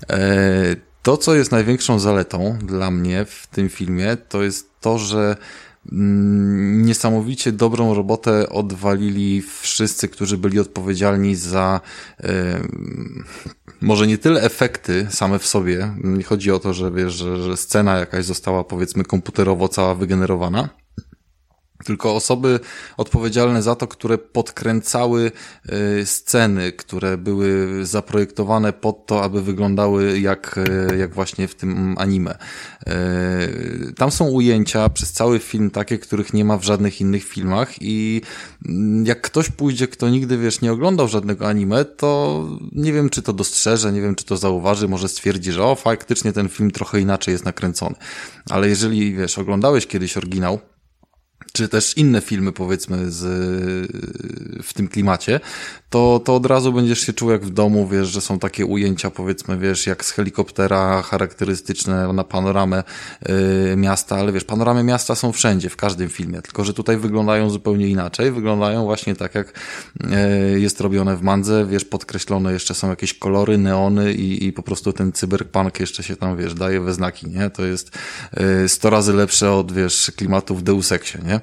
E, to, co jest największą zaletą dla mnie w tym filmie, to jest to, że niesamowicie dobrą robotę odwalili wszyscy, którzy byli odpowiedzialni za może nie tyle efekty same w sobie, nie chodzi o to, że wiesz, że, że scena jakaś została powiedzmy komputerowo cała wygenerowana, tylko osoby odpowiedzialne za to, które podkręcały y, sceny, które były zaprojektowane pod to, aby wyglądały jak, y, jak właśnie w tym anime. Y, tam są ujęcia przez cały film takie, których nie ma w żadnych innych filmach i mm, jak ktoś pójdzie, kto nigdy, wiesz, nie oglądał żadnego anime, to nie wiem, czy to dostrzeże, nie wiem, czy to zauważy, może stwierdzi, że o, faktycznie ten film trochę inaczej jest nakręcony. Ale jeżeli, wiesz, oglądałeś kiedyś oryginał, czy też inne filmy, powiedzmy, z, w tym klimacie, to, to od razu będziesz się czuł jak w domu, wiesz, że są takie ujęcia, powiedzmy, wiesz, jak z helikoptera charakterystyczne na panoramę y, miasta, ale wiesz, panoramy miasta są wszędzie, w każdym filmie, tylko że tutaj wyglądają zupełnie inaczej, wyglądają właśnie tak, jak y, jest robione w mandze, wiesz, podkreślone jeszcze są jakieś kolory, neony i, i po prostu ten cyberpunk jeszcze się tam, wiesz, daje we znaki, nie? To jest y, 100 razy lepsze od, wiesz, klimatów Deus Exie, nie?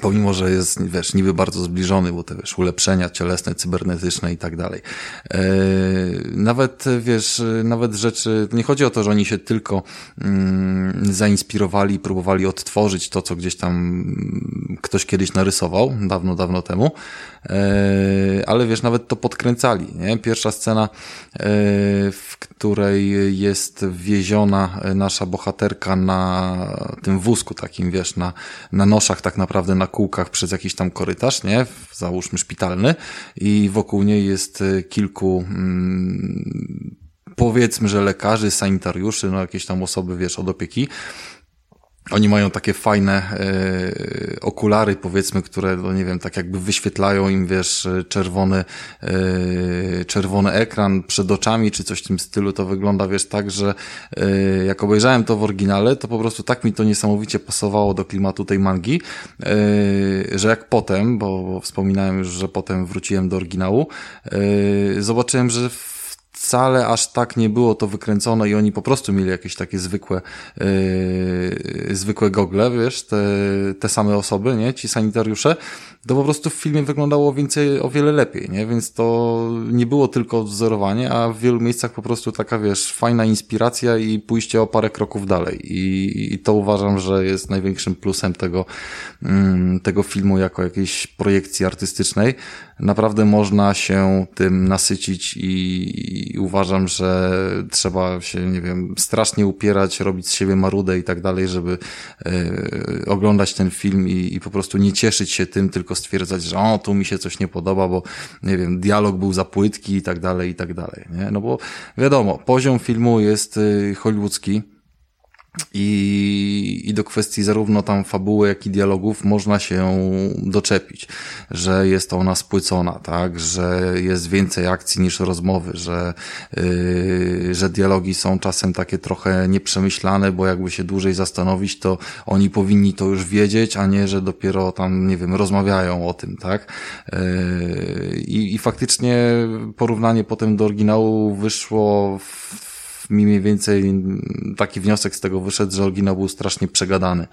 Pomimo, że jest, wiesz, niby bardzo zbliżony, bo te, wiesz, ulepszenia cielesne, cybernetyczne i tak dalej. E, nawet, wiesz, nawet rzeczy, nie chodzi o to, że oni się tylko mm, zainspirowali, próbowali odtworzyć to, co gdzieś tam ktoś kiedyś narysował, dawno, dawno temu, e, ale wiesz, nawet to podkręcali, nie? Pierwsza scena, e, w której jest wieziona nasza bohaterka na tym wózku takim, wiesz, na, na noszach tak naprawdę, na kółkach przez jakiś tam korytarz, nie? Załóżmy szpitalny i wokół niej jest kilku mm, powiedzmy, że lekarzy, sanitariuszy, no jakieś tam osoby, wiesz, od opieki oni mają takie fajne e, okulary, powiedzmy, które, no nie wiem, tak jakby wyświetlają im, wiesz, czerwony, e, czerwony ekran przed oczami, czy coś w tym stylu. To wygląda, wiesz, tak, że e, jak obejrzałem to w oryginale, to po prostu tak mi to niesamowicie pasowało do klimatu tej mangi, że jak potem, bo, bo wspominałem już, że potem wróciłem do oryginału, zobaczyłem, że w wcale aż tak nie było to wykręcone i oni po prostu mieli jakieś takie zwykłe, yy, zwykłe gogle, wiesz, te, te same osoby, nie, ci sanitariusze, to po prostu w filmie wyglądało więcej, o wiele lepiej, nie, więc to nie było tylko wzorowanie, a w wielu miejscach po prostu taka, wiesz, fajna inspiracja i pójście o parę kroków dalej i, i to uważam, że jest największym plusem tego, mm, tego filmu jako jakiejś projekcji artystycznej. Naprawdę można się tym nasycić i, i uważam, że trzeba się, nie wiem, strasznie upierać, robić z siebie marudę i tak dalej, żeby y, oglądać ten film i, i po prostu nie cieszyć się tym, tylko stwierdzać, że o, tu mi się coś nie podoba, bo nie wiem, dialog był za płytki i tak dalej, i tak dalej, nie? No bo wiadomo, poziom filmu jest y, hollywoodzki, i, I do kwestii zarówno tam fabuły, jak i dialogów można się doczepić, że jest ona spłycona, tak, że jest więcej akcji niż rozmowy, że, yy, że dialogi są czasem takie trochę nieprzemyślane, bo jakby się dłużej zastanowić, to oni powinni to już wiedzieć, a nie, że dopiero tam, nie wiem, rozmawiają o tym, tak. Yy, i, faktycznie porównanie potem do oryginału wyszło w mniej więcej taki wniosek z tego wyszedł, że oryginał był strasznie przegadany.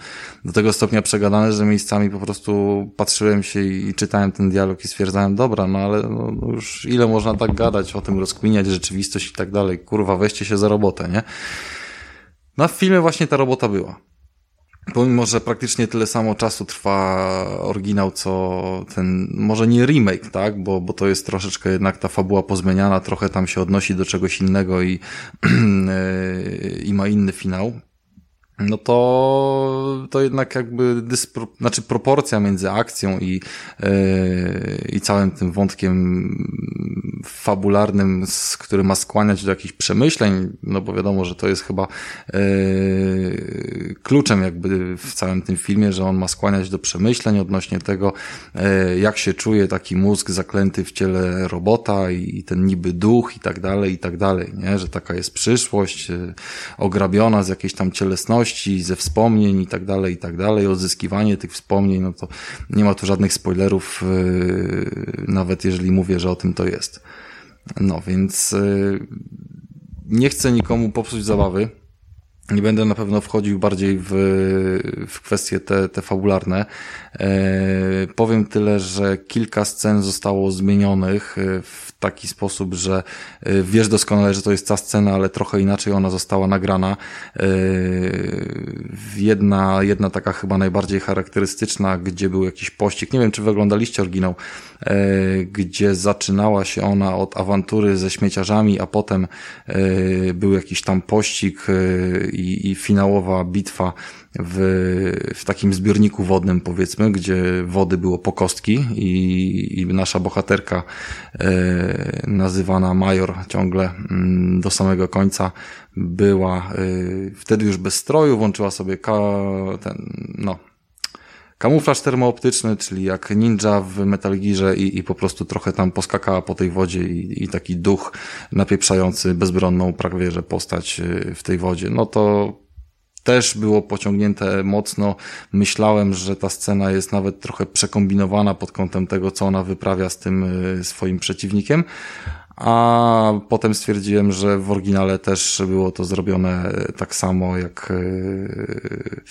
Do tego stopnia przegadany, że miejscami po prostu patrzyłem się i czytałem ten dialog i stwierdzałem, dobra, no ale no, no już ile można tak gadać, o tym rozkminiać rzeczywistość i tak dalej. Kurwa, weźcie się za robotę, nie? No w filmie właśnie ta robota była. Pomimo, że praktycznie tyle samo czasu trwa oryginał, co ten, może nie remake, tak, bo, bo to jest troszeczkę jednak ta fabuła pozmieniana, trochę tam się odnosi do czegoś innego i, i ma inny finał no to, to jednak jakby dyspro, znaczy proporcja między akcją i, yy, i całym tym wątkiem fabularnym, z, który ma skłaniać do jakichś przemyśleń, no bo wiadomo, że to jest chyba yy, kluczem jakby w całym tym filmie, że on ma skłaniać do przemyśleń odnośnie tego, yy, jak się czuje taki mózg zaklęty w ciele robota i, i ten niby duch i tak dalej, i tak dalej, nie? Że taka jest przyszłość, yy, ograbiona z jakiejś tam cielesności, ze wspomnień i tak dalej, i tak dalej, odzyskiwanie tych wspomnień, no to nie ma tu żadnych spoilerów, yy, nawet jeżeli mówię, że o tym to jest. No więc yy, nie chcę nikomu popsuć zabawy. Nie będę na pewno wchodził bardziej w, w kwestie te, te fabularne. E, powiem tyle, że kilka scen zostało zmienionych w taki sposób, że y, wiesz doskonale, że to jest ta scena, ale trochę inaczej ona została nagrana. Jedna, jedna taka chyba najbardziej charakterystyczna, gdzie był jakiś pościg, nie wiem czy wy oglądaliście oryginał, gdzie zaczynała się ona od awantury ze śmieciarzami, a potem był jakiś tam pościg i, i finałowa bitwa w, w takim zbiorniku wodnym, powiedzmy, gdzie wody było po kostki i, i nasza bohaterka e, nazywana Major ciągle mm, do samego końca była e, wtedy już bez stroju, włączyła sobie ka, ten, no, kamuflaż termooptyczny, czyli jak ninja w Metal Gearze i, i po prostu trochę tam poskakała po tej wodzie i, i taki duch napieprzający bezbronną prawie, że postać e, w tej wodzie. No to też było pociągnięte mocno. Myślałem, że ta scena jest nawet trochę przekombinowana pod kątem tego, co ona wyprawia z tym y, swoim przeciwnikiem. A potem stwierdziłem, że w oryginale też było to zrobione tak samo jak y,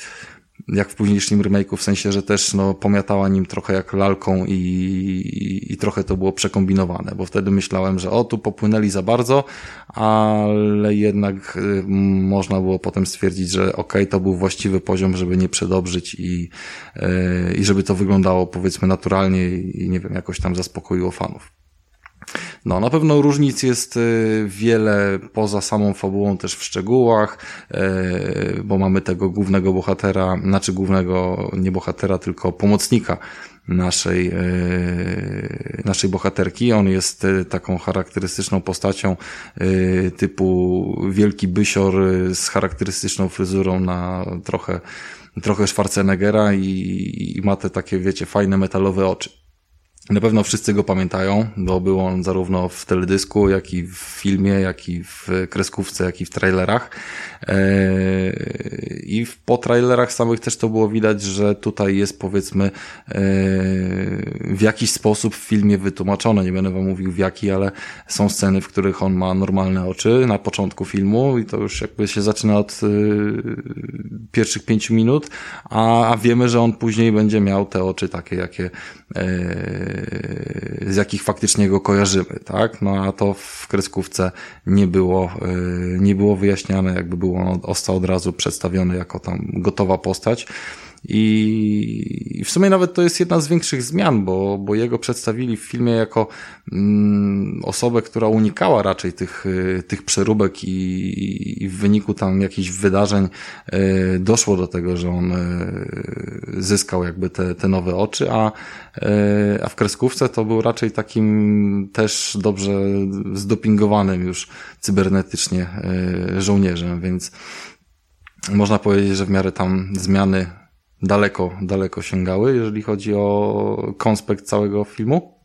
jak w późniejszym remake'u, w sensie, że też no, pomiatała nim trochę jak lalką i, i, i, trochę to było przekombinowane, bo wtedy myślałem, że o, tu popłynęli za bardzo, ale jednak y, można było potem stwierdzić, że okay, to był właściwy poziom, żeby nie przedobrzyć i, y, i żeby to wyglądało powiedzmy naturalnie i nie wiem, jakoś tam zaspokoiło fanów. No, na pewno różnic jest y, wiele poza samą fabułą też w szczegółach, y, bo mamy tego głównego bohatera, znaczy głównego nie bohatera, tylko pomocnika naszej, y, naszej bohaterki. On jest taką charakterystyczną postacią typu wielki bysior z charakterystyczną fryzurą na trochę, trochę Schwarzeneggera i, i ma te takie, wiecie, fajne metalowe oczy. Na pewno wszyscy go pamiętają, bo był on zarówno w teledysku, jak i w filmie, jak i w kreskówce, jak i w trailerach. Eee, I po trailerach samych też to było widać, że tutaj jest powiedzmy eee, w jakiś sposób w filmie wytłumaczone. Nie będę wam mówił w jaki, ale są sceny, w których on ma normalne oczy na początku filmu i to już jakby się zaczyna od eee, pierwszych pięciu minut, a wiemy, że on później będzie miał te oczy takie, jakie z jakich faktycznie go kojarzymy, tak? No a to w kreskówce nie było, nie było wyjaśniane, jakby było on od razu przedstawiony jako tam gotowa postać. I w sumie nawet to jest jedna z większych zmian, bo, bo jego przedstawili w filmie jako mm, osobę, która unikała raczej tych, y, tych przeróbek i, i w wyniku tam jakichś wydarzeń y, doszło do tego, że on y, zyskał jakby te, te nowe oczy, a, a w kreskówce to był raczej takim też dobrze zdopingowanym już cybernetycznie żołnierzem, więc można powiedzieć, że w miarę tam zmiany daleko, daleko sięgały, jeżeli chodzi o konspekt całego filmu.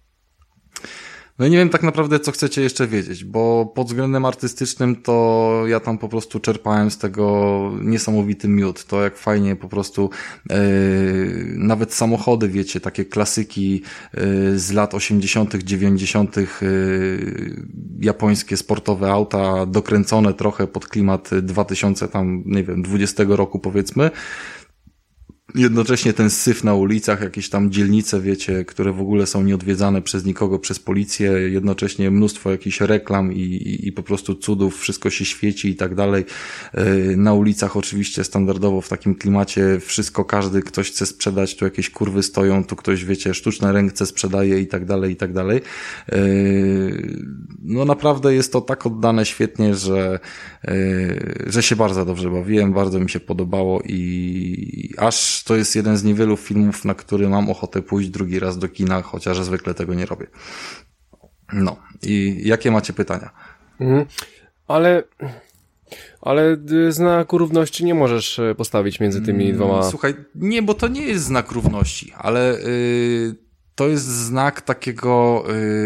No i nie wiem tak naprawdę, co chcecie jeszcze wiedzieć, bo pod względem artystycznym to ja tam po prostu czerpałem z tego niesamowity miód. To jak fajnie po prostu yy, nawet samochody, wiecie, takie klasyki yy, z lat 80., 90., yy, japońskie sportowe auta, dokręcone trochę pod klimat 2000 tam, nie wiem, 20 roku powiedzmy jednocześnie ten syf na ulicach, jakieś tam dzielnice, wiecie, które w ogóle są nieodwiedzane przez nikogo, przez policję, jednocześnie mnóstwo jakichś reklam i, i, i po prostu cudów, wszystko się świeci i tak dalej. E, na ulicach oczywiście standardowo w takim klimacie wszystko, każdy ktoś chce sprzedać, tu jakieś kurwy stoją, tu ktoś, wiecie, sztuczne ręce sprzedaje i tak dalej, i tak dalej. E, no naprawdę jest to tak oddane świetnie, że, e, że się bardzo dobrze bawiłem, bardzo mi się podobało i aż to jest jeden z niewielu filmów, na który mam ochotę pójść drugi raz do kina, chociaż zwykle tego nie robię. No. I jakie macie pytania? Mhm. Ale ale znaku równości nie możesz e, postawić między tymi mm, dwoma. Słuchaj, nie, bo to nie jest znak równości, ale yy, to jest znak takiego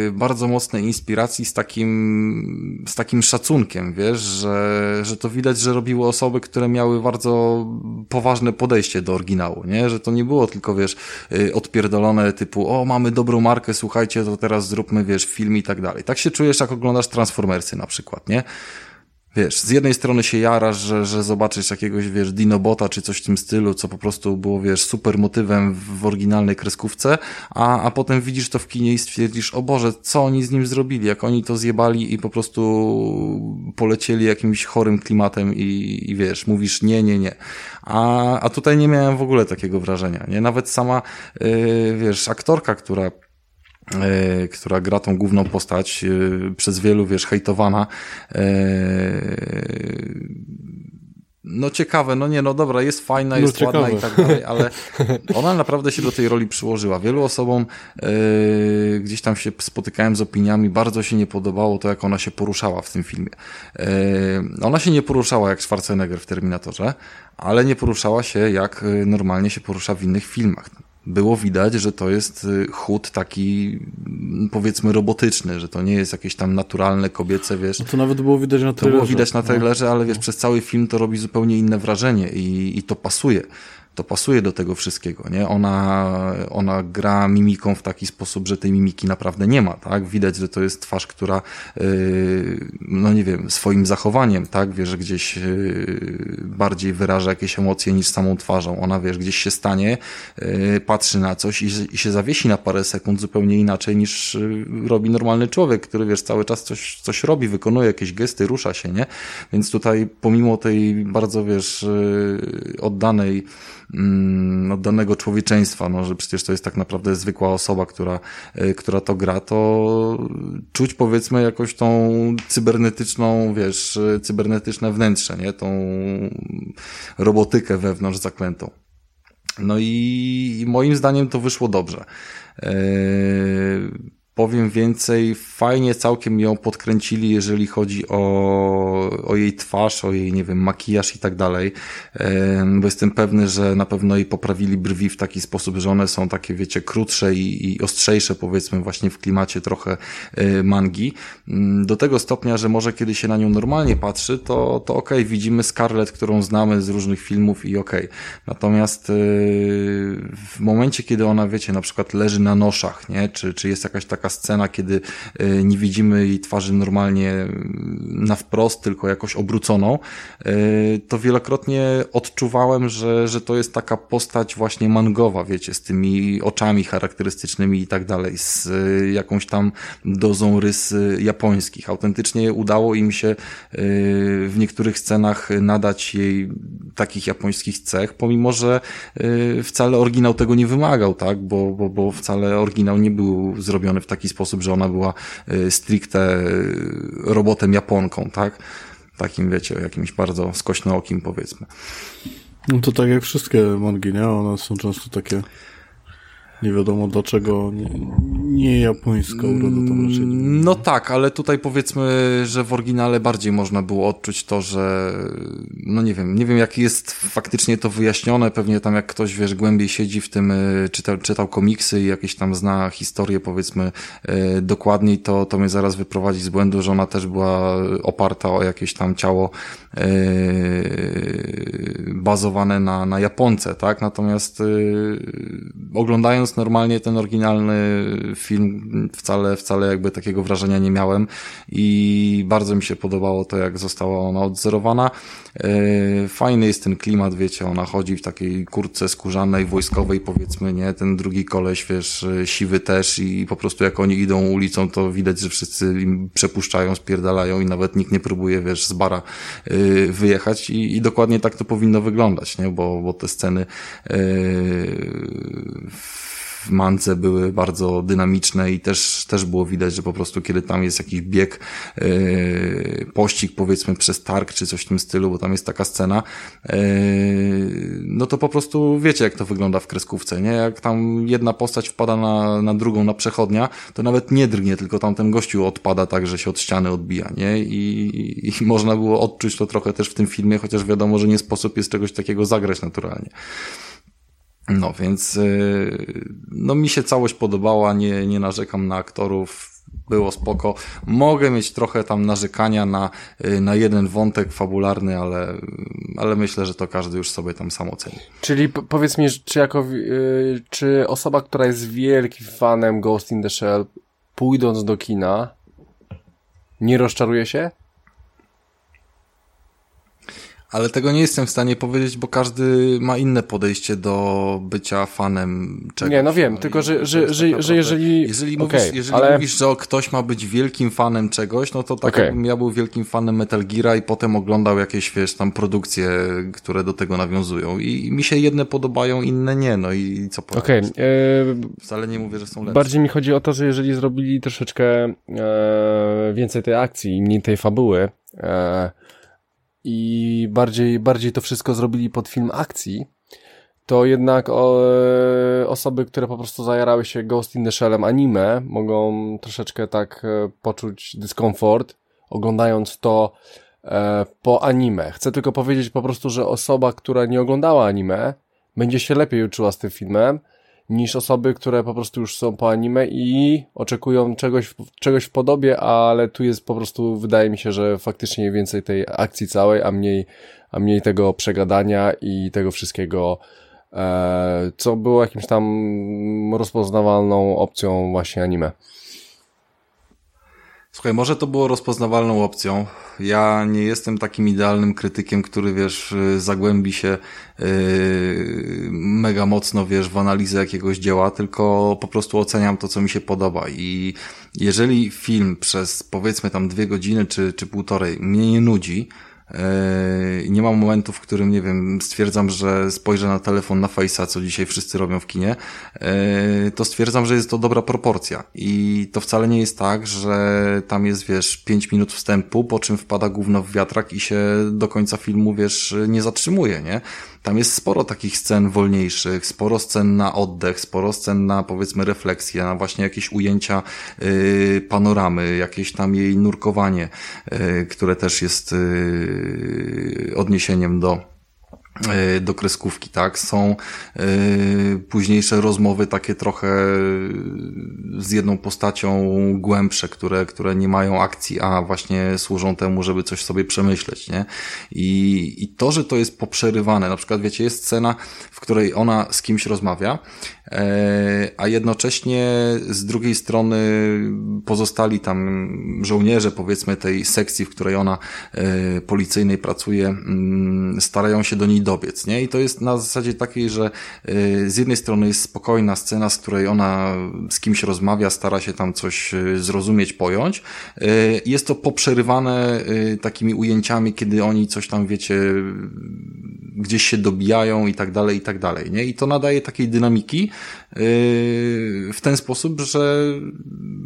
y, bardzo mocnej inspiracji z takim, z takim szacunkiem, wiesz, że, że to widać, że robiły osoby, które miały bardzo poważne podejście do oryginału, nie? Że to nie było tylko, wiesz, y, odpierdolone typu, o, mamy dobrą markę, słuchajcie, to teraz zróbmy, wiesz, film i tak dalej. Tak się czujesz, jak oglądasz Transformersy na przykład, nie? Wiesz, z jednej strony się jarasz, że, że zobaczysz jakiegoś, wiesz, Dinobota czy coś w tym stylu, co po prostu było, wiesz, super motywem w oryginalnej kreskówce, a, a potem widzisz to w kinie i stwierdzisz, o Boże, co oni z nim zrobili, jak oni to zjebali i po prostu polecieli jakimś chorym klimatem i, i wiesz, mówisz nie, nie, nie. A, a tutaj nie miałem w ogóle takiego wrażenia, nie? Nawet sama, yy, wiesz, aktorka, która która gra tą główną postać, e, przez wielu, wiesz, hejtowana. E, no ciekawe, no nie, no dobra, jest fajna, no, jest ciekawe. ładna i tak dalej, ale ona naprawdę się do tej roli przyłożyła. Wielu osobom gdzieś tam się spotykałem z opiniami, bardzo się nie podobało to, jak ona się poruszała w tym filmie. Ona się nie poruszała jak Schwarzenegger w Terminatorze, ale nie poruszała się jak normalnie się porusza w innych filmach było widać, że to jest y, chód taki mm, powiedzmy robotyczny, że to nie jest jakieś tam naturalne, kobiece, wiesz. No to nawet było widać na trailerze. To było widać na trailerze, ale wiesz, no. przez cały film to robi zupełnie inne wrażenie i, i to pasuje to pasuje do tego wszystkiego, nie? Ona, ona gra mimiką w taki sposób, że tej mimiki naprawdę nie ma, tak? Widać, że to jest twarz, która, yy, no nie wiem, swoim zachowaniem, tak? Wiesz, gdzieś yy, bardziej wyraża jakieś emocje niż samą twarzą. Ona, wiesz, gdzieś się stanie, yy, patrzy na coś i, i się zawiesi na parę sekund zupełnie inaczej niż robi normalny człowiek, który, wiesz, cały czas coś, coś robi, wykonuje jakieś gesty, rusza się, nie? Więc tutaj pomimo tej bardzo, wiesz, oddanej mm, danego człowieczeństwa, no, że przecież to jest tak naprawdę zwykła osoba, która, y, która to gra, to czuć powiedzmy jakoś tą cybernetyczną, wiesz, cybernetyczne wnętrze, nie? Tą robotykę wewnątrz zaklętą. No i moim zdaniem to wyszło dobrze. Yy powiem więcej, fajnie całkiem ją podkręcili, jeżeli chodzi o, o jej twarz, o jej, nie wiem, makijaż i tak dalej, bo jestem pewny, że na pewno jej poprawili brwi w taki sposób, że one są takie, wiecie, krótsze i, i ostrzejsze, powiedzmy, właśnie w klimacie trochę e, mangi. Mm, do tego stopnia, że może kiedy się na nią normalnie patrzy, to, to okej, okay, widzimy Scarlett, którą znamy z różnych filmów i okej. Okay. Natomiast e, w momencie, kiedy ona, wiecie, na przykład leży na noszach, nie, czy, czy jest jakaś taka scena, kiedy e, nie widzimy jej twarzy normalnie mm, na wprost, tylko jakoś obróconą, e, to wielokrotnie odczuwałem, że, że to jest taka postać właśnie mangowa, wiecie, z tymi oczami charakterystycznymi i tak dalej, z e, jakąś tam dozą rys japońskich. Autentycznie udało im się w niektórych scenach nadać jej takich japońskich cech, pomimo, że wcale oryginał tego nie wymagał, tak, bo, bo, bo wcale oryginał nie był zrobiony w taki sposób, że ona była y, stricte y, robotem Japonką, tak? Takim, wiecie, jakimś bardzo skośnookim, powiedzmy. No to tak jak wszystkie mangi, nie? One są często takie nie wiadomo dlaczego nie, nie japońska uroda tam raczej nie No tak, ale tutaj powiedzmy, że w oryginale bardziej można było odczuć to, że no nie wiem, nie wiem jak jest faktycznie to wyjaśnione, pewnie tam jak ktoś, wiesz, głębiej siedzi w tym, y, czytał, czytał komiksy i jakieś tam zna historię, powiedzmy, y, dokładniej, to, to mnie zaraz wyprowadzi z błędu, że ona też była oparta o jakieś tam ciało yy, bazowane na, na Japonce, tak? Natomiast yy, oglądając normalnie ten oryginalny film wcale, wcale jakby takiego wrażenia nie miałem i bardzo mi się podobało to, jak została ona odzorowana. E, fajny jest ten klimat, wiecie, ona chodzi w takiej kurtce skórzanej, wojskowej powiedzmy, nie? Ten drugi koleś, wiesz, siwy też i po prostu jak oni idą ulicą, to widać, że wszyscy im przepuszczają, spierdalają i nawet nikt nie próbuje, wiesz, z bara e, wyjechać i, i dokładnie tak to powinno wyglądać, nie? Bo, bo te sceny w Mance były bardzo dynamiczne i też, też było widać, że po prostu kiedy tam jest jakiś bieg, yy, pościg powiedzmy przez targ czy coś w tym stylu, bo tam jest taka scena, yy, no to po prostu wiecie jak to wygląda w kreskówce, nie? Jak tam jedna postać wpada na, na drugą, na przechodnia, to nawet nie drgnie, tylko tam ten gościu odpada tak, że się od ściany odbija, nie? I, i można było odczuć to trochę też w tym filmie, chociaż wiadomo, że nie sposób jest czegoś takiego zagrać naturalnie. No więc, y, no mi się całość podobała, nie, nie narzekam na aktorów, było spoko. Mogę mieć trochę tam narzekania na, y, na jeden wątek fabularny, ale, ale myślę, że to każdy już sobie tam sam oceni. Czyli powiedz mi, czy jako, yy, czy osoba, która jest wielkim fanem Ghost in the Shell, pójdąc do kina, nie rozczaruje się? Ale tego nie jestem w stanie powiedzieć, bo każdy ma inne podejście do bycia fanem czegoś. Nie, no wiem, no tylko że, że, że, tak że jeżeli... Jeżeli, mówisz, okay, jeżeli ale... mówisz, że ktoś ma być wielkim fanem czegoś, no to tak okay. jakbym ja był wielkim fanem Metal Geara i potem oglądał jakieś, wiesz, tam produkcje, które do tego nawiązują. I mi się jedne podobają, inne nie, no i co powiem. Okej. Okay. E... Wcale nie mówię, że są lepsze. Bardziej mi chodzi o to, że jeżeli zrobili troszeczkę e... więcej tej akcji i mniej tej fabuły, e i bardziej, bardziej to wszystko zrobili pod film akcji, to jednak o, osoby, które po prostu zajarały się Ghost in the Shellem anime, mogą troszeczkę tak e, poczuć dyskomfort, oglądając to e, po anime. Chcę tylko powiedzieć po prostu, że osoba, która nie oglądała anime, będzie się lepiej uczyła z tym filmem, niż osoby, które po prostu już są po anime i oczekują czegoś, czegoś w podobie, ale tu jest po prostu, wydaje mi się, że faktycznie więcej tej akcji całej, a mniej, a mniej tego przegadania i tego wszystkiego, e, co było jakimś tam rozpoznawalną opcją właśnie anime. Słuchaj, może to było rozpoznawalną opcją. Ja nie jestem takim idealnym krytykiem, który, wiesz, zagłębi się yy, mega mocno, wiesz, w analizę jakiegoś dzieła, tylko po prostu oceniam to, co mi się podoba. I jeżeli film przez, powiedzmy tam dwie godziny czy, czy półtorej mnie nie nudzi, nie mam momentu, w którym, nie wiem, stwierdzam, że spojrzę na telefon, na Face'a, co dzisiaj wszyscy robią w kinie, to stwierdzam, że jest to dobra proporcja. I to wcale nie jest tak, że tam jest, wiesz, 5 minut wstępu, po czym wpada gówno w wiatrak i się do końca filmu, wiesz, nie zatrzymuje, nie? Tam jest sporo takich scen wolniejszych, sporo scen na oddech, sporo scen na powiedzmy refleksję, na właśnie jakieś ujęcia y, panoramy, jakieś tam jej nurkowanie, y, które też jest y, odniesieniem do do kreskówki, tak? Są y, późniejsze rozmowy takie trochę z jedną postacią głębsze, które, które nie mają akcji, a właśnie służą temu, żeby coś sobie przemyśleć, nie? I, I to, że to jest poprzerywane, na przykład wiecie, jest scena, w której ona z kimś rozmawia, e, a jednocześnie z drugiej strony pozostali tam żołnierze, powiedzmy tej sekcji, w której ona e, policyjnej pracuje, mm, starają się do niej dobiec, nie? I to jest na zasadzie takiej, że y, z jednej strony jest spokojna scena, z której ona z kimś rozmawia, stara się tam coś zrozumieć, pojąć. Jest to poprzerywane takimi ujęciami, kiedy oni coś tam, wiecie, gdzieś się dobijają i tak dalej, i tak dalej, nie? I to nadaje takiej dynamiki w ten sposób, że,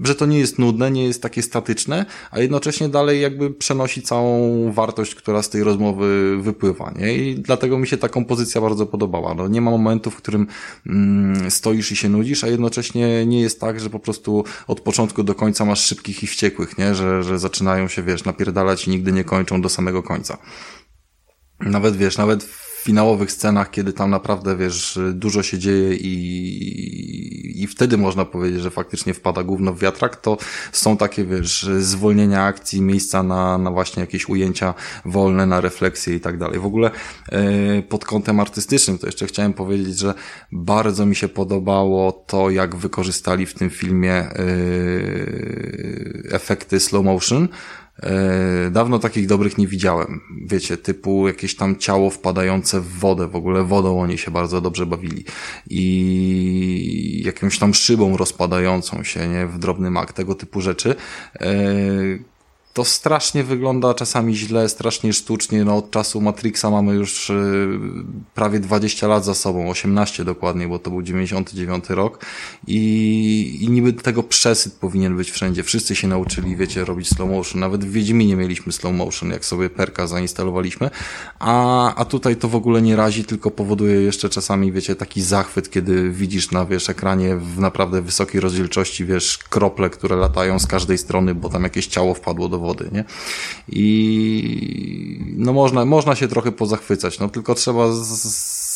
że to nie jest nudne, nie jest takie statyczne, a jednocześnie dalej jakby przenosi całą wartość, która z tej rozmowy wypływa, nie? I dlatego mi się ta kompozycja bardzo podobała. No, nie ma momentu, w którym mm, stoisz i się nudzisz, a jednocześnie nie jest tak, że po prostu od początku do końca masz szybkich i wściekłych, nie? Że, że zaczynają się, wiesz, napierdalać i nigdy nie kończą do samego końca. Nawet, wiesz, nawet finałowych scenach, kiedy tam naprawdę, wiesz, dużo się dzieje i, i wtedy można powiedzieć, że faktycznie wpada gówno w wiatrak, to są takie, wiesz, zwolnienia akcji, miejsca na, na właśnie jakieś ujęcia wolne, na refleksję i tak dalej. W ogóle e, pod kątem artystycznym to jeszcze chciałem powiedzieć, że bardzo mi się podobało to, jak wykorzystali w tym filmie e, efekty slow motion, dawno takich dobrych nie widziałem. Wiecie, typu jakieś tam ciało wpadające w wodę, w ogóle wodą oni się bardzo dobrze bawili. I jakąś tam szybą rozpadającą się, nie, w drobny mak, tego typu rzeczy. To strasznie wygląda czasami źle, strasznie sztucznie. No, od czasu Matrixa mamy już y, prawie 20 lat za sobą, 18 dokładnie, bo to był 99 rok i, i niby tego przesyt powinien być wszędzie. Wszyscy się nauczyli, wiecie, robić slow motion. Nawet w Wiedźminie mieliśmy slow motion, jak sobie perka zainstalowaliśmy, a, a tutaj to w ogóle nie razi, tylko powoduje jeszcze czasami, wiecie, taki zachwyt, kiedy widzisz na, wiesz, ekranie w naprawdę wysokiej rozdzielczości, wiesz, krople, które latają z każdej strony, bo tam jakieś ciało wpadło do wody, nie? I no można, można się trochę pozachwycać, no tylko trzeba z,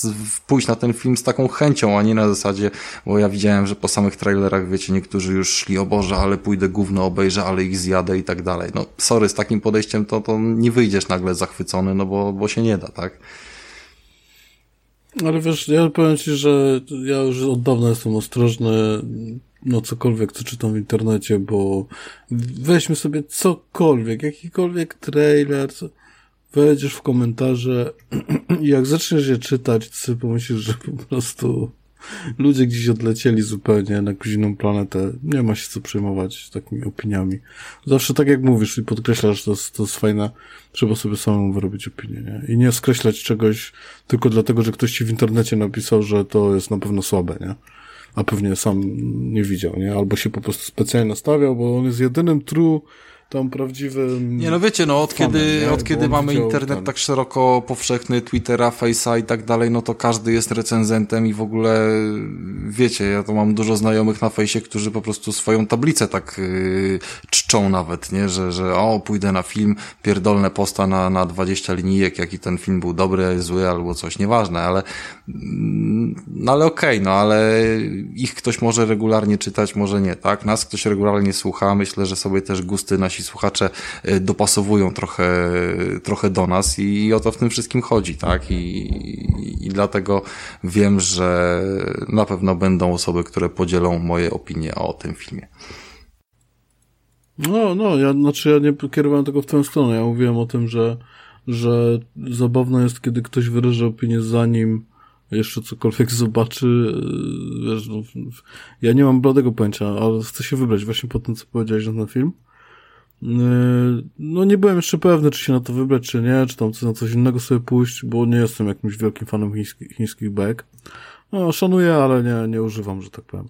z, pójść na ten film z taką chęcią, a nie na zasadzie, bo ja widziałem, że po samych trailerach, wiecie, niektórzy już szli, o Boże, ale pójdę gówno obejrzę, ale ich zjadę i tak dalej. No sorry, z takim podejściem to, to nie wyjdziesz nagle zachwycony, no bo, bo się nie da, tak? Ale wiesz, ja powiem Ci, że ja już od dawna jestem ostrożny no cokolwiek, co czytam w internecie, bo weźmy sobie cokolwiek, jakikolwiek trailer, co... wejdziesz w komentarze i jak zaczniesz je czytać, to sobie pomyślisz, że po prostu ludzie gdzieś odlecieli zupełnie na jakąś inną planetę. Nie ma się co przejmować takimi opiniami. Zawsze tak jak mówisz i podkreślasz, to, to jest fajne, trzeba sobie samemu wyrobić opinię, nie? I nie skreślać czegoś tylko dlatego, że ktoś ci w internecie napisał, że to jest na pewno słabe, nie? A pewnie sam nie widział, nie? Albo się po prostu specjalnie nastawiał, bo on jest jedynym true tam prawdziwym... Nie, no wiecie, no od fanem, kiedy, nie? od kiedy mamy internet ten... tak szeroko powszechny, Twittera, Face'a i tak dalej, no to każdy jest recenzentem i w ogóle, wiecie, ja to mam dużo znajomych na Face'ie, którzy po prostu swoją tablicę tak yy, czczą nawet, nie, że, że o, pójdę na film, pierdolne posta na, na 20 linijek, jaki ten film był dobry, zły albo coś, nieważne, ale mm, no ale okej, okay, no ale ich ktoś może regularnie czytać, może nie, tak? Nas ktoś regularnie słucha, myślę, że sobie też gusty nasi nasi słuchacze y, dopasowują trochę, trochę do nas i o to w tym wszystkim chodzi, tak? I, i dlatego wiem, że na pewno będą osoby, które podzielą moje opinie o tym filmie. No, no, ja, znaczy ja nie kierowałem tego w tę stronę. Ja mówiłem o tym, że, że zabawne jest, kiedy ktoś wyraża opinię zanim jeszcze cokolwiek zobaczy. Y, wiesz, no, ja nie mam bladego pojęcia, ale chcę się wybrać właśnie po tym, co powiedziałeś na ten film. Yy, no nie byłem jeszcze pewny, czy się na to wybrać, czy nie, czy tam na coś innego sobie pójść, bo nie jestem jakimś wielkim fanem chiński, chińskich bajek. No, szanuję, ale nie, nie używam, że tak powiem.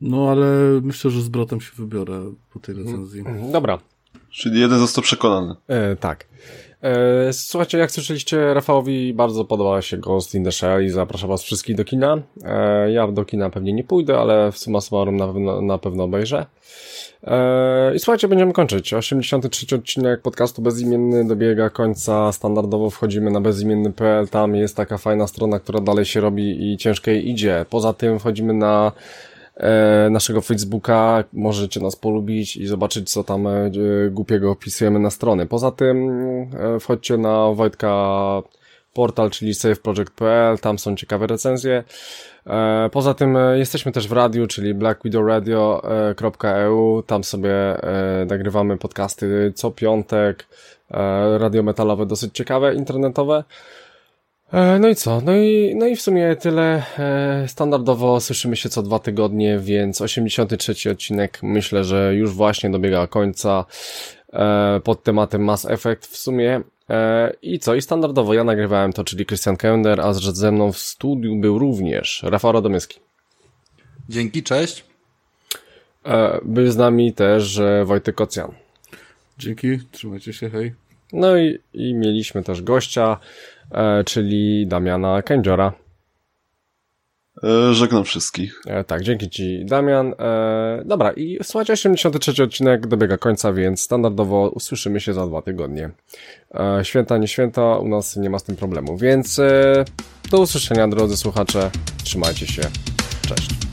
No, ale myślę, że z bratem się wybiorę po tej recenzji. Dobra. Czyli jeden został przekonany. E, tak. E, słuchajcie, jak słyszeliście, Rafałowi bardzo podoba się Ghost in the Shell i zapraszam was wszystkich do kina. E, ja do kina pewnie nie pójdę, ale w summa summarum na pewno, na pewno obejrzę. E, I słuchajcie, będziemy kończyć. 83 odcinek podcastu Bezimienny dobiega końca. Standardowo wchodzimy na bezimienny.pl. Tam jest taka fajna strona, która dalej się robi i ciężko jej idzie. Poza tym wchodzimy na e, naszego Facebooka. Możecie nas polubić i zobaczyć, co tam e, głupiego opisujemy na strony. Poza tym e, wchodźcie na Wojtka portal, czyli saveproject.pl. Tam są ciekawe recenzje. Poza tym jesteśmy też w radiu, czyli blackwidowradio.eu. Tam sobie nagrywamy podcasty co piątek. Radio metalowe, dosyć ciekawe, internetowe. E, No i co? No i, no i w sumie tyle. E, Standardowo słyszymy się co dwa tygodnie, więc 83 odcinek myślę, że już właśnie dobiega końca e, pod tematem Mass Effect w sumie. I co? I standardowo ja nagrywałem to, czyli Christian Kender, a ze mną w studiu był również Rafał Radomyski. Dzięki, cześć. Był z nami też Wojtek Kocjan. Dzięki, trzymajcie się, hej. No i, i mieliśmy też gościa, czyli Damiana Kędziora. E, żegnam wszystkich. E, tak, dzięki Ci, Damian. E, dobra, i słuchajcie, 83 odcinek dobiega końca, więc standardowo usłyszymy się za dwa tygodnie. E, święta, nie święta, u nas nie ma z tym problemu, więc e, do usłyszenia, drodzy słuchacze. Trzymajcie się. Cześć.